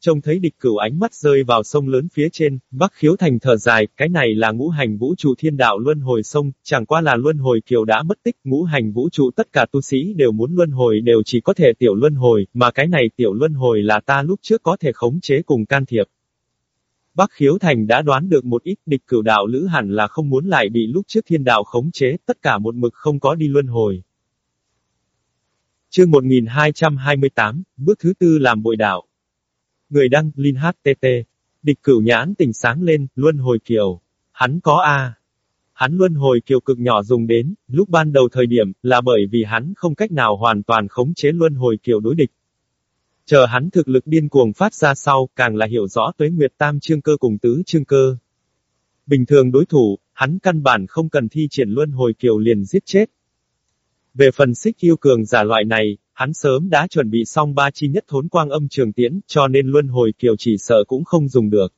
Speaker 1: Trông thấy địch cửu ánh mắt rơi vào sông lớn phía trên, Bắc Khiếu Thành thở dài, cái này là ngũ hành vũ trụ thiên đạo luân hồi sông, chẳng qua là luân hồi kiều đã mất tích, ngũ hành vũ trụ tất cả tu sĩ đều muốn luân hồi đều chỉ có thể tiểu luân hồi, mà cái này tiểu luân hồi là ta lúc trước có thể khống chế cùng can thiệp. Bắc Khiếu Thành đã đoán được một ít địch cửu đạo lữ hẳn là không muốn lại bị lúc trước thiên đạo khống chế, tất cả một mực không có đi luân hồi. Chương 1228, bước thứ tư làm bội đạo. Người đăng, Linh HTT. Địch cửu nhãn tỉnh sáng lên, luân hồi kiều. Hắn có A. Hắn luân hồi kiều cực nhỏ dùng đến, lúc ban đầu thời điểm, là bởi vì hắn không cách nào hoàn toàn khống chế luân hồi kiều đối địch. Chờ hắn thực lực điên cuồng phát ra sau, càng là hiểu rõ tuế nguyệt tam chương cơ cùng tứ chương cơ. Bình thường đối thủ, hắn căn bản không cần thi triển luân hồi kiều liền giết chết. Về phần xích yêu cường giả loại này, Hắn sớm đã chuẩn bị xong ba chi nhất thốn quang âm trường tiễn, cho nên luân hồi kiều chỉ sợ cũng không dùng được.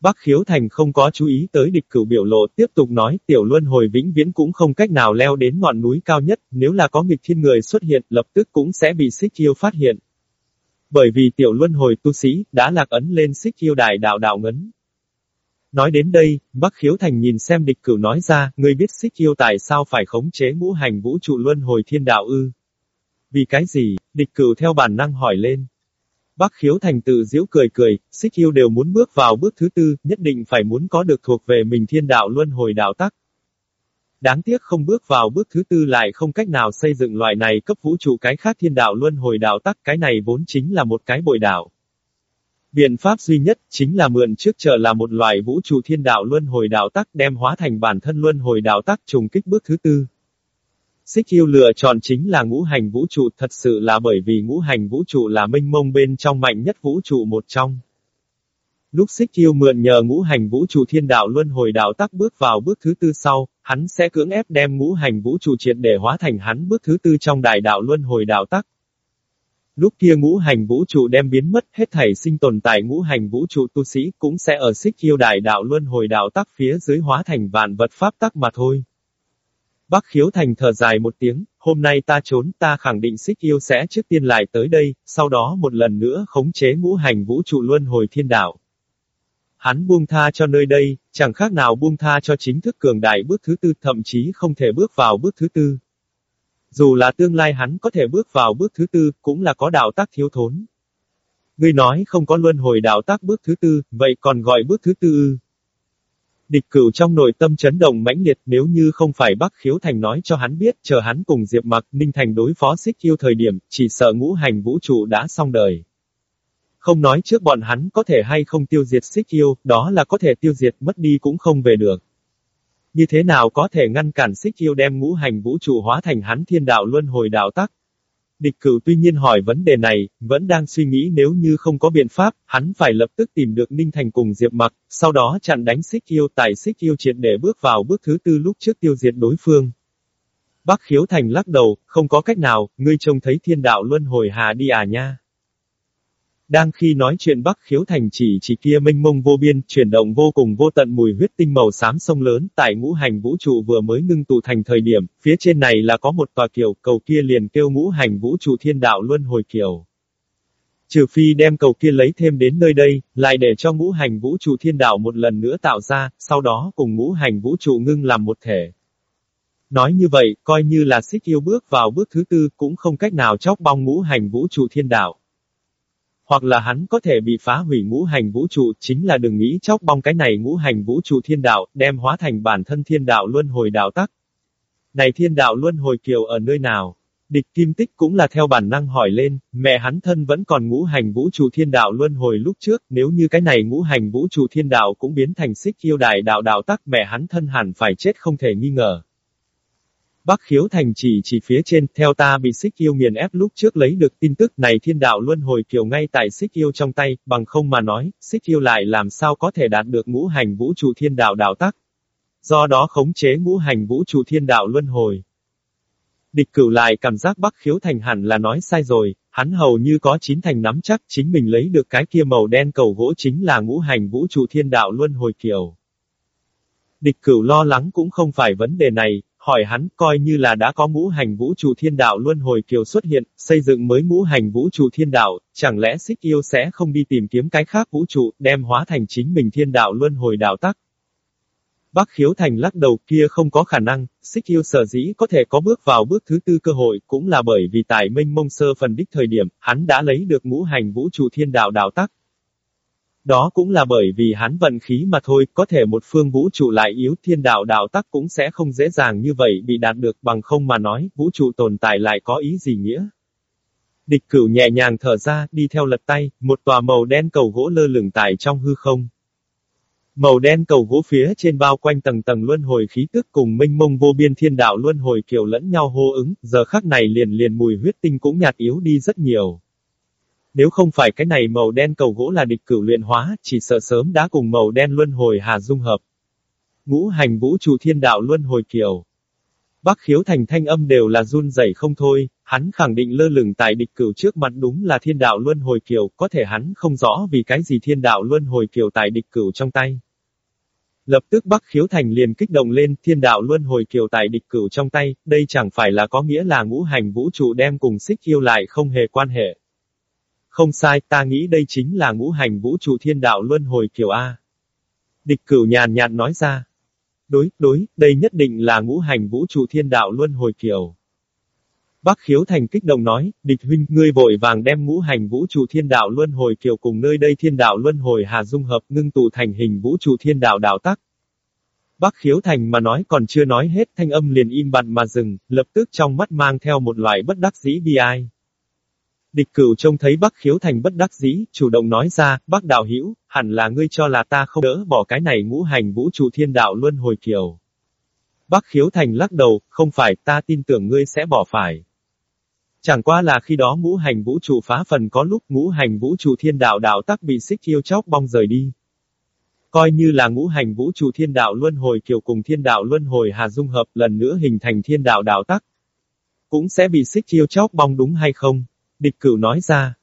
Speaker 1: Bắc khiếu thành không có chú ý tới địch cửu biểu lộ tiếp tục nói tiểu luân hồi vĩnh viễn cũng không cách nào leo đến ngọn núi cao nhất, nếu là có nghịch thiên người xuất hiện lập tức cũng sẽ bị xích yêu phát hiện. Bởi vì tiểu luân hồi tu sĩ, đã lạc ấn lên xích yêu đại đạo đạo ngấn. Nói đến đây, Bắc khiếu thành nhìn xem địch cửu nói ra, người biết xích yêu tại sao phải khống chế ngũ hành vũ trụ luân hồi thiên đạo ư. Vì cái gì? Địch cửu theo bản năng hỏi lên. Bác khiếu thành tự diễu cười cười, xích yêu đều muốn bước vào bước thứ tư, nhất định phải muốn có được thuộc về mình thiên đạo luân hồi đạo tắc. Đáng tiếc không bước vào bước thứ tư lại không cách nào xây dựng loại này cấp vũ trụ cái khác thiên đạo luân hồi đạo tắc cái này vốn chính là một cái bội đạo. Biện pháp duy nhất chính là mượn trước chờ là một loại vũ trụ thiên đạo luân hồi đạo tắc đem hóa thành bản thân luân hồi đạo tắc trùng kích bước thứ tư. Xích yêu lựa chọn chính là ngũ hành vũ trụ thật sự là bởi vì ngũ hành vũ trụ là minh mông bên trong mạnh nhất vũ trụ một trong. Lúc xích yêu mượn nhờ ngũ hành vũ trụ thiên đạo luân hồi đạo tắc bước vào bước thứ tư sau, hắn sẽ cưỡng ép đem ngũ hành vũ trụ triệt để hóa thành hắn bước thứ tư trong đại đạo luân hồi đạo tắc. Lúc kia ngũ hành vũ trụ đem biến mất hết thảy sinh tồn tại ngũ hành vũ trụ tu sĩ cũng sẽ ở xích yêu đại đạo luân hồi đạo tắc phía dưới hóa thành vạn vật pháp tắc mà thôi. Bắc khiếu thành thở dài một tiếng, hôm nay ta trốn ta khẳng định xích yêu sẽ trước tiên lại tới đây, sau đó một lần nữa khống chế ngũ hành vũ trụ luân hồi thiên đạo. Hắn buông tha cho nơi đây, chẳng khác nào buông tha cho chính thức cường đại bước thứ tư thậm chí không thể bước vào bước thứ tư. Dù là tương lai hắn có thể bước vào bước thứ tư, cũng là có đạo tác thiếu thốn. Ngươi nói không có luân hồi đạo tác bước thứ tư, vậy còn gọi bước thứ tư ư? Địch cửu trong nội tâm chấn động mãnh liệt nếu như không phải Bắc Khiếu Thành nói cho hắn biết chờ hắn cùng Diệp Mặc Ninh Thành đối phó xích yêu thời điểm, chỉ sợ ngũ hành vũ trụ đã xong đời. Không nói trước bọn hắn có thể hay không tiêu diệt xích yêu, đó là có thể tiêu diệt mất đi cũng không về được. Như thế nào có thể ngăn cản xích yêu đem ngũ hành vũ trụ hóa thành hắn thiên đạo luân hồi đạo tắc? Địch cửu tuy nhiên hỏi vấn đề này, vẫn đang suy nghĩ nếu như không có biện pháp, hắn phải lập tức tìm được Ninh Thành cùng Diệp Mặc, sau đó chặn đánh xích yêu tại xích yêu triệt để bước vào bước thứ tư lúc trước tiêu diệt đối phương. Bắc khiếu thành lắc đầu, không có cách nào, ngươi trông thấy thiên đạo luân hồi hà đi à nha. Đang khi nói chuyện Bắc Khiếu Thành chỉ chỉ kia minh mông vô biên, chuyển động vô cùng vô tận mùi huyết tinh màu xám sông lớn, tại ngũ hành vũ trụ vừa mới ngưng tụ thành thời điểm, phía trên này là có một tòa kiều, cầu kia liền kêu ngũ hành vũ trụ thiên đạo luân hồi kiều. Trừ phi đem cầu kia lấy thêm đến nơi đây, lại để cho ngũ hành vũ trụ thiên đạo một lần nữa tạo ra, sau đó cùng ngũ hành vũ trụ ngưng làm một thể. Nói như vậy, coi như là xích yêu bước vào bước thứ tư cũng không cách nào chóc bong ngũ hành vũ trụ thiên đạo. Hoặc là hắn có thể bị phá hủy ngũ hành vũ trụ, chính là đừng nghĩ chóc bong cái này ngũ hành vũ trụ thiên đạo, đem hóa thành bản thân thiên đạo luân hồi đạo tắc. Này thiên đạo luân hồi kiều ở nơi nào? Địch kim tích cũng là theo bản năng hỏi lên, mẹ hắn thân vẫn còn ngũ hành vũ trụ thiên đạo luân hồi lúc trước, nếu như cái này ngũ hành vũ trụ thiên đạo cũng biến thành xích yêu đại đạo đạo tắc mẹ hắn thân hẳn phải chết không thể nghi ngờ. Bắc khiếu thành chỉ chỉ phía trên, theo ta bị xích yêu nghiền ép lúc trước lấy được tin tức này thiên đạo luân hồi kiều ngay tại xích yêu trong tay, bằng không mà nói, xích yêu lại làm sao có thể đạt được ngũ hành vũ trụ thiên đạo đạo tắc. Do đó khống chế ngũ hành vũ trụ thiên đạo luân hồi. Địch cửu lại cảm giác Bắc khiếu thành hẳn là nói sai rồi, hắn hầu như có chín thành nắm chắc chính mình lấy được cái kia màu đen cầu gỗ chính là ngũ hành vũ trụ thiên đạo luân hồi kiều. Địch cửu lo lắng cũng không phải vấn đề này, hỏi hắn, coi như là đã có ngũ hành vũ trụ thiên đạo luân hồi kiều xuất hiện, xây dựng mới ngũ hành vũ trụ thiên đạo, chẳng lẽ xích yêu sẽ không đi tìm kiếm cái khác vũ trụ, đem hóa thành chính mình thiên đạo luân hồi đạo tắc? Bắc khiếu thành lắc đầu kia không có khả năng, xích yêu sở dĩ có thể có bước vào bước thứ tư cơ hội, cũng là bởi vì tại minh mông sơ phần đích thời điểm, hắn đã lấy được ngũ hành vũ trụ thiên đạo đạo tắc. Đó cũng là bởi vì hắn vận khí mà thôi, có thể một phương vũ trụ lại yếu thiên đạo đạo tắc cũng sẽ không dễ dàng như vậy bị đạt được bằng không mà nói, vũ trụ tồn tại lại có ý gì nghĩa. Địch cửu nhẹ nhàng thở ra, đi theo lật tay, một tòa màu đen cầu gỗ lơ lửng tại trong hư không. Màu đen cầu gỗ phía trên bao quanh tầng tầng luân hồi khí tức cùng minh mông vô biên thiên đạo luân hồi kiểu lẫn nhau hô ứng, giờ khắc này liền liền mùi huyết tinh cũng nhạt yếu đi rất nhiều. Nếu không phải cái này màu đen cầu gỗ là địch cửu luyện hóa, chỉ sợ sớm đã cùng màu đen luân hồi hà dung hợp. Ngũ hành vũ trụ thiên đạo luân hồi kiều. Bắc khiếu thành thanh âm đều là run rẩy không thôi, hắn khẳng định lơ lửng tại địch cửu trước mặt đúng là thiên đạo luân hồi kiều, có thể hắn không rõ vì cái gì thiên đạo luân hồi kiều tại địch cửu trong tay. Lập tức Bắc khiếu thành liền kích động lên, thiên đạo luân hồi kiều tại địch cửu trong tay, đây chẳng phải là có nghĩa là ngũ hành vũ trụ đem cùng xích yêu lại không hề quan hệ. Không sai, ta nghĩ đây chính là ngũ hành vũ trụ thiên đạo luân hồi kiểu A. Địch cửu nhàn nhạt nói ra. Đối, đối, đây nhất định là ngũ hành vũ trụ thiên đạo luân hồi kiểu. Bắc khiếu thành kích động nói, địch huynh, ngươi vội vàng đem ngũ hành vũ trụ thiên đạo luân hồi kiểu cùng nơi đây thiên đạo luân hồi hà dung hợp ngưng tụ thành hình vũ trụ thiên đạo đạo tắc. Bắc khiếu thành mà nói còn chưa nói hết thanh âm liền im bặt mà dừng, lập tức trong mắt mang theo một loại bất đắc dĩ bi ai. Địch cửu trông thấy Bắc khiếu thành bất đắc dĩ, chủ động nói ra, Bắc đạo hữu hẳn là ngươi cho là ta không đỡ bỏ cái này ngũ hành vũ trụ thiên đạo luân hồi kiều. Bắc khiếu thành lắc đầu, không phải, ta tin tưởng ngươi sẽ bỏ phải. Chẳng qua là khi đó ngũ hành vũ trụ phá phần có lúc ngũ hành vũ trụ thiên đạo đạo tắc bị xích yêu chóc bong rời đi. Coi như là ngũ hành vũ trụ thiên đạo luân hồi kiều cùng thiên đạo luân hồi hà dung hợp lần nữa hình thành thiên đạo đạo tắc. Cũng sẽ bị xích yêu chóc bong đúng hay không? Địch cửu nói ra.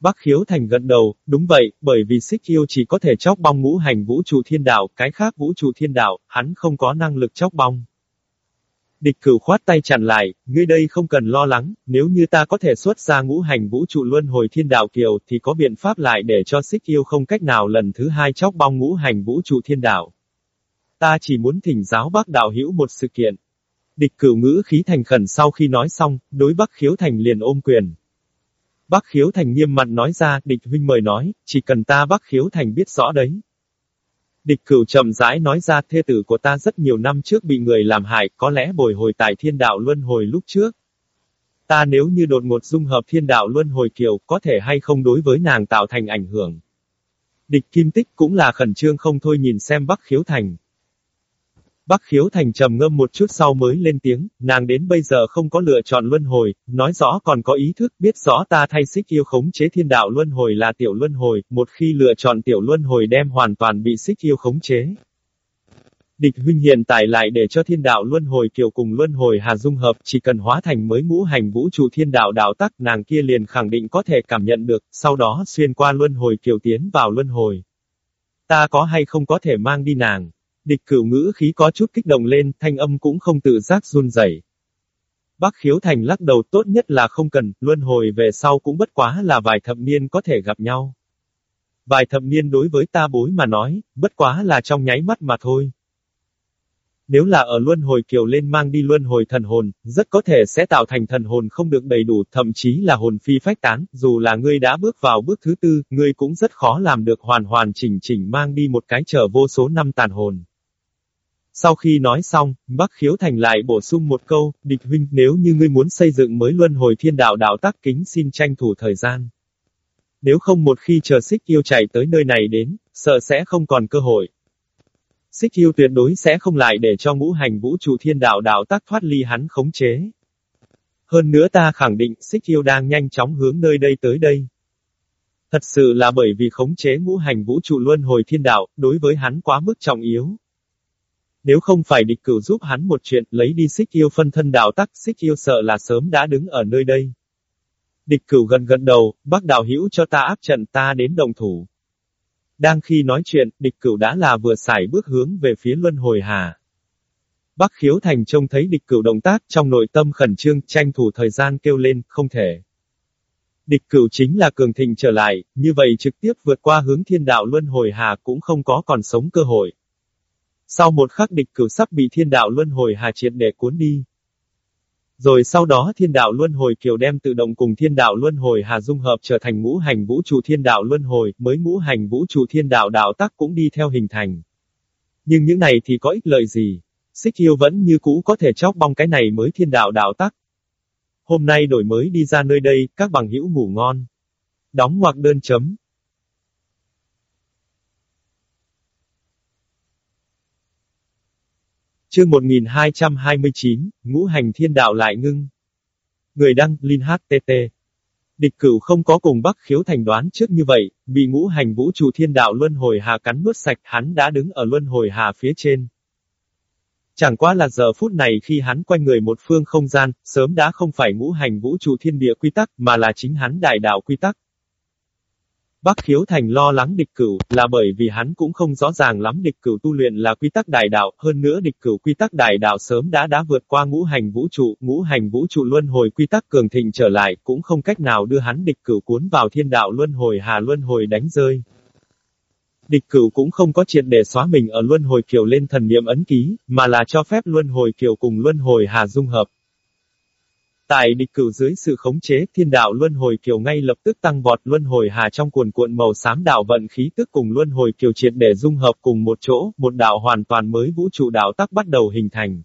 Speaker 1: Bắc khiếu thành gật đầu, đúng vậy, bởi vì xích yêu chỉ có thể chóc bong ngũ hành vũ trụ thiên đạo, cái khác vũ trụ thiên đạo, hắn không có năng lực chóc bong. Địch cửu khoát tay chặn lại, ngươi đây không cần lo lắng, nếu như ta có thể xuất ra ngũ hành vũ trụ luân hồi thiên đạo kiều thì có biện pháp lại để cho xích yêu không cách nào lần thứ hai chóc bong ngũ hành vũ trụ thiên đạo. Ta chỉ muốn thỉnh giáo bác đạo hữu một sự kiện. Địch cửu ngữ khí thành khẩn sau khi nói xong, đối bắc khiếu thành liền ôm quyền. Bắc khiếu thành nghiêm mặt nói ra, địch huynh mời nói, chỉ cần ta bắc khiếu thành biết rõ đấy. Địch cửu chậm rãi nói ra thê tử của ta rất nhiều năm trước bị người làm hại, có lẽ bồi hồi tại thiên đạo luân hồi lúc trước. Ta nếu như đột ngột dung hợp thiên đạo luân hồi kiều, có thể hay không đối với nàng tạo thành ảnh hưởng. Địch kim tích cũng là khẩn trương không thôi nhìn xem Bắc khiếu thành. Bắc khiếu thành trầm ngâm một chút sau mới lên tiếng, nàng đến bây giờ không có lựa chọn luân hồi, nói rõ còn có ý thức, biết rõ ta thay xích yêu khống chế thiên đạo luân hồi là tiểu luân hồi, một khi lựa chọn tiểu luân hồi đem hoàn toàn bị xích yêu khống chế. Địch huynh hiện tại lại để cho thiên đạo luân hồi kiều cùng luân hồi hà dung hợp, chỉ cần hóa thành mới ngũ hành vũ trụ thiên đạo đạo tắc nàng kia liền khẳng định có thể cảm nhận được, sau đó xuyên qua luân hồi kiều tiến vào luân hồi. Ta có hay không có thể mang đi nàng? Địch cửu ngữ khí có chút kích động lên, thanh âm cũng không tự giác run rẩy. Bác khiếu thành lắc đầu tốt nhất là không cần, luân hồi về sau cũng bất quá là vài thập niên có thể gặp nhau. Vài thập niên đối với ta bối mà nói, bất quá là trong nháy mắt mà thôi. Nếu là ở luân hồi kiều lên mang đi luân hồi thần hồn, rất có thể sẽ tạo thành thần hồn không được đầy đủ, thậm chí là hồn phi phách tán, dù là ngươi đã bước vào bước thứ tư, ngươi cũng rất khó làm được hoàn hoàn chỉnh chỉnh mang đi một cái trở vô số năm tàn hồn. Sau khi nói xong, Bắc Khiếu Thành lại bổ sung một câu, địch huynh nếu như ngươi muốn xây dựng mới luân hồi thiên đạo đạo tắc kính xin tranh thủ thời gian. Nếu không một khi chờ xích yêu chạy tới nơi này đến, sợ sẽ không còn cơ hội. Xích yêu tuyệt đối sẽ không lại để cho ngũ hành vũ trụ thiên đạo đạo tắc thoát ly hắn khống chế. Hơn nữa ta khẳng định xích yêu đang nhanh chóng hướng nơi đây tới đây. Thật sự là bởi vì khống chế ngũ hành vũ trụ luân hồi thiên đạo, đối với hắn quá mức trọng yếu. Nếu không phải địch cửu giúp hắn một chuyện, lấy đi xích yêu phân thân đạo tắc, xích yêu sợ là sớm đã đứng ở nơi đây. Địch cửu gần gần đầu, bác đạo hữu cho ta áp trận ta đến đồng thủ. Đang khi nói chuyện, địch cửu đã là vừa xài bước hướng về phía luân hồi hà. Bắc khiếu thành trông thấy địch cửu động tác trong nội tâm khẩn trương, tranh thủ thời gian kêu lên, không thể. Địch cửu chính là cường thịnh trở lại, như vậy trực tiếp vượt qua hướng thiên đạo luân hồi hà cũng không có còn sống cơ hội. Sau một khắc địch cửu sắp bị thiên đạo luân hồi hà triệt để cuốn đi. Rồi sau đó thiên đạo luân hồi kiều đem tự động cùng thiên đạo luân hồi hà dung hợp trở thành ngũ hành vũ trụ thiên đạo luân hồi, mới ngũ hành vũ trụ thiên đạo đạo tắc cũng đi theo hình thành. Nhưng những này thì có ích lợi gì? Xích yêu vẫn như cũ có thể chóc bong cái này mới thiên đạo đạo tắc. Hôm nay đổi mới đi ra nơi đây, các bằng hữu ngủ ngon. Đóng ngoặc đơn chấm. Chương 1229, Ngũ hành thiên đạo lại ngưng. Người đăng, Linh HTT. Địch cửu không có cùng Bắc khiếu thành đoán trước như vậy, bị ngũ hành vũ trụ thiên đạo luân hồi hà cắn nuốt sạch, hắn đã đứng ở luân hồi hà phía trên. Chẳng qua là giờ phút này khi hắn quanh người một phương không gian, sớm đã không phải ngũ hành vũ trụ thiên địa quy tắc, mà là chính hắn đại đạo quy tắc. Bắc Khiếu Thành lo lắng địch cửu, là bởi vì hắn cũng không rõ ràng lắm địch cửu tu luyện là quy tắc đại đạo, hơn nữa địch cửu quy tắc đại đạo sớm đã đã vượt qua ngũ hành vũ trụ, ngũ hành vũ trụ luân hồi quy tắc cường thịnh trở lại, cũng không cách nào đưa hắn địch cửu cuốn vào thiên đạo luân hồi hà luân hồi đánh rơi. Địch cửu cũng không có triệt để xóa mình ở luân hồi kiều lên thần niệm ấn ký, mà là cho phép luân hồi kiều cùng luân hồi hà dung hợp. Tại địch cửu dưới sự khống chế, thiên đạo luân hồi kiều ngay lập tức tăng vọt luân hồi hà trong cuồn cuộn màu xám đạo vận khí tức cùng luân hồi kiều triệt để dung hợp cùng một chỗ, một đạo hoàn toàn mới vũ trụ đạo tắc bắt đầu hình thành.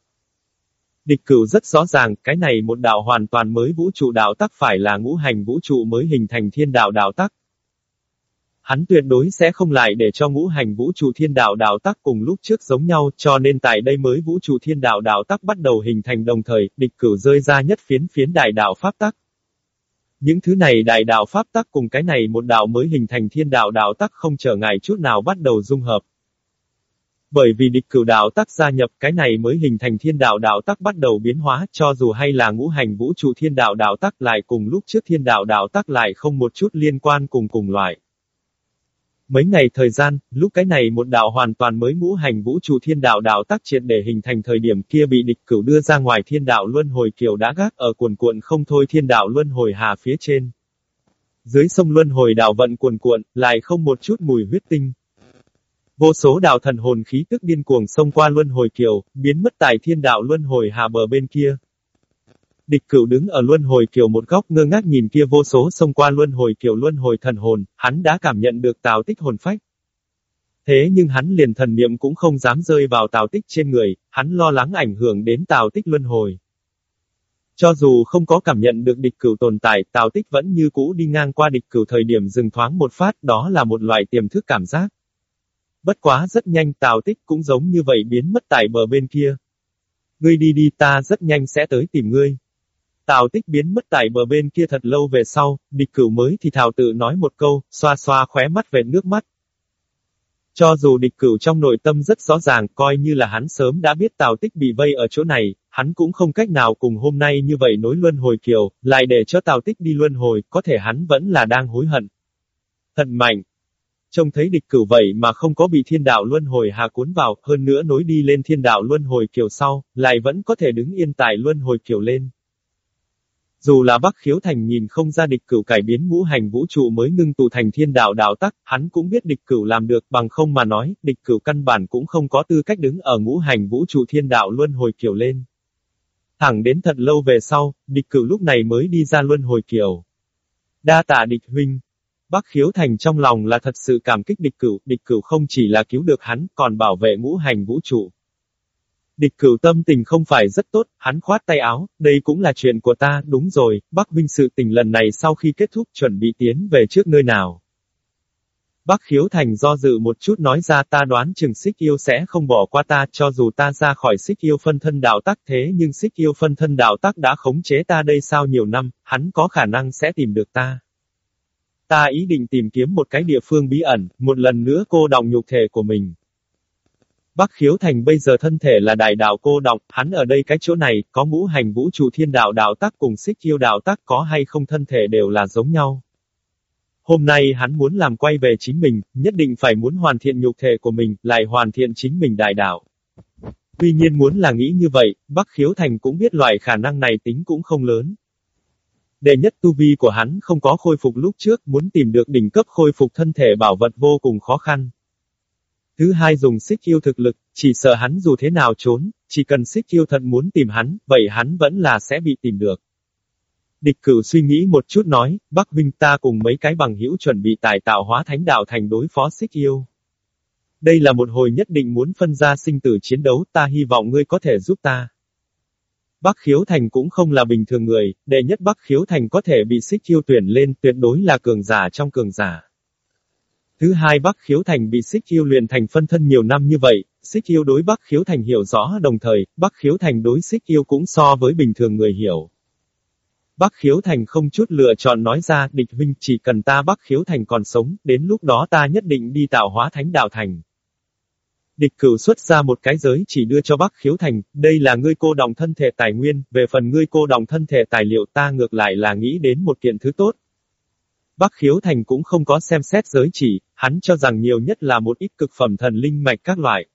Speaker 1: Địch cửu rất rõ ràng, cái này một đạo hoàn toàn mới vũ trụ đạo tắc phải là ngũ hành vũ trụ mới hình thành thiên đạo đạo tắc. Hắn tuyệt đối sẽ không lại để cho ngũ hành vũ trụ thiên đạo đạo tắc cùng lúc trước giống nhau, cho nên tại đây mới vũ trụ thiên đạo đạo tắc bắt đầu hình thành đồng thời, địch cửu rơi ra nhất phiến phiến đại đạo pháp tắc. Những thứ này đại đạo pháp tắc cùng cái này một đạo mới hình thành thiên đạo đạo tắc không trở ngại chút nào bắt đầu dung hợp. Bởi vì địch cửu đạo tắc gia nhập cái này mới hình thành thiên đạo đạo tắc bắt đầu biến hóa, cho dù hay là ngũ hành vũ trụ thiên đạo đạo tắc lại cùng lúc trước thiên đạo đạo tắc lại không một chút liên quan cùng cùng loại. Mấy ngày thời gian, lúc cái này một đạo hoàn toàn mới ngũ hành vũ trụ thiên đạo đạo tác triệt để hình thành thời điểm kia bị địch cửu đưa ra ngoài thiên đạo luân hồi kiều đã gác ở cuồn cuộn không thôi thiên đạo luân hồi hà phía trên. Dưới sông luân hồi đạo vận cuồn cuộn, lại không một chút mùi huyết tinh. Vô số đạo thần hồn khí tức điên cuồng xông qua luân hồi kiều, biến mất tại thiên đạo luân hồi hà bờ bên kia. Địch cửu đứng ở luân hồi kiều một góc ngơ ngác nhìn kia vô số xông qua luân hồi kiều luân hồi thần hồn, hắn đã cảm nhận được tào tích hồn phách. Thế nhưng hắn liền thần niệm cũng không dám rơi vào tào tích trên người, hắn lo lắng ảnh hưởng đến tào tích luân hồi. Cho dù không có cảm nhận được địch cửu tồn tại, tào tích vẫn như cũ đi ngang qua địch cửu thời điểm dừng thoáng một phát, đó là một loại tiềm thức cảm giác. Bất quá rất nhanh tào tích cũng giống như vậy biến mất tại bờ bên kia. Ngươi đi đi ta rất nhanh sẽ tới tìm ngươi. Tào tích biến mất tại bờ bên kia thật lâu về sau, địch cửu mới thì thảo tự nói một câu, xoa xoa khóe mắt về nước mắt. Cho dù địch cửu trong nội tâm rất rõ ràng, coi như là hắn sớm đã biết Tào Tích bị vây ở chỗ này, hắn cũng không cách nào cùng hôm nay như vậy nối luân hồi kiều, lại để cho Tào Tích đi luân hồi, có thể hắn vẫn là đang hối hận. Thật mạnh. Trông thấy địch cửu vậy mà không có bị thiên đạo luân hồi hà cuốn vào, hơn nữa nối đi lên thiên đạo luân hồi kiều sau, lại vẫn có thể đứng yên tại luân hồi kiều lên. Dù là Bắc Khiếu Thành nhìn không ra địch cửu cải biến ngũ hành vũ trụ mới ngưng tụ thành thiên đạo đạo tắc, hắn cũng biết địch cửu làm được bằng không mà nói, địch cửu căn bản cũng không có tư cách đứng ở ngũ hành vũ trụ thiên đạo luân hồi kiểu lên. Thẳng đến thật lâu về sau, địch cửu lúc này mới đi ra luân hồi kiểu. Đa tạ địch huynh. Bắc Khiếu Thành trong lòng là thật sự cảm kích địch cửu, địch cửu không chỉ là cứu được hắn, còn bảo vệ ngũ hành vũ trụ. Địch cửu tâm tình không phải rất tốt, hắn khoát tay áo, đây cũng là chuyện của ta, đúng rồi, Bắc huynh sự tình lần này sau khi kết thúc chuẩn bị tiến về trước nơi nào. Bắc Khiếu Thành do dự một chút nói ra ta đoán chừng xích yêu sẽ không bỏ qua ta cho dù ta ra khỏi xích yêu phân thân đạo tắc thế nhưng xích yêu phân thân đạo tắc đã khống chế ta đây sau nhiều năm, hắn có khả năng sẽ tìm được ta. Ta ý định tìm kiếm một cái địa phương bí ẩn, một lần nữa cô đọng nhục thể của mình. Bắc Khiếu Thành bây giờ thân thể là đại đạo cô độc, hắn ở đây cái chỗ này, có ngũ hành vũ trụ thiên đạo đạo tắc cùng xích yêu đạo tắc có hay không thân thể đều là giống nhau. Hôm nay hắn muốn làm quay về chính mình, nhất định phải muốn hoàn thiện nhục thể của mình, lại hoàn thiện chính mình đại đạo. Tuy nhiên muốn là nghĩ như vậy, Bắc Khiếu Thành cũng biết loại khả năng này tính cũng không lớn. Đệ nhất tu vi của hắn không có khôi phục lúc trước, muốn tìm được đỉnh cấp khôi phục thân thể bảo vật vô cùng khó khăn. Thứ hai dùng xích yêu thực lực, chỉ sợ hắn dù thế nào trốn, chỉ cần xích yêu thật muốn tìm hắn, vậy hắn vẫn là sẽ bị tìm được. Địch cửu suy nghĩ một chút nói, Bắc Vinh ta cùng mấy cái bằng hữu chuẩn bị tài tạo hóa thánh đạo thành đối phó xích yêu. Đây là một hồi nhất định muốn phân ra sinh tử chiến đấu, ta hy vọng ngươi có thể giúp ta. Bắc Khiếu Thành cũng không là bình thường người, đệ nhất Bắc Khiếu Thành có thể bị xích yêu tuyển lên tuyệt đối là cường giả trong cường giả. Thứ hai Bắc Khiếu Thành bị Xích Yêu luyện thành phân thân nhiều năm như vậy, Xích Yêu đối Bắc Khiếu Thành hiểu rõ đồng thời, Bắc Khiếu Thành đối Xích Yêu cũng so với bình thường người hiểu. Bắc Khiếu Thành không chút lựa chọn nói ra, địch huynh chỉ cần ta Bắc Khiếu Thành còn sống, đến lúc đó ta nhất định đi tạo hóa thánh đạo thành. Địch cửu xuất ra một cái giới chỉ đưa cho Bắc Khiếu Thành, đây là ngươi cô đồng thân thể tài nguyên, về phần ngươi cô đồng thân thể tài liệu ta ngược lại là nghĩ đến một kiện thứ tốt, Bắc Khiếu Thành cũng không có xem xét giới chỉ, hắn cho rằng nhiều nhất là một ít cực phẩm thần linh mạch các loại.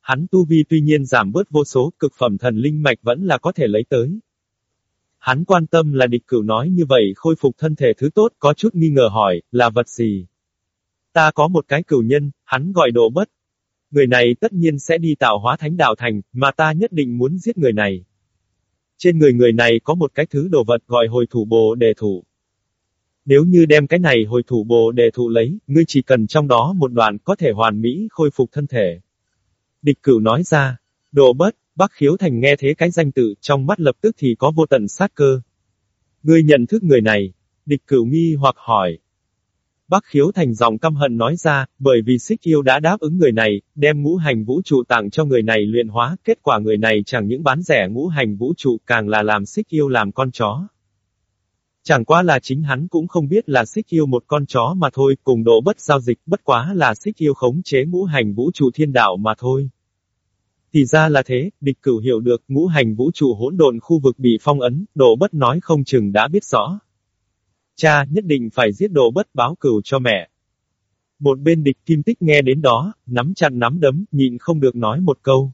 Speaker 1: Hắn tu vi tuy nhiên giảm bớt vô số, cực phẩm thần linh mạch vẫn là có thể lấy tới. Hắn quan tâm là địch cửu nói như vậy khôi phục thân thể thứ tốt, có chút nghi ngờ hỏi, là vật gì? Ta có một cái cửu nhân, hắn gọi độ bất. Người này tất nhiên sẽ đi tạo hóa thánh đạo thành, mà ta nhất định muốn giết người này. Trên người người này có một cái thứ đồ vật gọi hồi thủ bồ đề thủ. Nếu như đem cái này hồi thủ bồ để thụ lấy, ngươi chỉ cần trong đó một đoạn có thể hoàn mỹ khôi phục thân thể. Địch cửu nói ra, đồ bất, Bác Khiếu Thành nghe thế cái danh tự, trong mắt lập tức thì có vô tận sát cơ. Ngươi nhận thức người này, địch cửu nghi hoặc hỏi. Bác Khiếu Thành dòng căm hận nói ra, bởi vì xích yêu đã đáp ứng người này, đem ngũ hành vũ trụ tặng cho người này luyện hóa, kết quả người này chẳng những bán rẻ ngũ hành vũ trụ càng là làm xích yêu làm con chó. Chẳng qua là chính hắn cũng không biết là xích yêu một con chó mà thôi, cùng độ bất giao dịch, bất quá là xích yêu khống chế ngũ hành vũ trụ thiên đạo mà thôi. Thì ra là thế, địch cửu hiểu được ngũ hành vũ trụ hỗn độn khu vực bị phong ấn, độ bất nói không chừng đã biết rõ. Cha nhất định phải giết độ bất báo cửu cho mẹ. Một bên địch kim tích nghe đến đó, nắm chặt nắm đấm, nhịn không được nói một câu.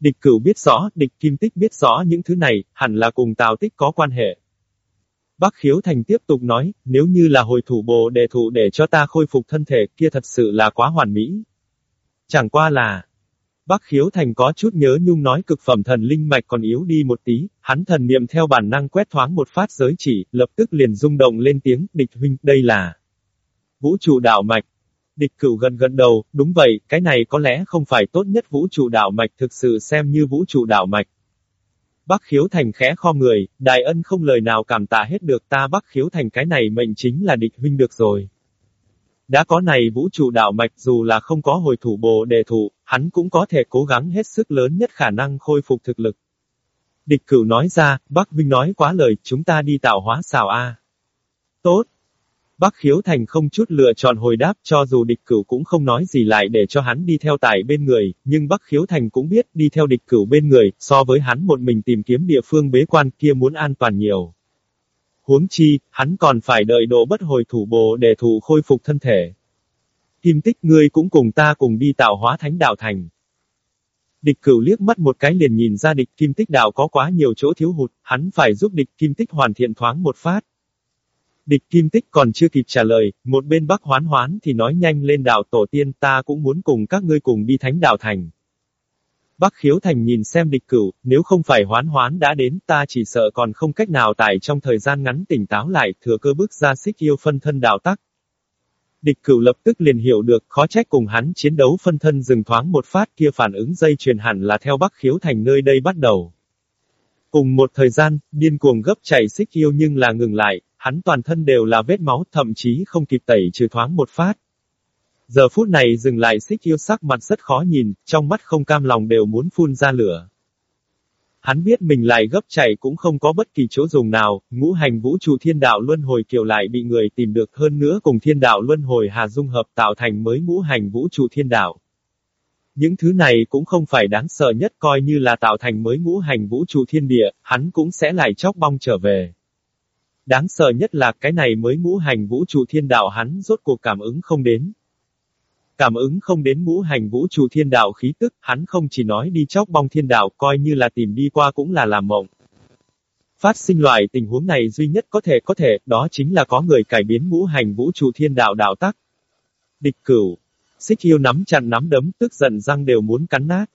Speaker 1: Địch cửu biết rõ, địch kim tích biết rõ những thứ này, hẳn là cùng Tào tích có quan hệ. Bắc Khiếu Thành tiếp tục nói, nếu như là hồi thủ bồ đề thủ để cho ta khôi phục thân thể kia thật sự là quá hoàn mỹ. Chẳng qua là, Bắc Khiếu Thành có chút nhớ nhung nói cực phẩm thần linh mạch còn yếu đi một tí, hắn thần niệm theo bản năng quét thoáng một phát giới chỉ, lập tức liền rung động lên tiếng, địch huynh, đây là vũ trụ đạo mạch. Địch cửu gần gần đầu, đúng vậy, cái này có lẽ không phải tốt nhất vũ trụ đạo mạch thực sự xem như vũ trụ đạo mạch. Bắc khiếu thành khẽ kho người, đại ân không lời nào cảm tạ hết được ta bắc khiếu thành cái này mệnh chính là địch huynh được rồi. Đã có này vũ trụ đạo mạch dù là không có hồi thủ bồ đề thủ, hắn cũng có thể cố gắng hết sức lớn nhất khả năng khôi phục thực lực. Địch cửu nói ra, Bắc Vinh nói quá lời, chúng ta đi tạo hóa xào A. Tốt, Bắc Khiếu Thành không chút lựa chọn hồi đáp cho dù địch cửu cũng không nói gì lại để cho hắn đi theo tài bên người, nhưng Bắc Khiếu Thành cũng biết đi theo địch cửu bên người, so với hắn một mình tìm kiếm địa phương bế quan kia muốn an toàn nhiều. Huống chi, hắn còn phải đợi độ bất hồi thủ bồ để thủ khôi phục thân thể. Kim tích ngươi cũng cùng ta cùng đi tạo hóa thánh đạo thành. Địch cửu liếc mắt một cái liền nhìn ra địch kim tích đạo có quá nhiều chỗ thiếu hụt, hắn phải giúp địch kim tích hoàn thiện thoáng một phát. Địch kim tích còn chưa kịp trả lời, một bên bắc hoán hoán thì nói nhanh lên đạo tổ tiên ta cũng muốn cùng các ngươi cùng đi thánh đạo thành. Bắc khiếu thành nhìn xem địch cửu, nếu không phải hoán hoán đã đến ta chỉ sợ còn không cách nào tại trong thời gian ngắn tỉnh táo lại, thừa cơ bước ra xích yêu phân thân đạo tắc. Địch cửu lập tức liền hiểu được, khó trách cùng hắn chiến đấu phân thân dừng thoáng một phát kia phản ứng dây truyền hẳn là theo Bắc khiếu thành nơi đây bắt đầu. Cùng một thời gian, điên cuồng gấp chạy xích yêu nhưng là ngừng lại, hắn toàn thân đều là vết máu, thậm chí không kịp tẩy trừ thoáng một phát. Giờ phút này dừng lại xích yêu sắc mặt rất khó nhìn, trong mắt không cam lòng đều muốn phun ra lửa. Hắn biết mình lại gấp chạy cũng không có bất kỳ chỗ dùng nào, ngũ hành vũ trụ thiên đạo luân hồi kiều lại bị người tìm được hơn nữa cùng thiên đạo luân hồi hà dung hợp tạo thành mới ngũ hành vũ trụ thiên đạo. Những thứ này cũng không phải đáng sợ nhất coi như là tạo thành mới ngũ hành vũ trụ thiên địa, hắn cũng sẽ lại chóc bong trở về. Đáng sợ nhất là cái này mới ngũ hành vũ trụ thiên đạo hắn rốt cuộc cảm ứng không đến. Cảm ứng không đến ngũ hành vũ trụ thiên đạo khí tức, hắn không chỉ nói đi chóc bong thiên đạo coi như là tìm đi qua cũng là làm mộng. Phát sinh loại tình huống này duy nhất có thể có thể, đó chính là có người cải biến ngũ hành vũ trụ thiên đạo đạo tắc. Địch cửu. Xích yêu nắm chặt nắm đấm, tức giận răng đều muốn cắn nát.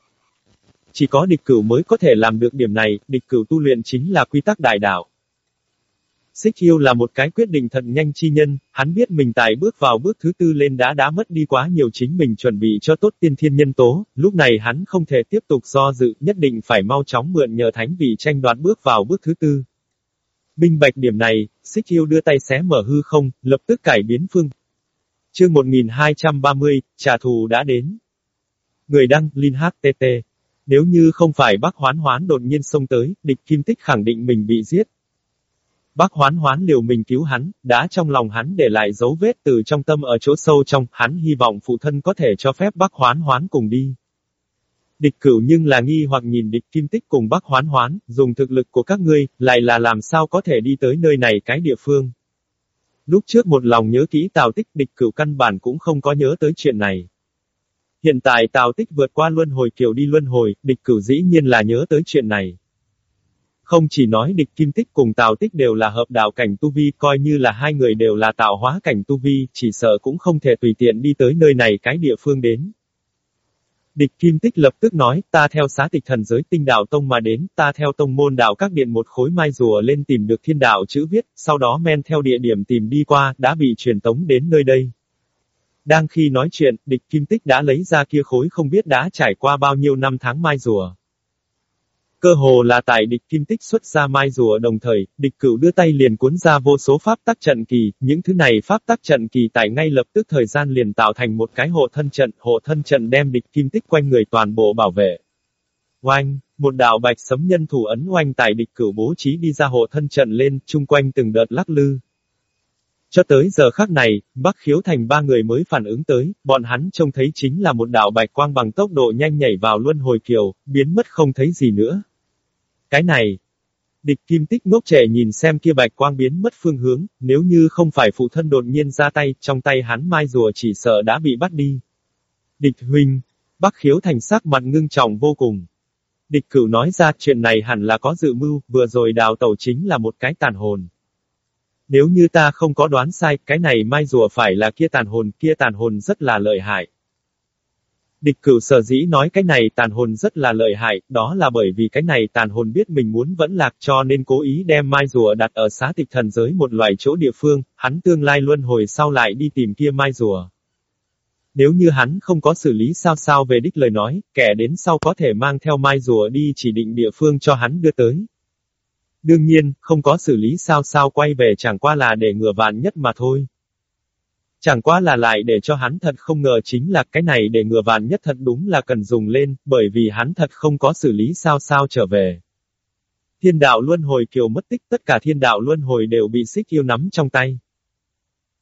Speaker 1: Chỉ có địch cửu mới có thể làm được điểm này, địch cửu tu luyện chính là quy tắc đại đạo. Xích Hiêu là một cái quyết định thật nhanh chi nhân, hắn biết mình tại bước vào bước thứ tư lên đã đã mất đi quá nhiều chính mình chuẩn bị cho tốt tiên thiên nhân tố, lúc này hắn không thể tiếp tục do dự, nhất định phải mau chóng mượn nhờ thánh vị tranh đoạt bước vào bước thứ tư. Minh bạch điểm này, Xích Hiêu đưa tay xé mở hư không, lập tức cải biến phương. Chương 1230, trả thù đã đến. Người đăng, Linh HTT. Nếu như không phải bác hoán hoán đột nhiên xông tới, địch kim tích khẳng định mình bị giết, Bác hoán hoán liều mình cứu hắn, đã trong lòng hắn để lại dấu vết từ trong tâm ở chỗ sâu trong, hắn hy vọng phụ thân có thể cho phép bác hoán hoán cùng đi. Địch cửu nhưng là nghi hoặc nhìn địch kim tích cùng bác hoán hoán, dùng thực lực của các ngươi, lại là làm sao có thể đi tới nơi này cái địa phương. Lúc trước một lòng nhớ kỹ Tào Tích địch cửu căn bản cũng không có nhớ tới chuyện này. Hiện tại Tào Tích vượt qua luân hồi kiều đi luân hồi, địch cửu dĩ nhiên là nhớ tới chuyện này. Không chỉ nói địch kim tích cùng tào tích đều là hợp đạo cảnh tu vi, coi như là hai người đều là tạo hóa cảnh tu vi, chỉ sợ cũng không thể tùy tiện đi tới nơi này cái địa phương đến. Địch Kim Tích lập tức nói, ta theo xá tịch thần giới tinh đạo tông mà đến, ta theo tông môn đạo các điện một khối mai rùa lên tìm được thiên đạo chữ viết, sau đó men theo địa điểm tìm đi qua, đã bị truyền tống đến nơi đây. Đang khi nói chuyện, địch Kim Tích đã lấy ra kia khối không biết đã trải qua bao nhiêu năm tháng mai rùa. Cơ hồ là tại địch kim tích xuất ra mai rùa đồng thời, địch cửu đưa tay liền cuốn ra vô số pháp tắc trận kỳ, những thứ này pháp tắc trận kỳ tại ngay lập tức thời gian liền tạo thành một cái hộ thân trận, hộ thân trận đem địch kim tích quanh người toàn bộ bảo vệ. Oanh, một đạo bạch sấm nhân thủ ấn oanh tại địch cửu bố trí đi ra hộ thân trận lên, chung quanh từng đợt lắc lư. Cho tới giờ khắc này, Bắc Khiếu Thành ba người mới phản ứng tới, bọn hắn trông thấy chính là một đạo bạch quang bằng tốc độ nhanh nhảy vào luân hồi kiều, biến mất không thấy gì nữa. Cái này, địch kim tích ngốc trẻ nhìn xem kia bạch quang biến mất phương hướng, nếu như không phải phụ thân đột nhiên ra tay, trong tay hắn mai rùa chỉ sợ đã bị bắt đi. Địch huynh, Bắc Khiếu Thành sắc mặt ngưng trọng vô cùng. Địch cửu nói ra chuyện này hẳn là có dự mưu, vừa rồi đào tẩu chính là một cái tàn hồn. Nếu như ta không có đoán sai, cái này mai rùa phải là kia tàn hồn, kia tàn hồn rất là lợi hại. Địch cửu sở dĩ nói cái này tàn hồn rất là lợi hại, đó là bởi vì cái này tàn hồn biết mình muốn vẫn lạc cho nên cố ý đem mai rùa đặt ở xá tịch thần giới một loại chỗ địa phương, hắn tương lai luân hồi sau lại đi tìm kia mai rùa. Nếu như hắn không có xử lý sao sao về đích lời nói, kẻ đến sau có thể mang theo mai rùa đi chỉ định địa phương cho hắn đưa tới. Đương nhiên, không có xử lý sao sao quay về chẳng qua là để ngừa vạn nhất mà thôi. Chẳng qua là lại để cho hắn thật không ngờ chính là cái này để ngừa vạn nhất thật đúng là cần dùng lên, bởi vì hắn thật không có xử lý sao sao trở về. Thiên đạo luân hồi kiều mất tích tất cả thiên đạo luân hồi đều bị xích yêu nắm trong tay.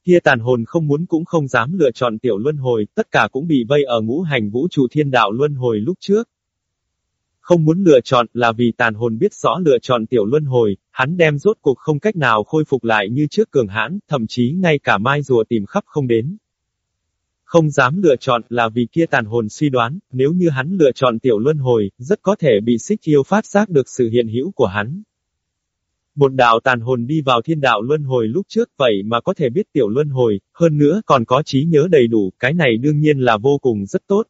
Speaker 1: Kia tàn hồn không muốn cũng không dám lựa chọn tiểu luân hồi, tất cả cũng bị vây ở ngũ hành vũ trụ thiên đạo luân hồi lúc trước. Không muốn lựa chọn là vì tàn hồn biết rõ lựa chọn tiểu luân hồi, hắn đem rốt cuộc không cách nào khôi phục lại như trước cường hãn, thậm chí ngay cả mai rùa tìm khắp không đến. Không dám lựa chọn là vì kia tàn hồn suy đoán, nếu như hắn lựa chọn tiểu luân hồi, rất có thể bị xích yêu phát giác được sự hiện hữu của hắn. Một đạo tàn hồn đi vào thiên đạo luân hồi lúc trước vậy mà có thể biết tiểu luân hồi, hơn nữa còn có trí nhớ đầy đủ, cái này đương nhiên là vô cùng rất tốt.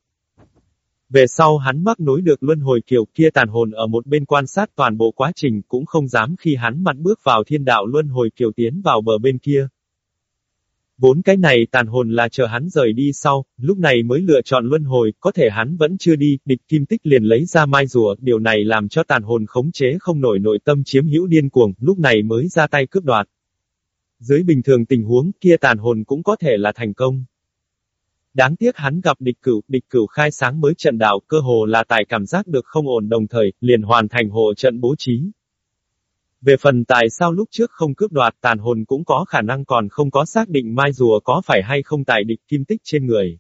Speaker 1: Về sau hắn mắc nối được luân hồi kiều kia tàn hồn ở một bên quan sát toàn bộ quá trình cũng không dám khi hắn mặt bước vào thiên đạo luân hồi kiều tiến vào bờ bên kia. vốn cái này tàn hồn là chờ hắn rời đi sau, lúc này mới lựa chọn luân hồi, có thể hắn vẫn chưa đi, địch kim tích liền lấy ra mai rùa, điều này làm cho tàn hồn khống chế không nổi nội tâm chiếm hữu điên cuồng, lúc này mới ra tay cướp đoạt. Dưới bình thường tình huống, kia tàn hồn cũng có thể là thành công. Đáng tiếc hắn gặp địch cửu, địch cửu khai sáng mới trận đạo cơ hồ là tài cảm giác được không ổn đồng thời, liền hoàn thành hộ trận bố trí. Về phần tại sao lúc trước không cướp đoạt tàn hồn cũng có khả năng còn không có xác định mai rùa có phải hay không tại địch kim tích trên người.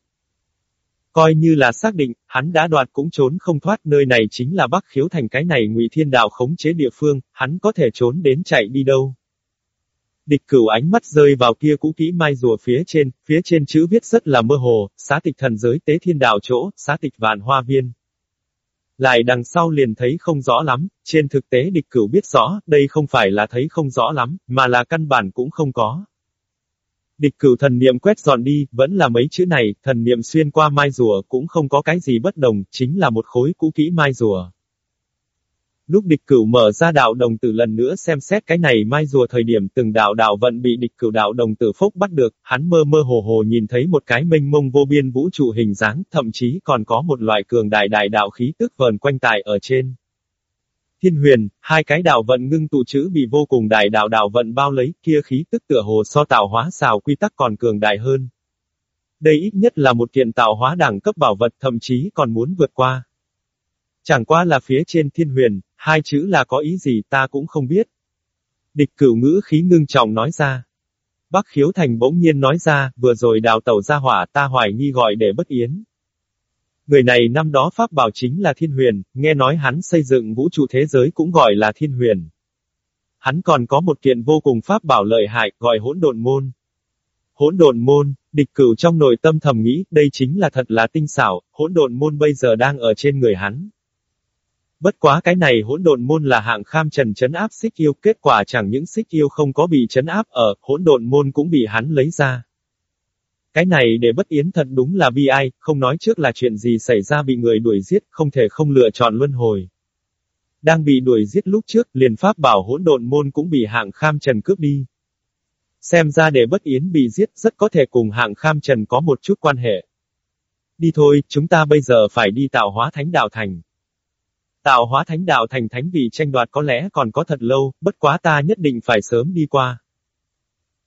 Speaker 1: Coi như là xác định, hắn đã đoạt cũng trốn không thoát nơi này chính là Bắc Khiếu thành cái này ngụy thiên đạo khống chế địa phương, hắn có thể trốn đến chạy đi đâu. Địch cửu ánh mắt rơi vào kia cũ kỹ mai rùa phía trên, phía trên chữ viết rất là mơ hồ, xá tịch thần giới tế thiên đạo chỗ, xá tịch vạn hoa viên. Lại đằng sau liền thấy không rõ lắm, trên thực tế địch cửu biết rõ, đây không phải là thấy không rõ lắm, mà là căn bản cũng không có. Địch cửu thần niệm quét dọn đi, vẫn là mấy chữ này, thần niệm xuyên qua mai rùa cũng không có cái gì bất đồng, chính là một khối cũ kỹ mai rùa. Lúc địch cửu mở ra đạo đồng tử lần nữa xem xét cái này mai rùa thời điểm từng đạo đạo vận bị địch cửu đạo đồng tử phốc bắt được, hắn mơ mơ hồ hồ nhìn thấy một cái mênh mông vô biên vũ trụ hình dáng, thậm chí còn có một loại cường đại đại đạo khí tức vờn quanh tại ở trên. Thiên huyền, hai cái đạo vận ngưng tụ chữ bị vô cùng đại đạo đạo vận bao lấy, kia khí tức tựa hồ so tạo hóa xào quy tắc còn cường đại hơn. Đây ít nhất là một kiện tạo hóa đẳng cấp bảo vật thậm chí còn muốn vượt qua. Chẳng qua là phía trên thiên huyền, hai chữ là có ý gì ta cũng không biết. Địch cửu ngữ khí ngưng trọng nói ra. Bắc khiếu thành bỗng nhiên nói ra, vừa rồi đào tẩu ra hỏa ta hoài nghi gọi để bất yến. Người này năm đó pháp bảo chính là thiên huyền, nghe nói hắn xây dựng vũ trụ thế giới cũng gọi là thiên huyền. Hắn còn có một kiện vô cùng pháp bảo lợi hại, gọi hỗn độn môn. Hỗn độn môn, địch cửu trong nội tâm thầm nghĩ, đây chính là thật là tinh xảo, hỗn độn môn bây giờ đang ở trên người hắn. Bất quá cái này hỗn độn môn là hạng kham trần chấn áp xích yêu, kết quả chẳng những xích yêu không có bị chấn áp ở, hỗn độn môn cũng bị hắn lấy ra. Cái này để bất yến thật đúng là bi ai, không nói trước là chuyện gì xảy ra bị người đuổi giết, không thể không lựa chọn luân hồi. Đang bị đuổi giết lúc trước, liền pháp bảo hỗn độn môn cũng bị hạng kham trần cướp đi. Xem ra để bất yến bị giết rất có thể cùng hạng kham trần có một chút quan hệ. Đi thôi, chúng ta bây giờ phải đi tạo hóa thánh đạo thành. Tạo hóa thánh đạo thành thánh vị tranh đoạt có lẽ còn có thật lâu, bất quá ta nhất định phải sớm đi qua.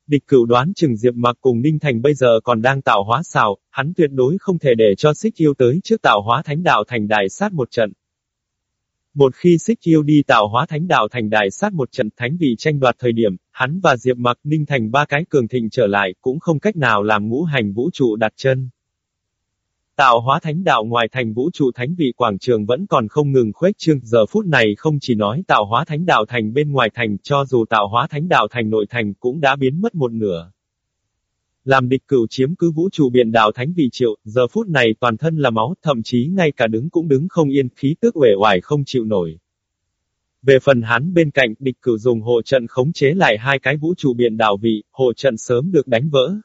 Speaker 1: Địch cửu đoán chừng Diệp Mặc cùng Ninh Thành bây giờ còn đang tạo hóa xào, hắn tuyệt đối không thể để cho xích yêu tới trước tạo hóa thánh đạo thành đại sát một trận. Một khi xích yêu đi tạo hóa thánh đạo thành đại sát một trận thánh vị tranh đoạt thời điểm, hắn và Diệp Mặc Ninh Thành ba cái cường thịnh trở lại cũng không cách nào làm ngũ hành vũ trụ đặt chân. Tạo hóa thánh đạo ngoài thành vũ trụ thánh vị quảng trường vẫn còn không ngừng khuếch trương, giờ phút này không chỉ nói tạo hóa thánh đạo thành bên ngoài thành, cho dù tạo hóa thánh đạo thành nội thành cũng đã biến mất một nửa. Làm địch cửu chiếm cứ vũ trụ biển đảo thánh vị triệu, giờ phút này toàn thân là máu, thậm chí ngay cả đứng cũng đứng không yên, khí tức uể oải không chịu nổi. Về phần hắn bên cạnh, địch cửu dùng hộ trận khống chế lại hai cái vũ trụ biển đảo vị, hộ trận sớm được đánh vỡ,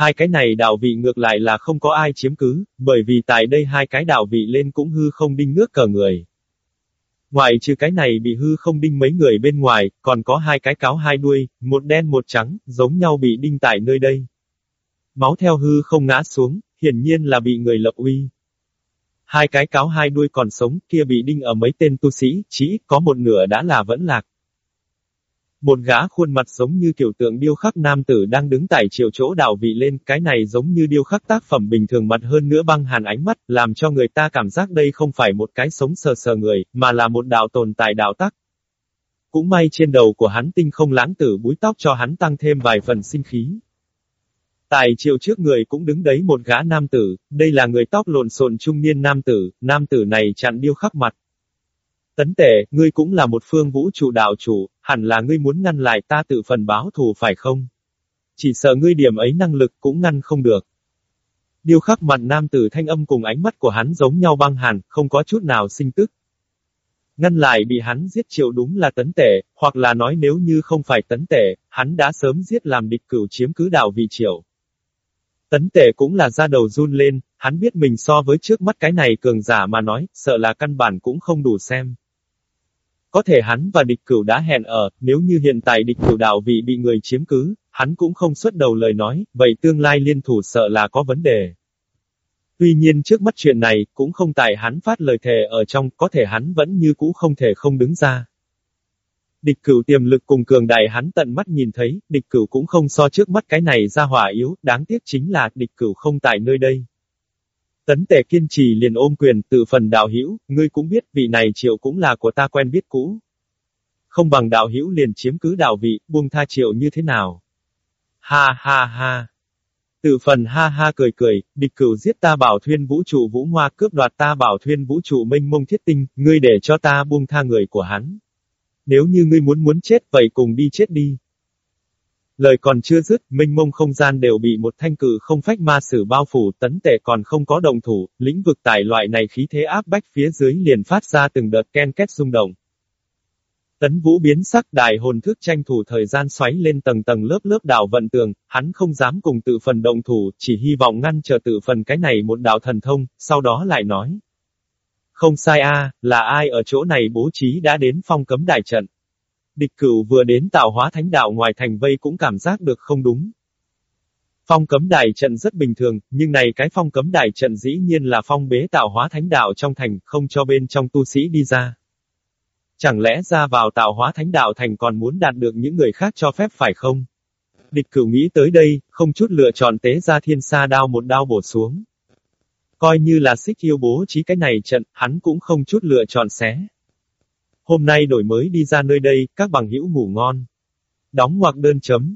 Speaker 1: Hai cái này đạo vị ngược lại là không có ai chiếm cứ, bởi vì tại đây hai cái đạo vị lên cũng hư không đinh nước cờ người. Ngoài trừ cái này bị hư không đinh mấy người bên ngoài, còn có hai cái cáo hai đuôi, một đen một trắng, giống nhau bị đinh tại nơi đây. Máu theo hư không ngã xuống, hiển nhiên là bị người lập uy. Hai cái cáo hai đuôi còn sống, kia bị đinh ở mấy tên tu sĩ, chỉ có một nửa đã là vẫn lạc. Một gã khuôn mặt giống như kiểu tượng điêu khắc nam tử đang đứng tại chiều chỗ đảo vị lên, cái này giống như điêu khắc tác phẩm bình thường mặt hơn nữa băng hàn ánh mắt, làm cho người ta cảm giác đây không phải một cái sống sờ sờ người, mà là một đạo tồn tại đạo tắc. Cũng may trên đầu của hắn tinh không lãng tử búi tóc cho hắn tăng thêm vài phần sinh khí. Tại chiều trước người cũng đứng đấy một gã nam tử, đây là người tóc lộn xộn trung niên nam tử, nam tử này chặn điêu khắc mặt, Tấn tệ, ngươi cũng là một phương vũ trụ đạo chủ, hẳn là ngươi muốn ngăn lại ta tự phần báo thù phải không? Chỉ sợ ngươi điểm ấy năng lực cũng ngăn không được. Điêu khắc mặt nam tử thanh âm cùng ánh mắt của hắn giống nhau băng hàn, không có chút nào sinh tức. Ngăn lại bị hắn giết triệu đúng là tấn tệ, hoặc là nói nếu như không phải tấn tệ, hắn đã sớm giết làm địch cửu chiếm cứ đảo vị triệu. Tấn tệ cũng là ra đầu run lên, hắn biết mình so với trước mắt cái này cường giả mà nói, sợ là căn bản cũng không đủ xem. Có thể hắn và địch cửu đã hẹn ở, nếu như hiện tại địch cửu đạo vị bị người chiếm cứ, hắn cũng không xuất đầu lời nói, vậy tương lai liên thủ sợ là có vấn đề. Tuy nhiên trước mắt chuyện này, cũng không tại hắn phát lời thề ở trong, có thể hắn vẫn như cũ không thể không đứng ra. Địch cửu tiềm lực cùng cường đại hắn tận mắt nhìn thấy, địch cửu cũng không so trước mắt cái này ra hỏa yếu, đáng tiếc chính là địch cửu không tại nơi đây. Tấn tề kiên trì liền ôm quyền tự phần đạo hữu ngươi cũng biết vị này triệu cũng là của ta quen biết cũ. Không bằng đạo hữu liền chiếm cứ đạo vị, buông tha triệu như thế nào. Ha ha ha. Tự phần ha ha cười cười, địch cửu giết ta bảo thuyên vũ trụ vũ hoa cướp đoạt ta bảo thuyên vũ trụ minh mông thiết tinh, ngươi để cho ta buông tha người của hắn. Nếu như ngươi muốn muốn chết vậy cùng đi chết đi, Lời còn chưa dứt, minh mông không gian đều bị một thanh cử không phách ma sử bao phủ, tấn tệ còn không có đồng thủ, lĩnh vực tài loại này khí thế áp bách phía dưới liền phát ra từng đợt ken kết rung động. Tấn vũ biến sắc đại hồn thức tranh thủ thời gian xoáy lên tầng tầng lớp lớp đảo vận tường, hắn không dám cùng tự phần động thủ, chỉ hy vọng ngăn chờ tự phần cái này một đạo thần thông, sau đó lại nói. Không sai a, là ai ở chỗ này bố trí đã đến phong cấm đại trận. Địch cửu vừa đến tạo hóa thánh đạo ngoài thành vây cũng cảm giác được không đúng. Phong cấm đại trận rất bình thường, nhưng này cái phong cấm đại trận dĩ nhiên là phong bế tạo hóa thánh đạo trong thành, không cho bên trong tu sĩ đi ra. Chẳng lẽ ra vào tạo hóa thánh đạo thành còn muốn đạt được những người khác cho phép phải không? Địch cửu nghĩ tới đây, không chút lựa chọn tế ra thiên sa đao một đao bổ xuống. Coi như là xích yêu bố trí cái này trận, hắn cũng không chút lựa chọn xé. Hôm nay đổi mới đi ra nơi đây, các bằng hữu ngủ ngon. Đóng ngoặc đơn chấm.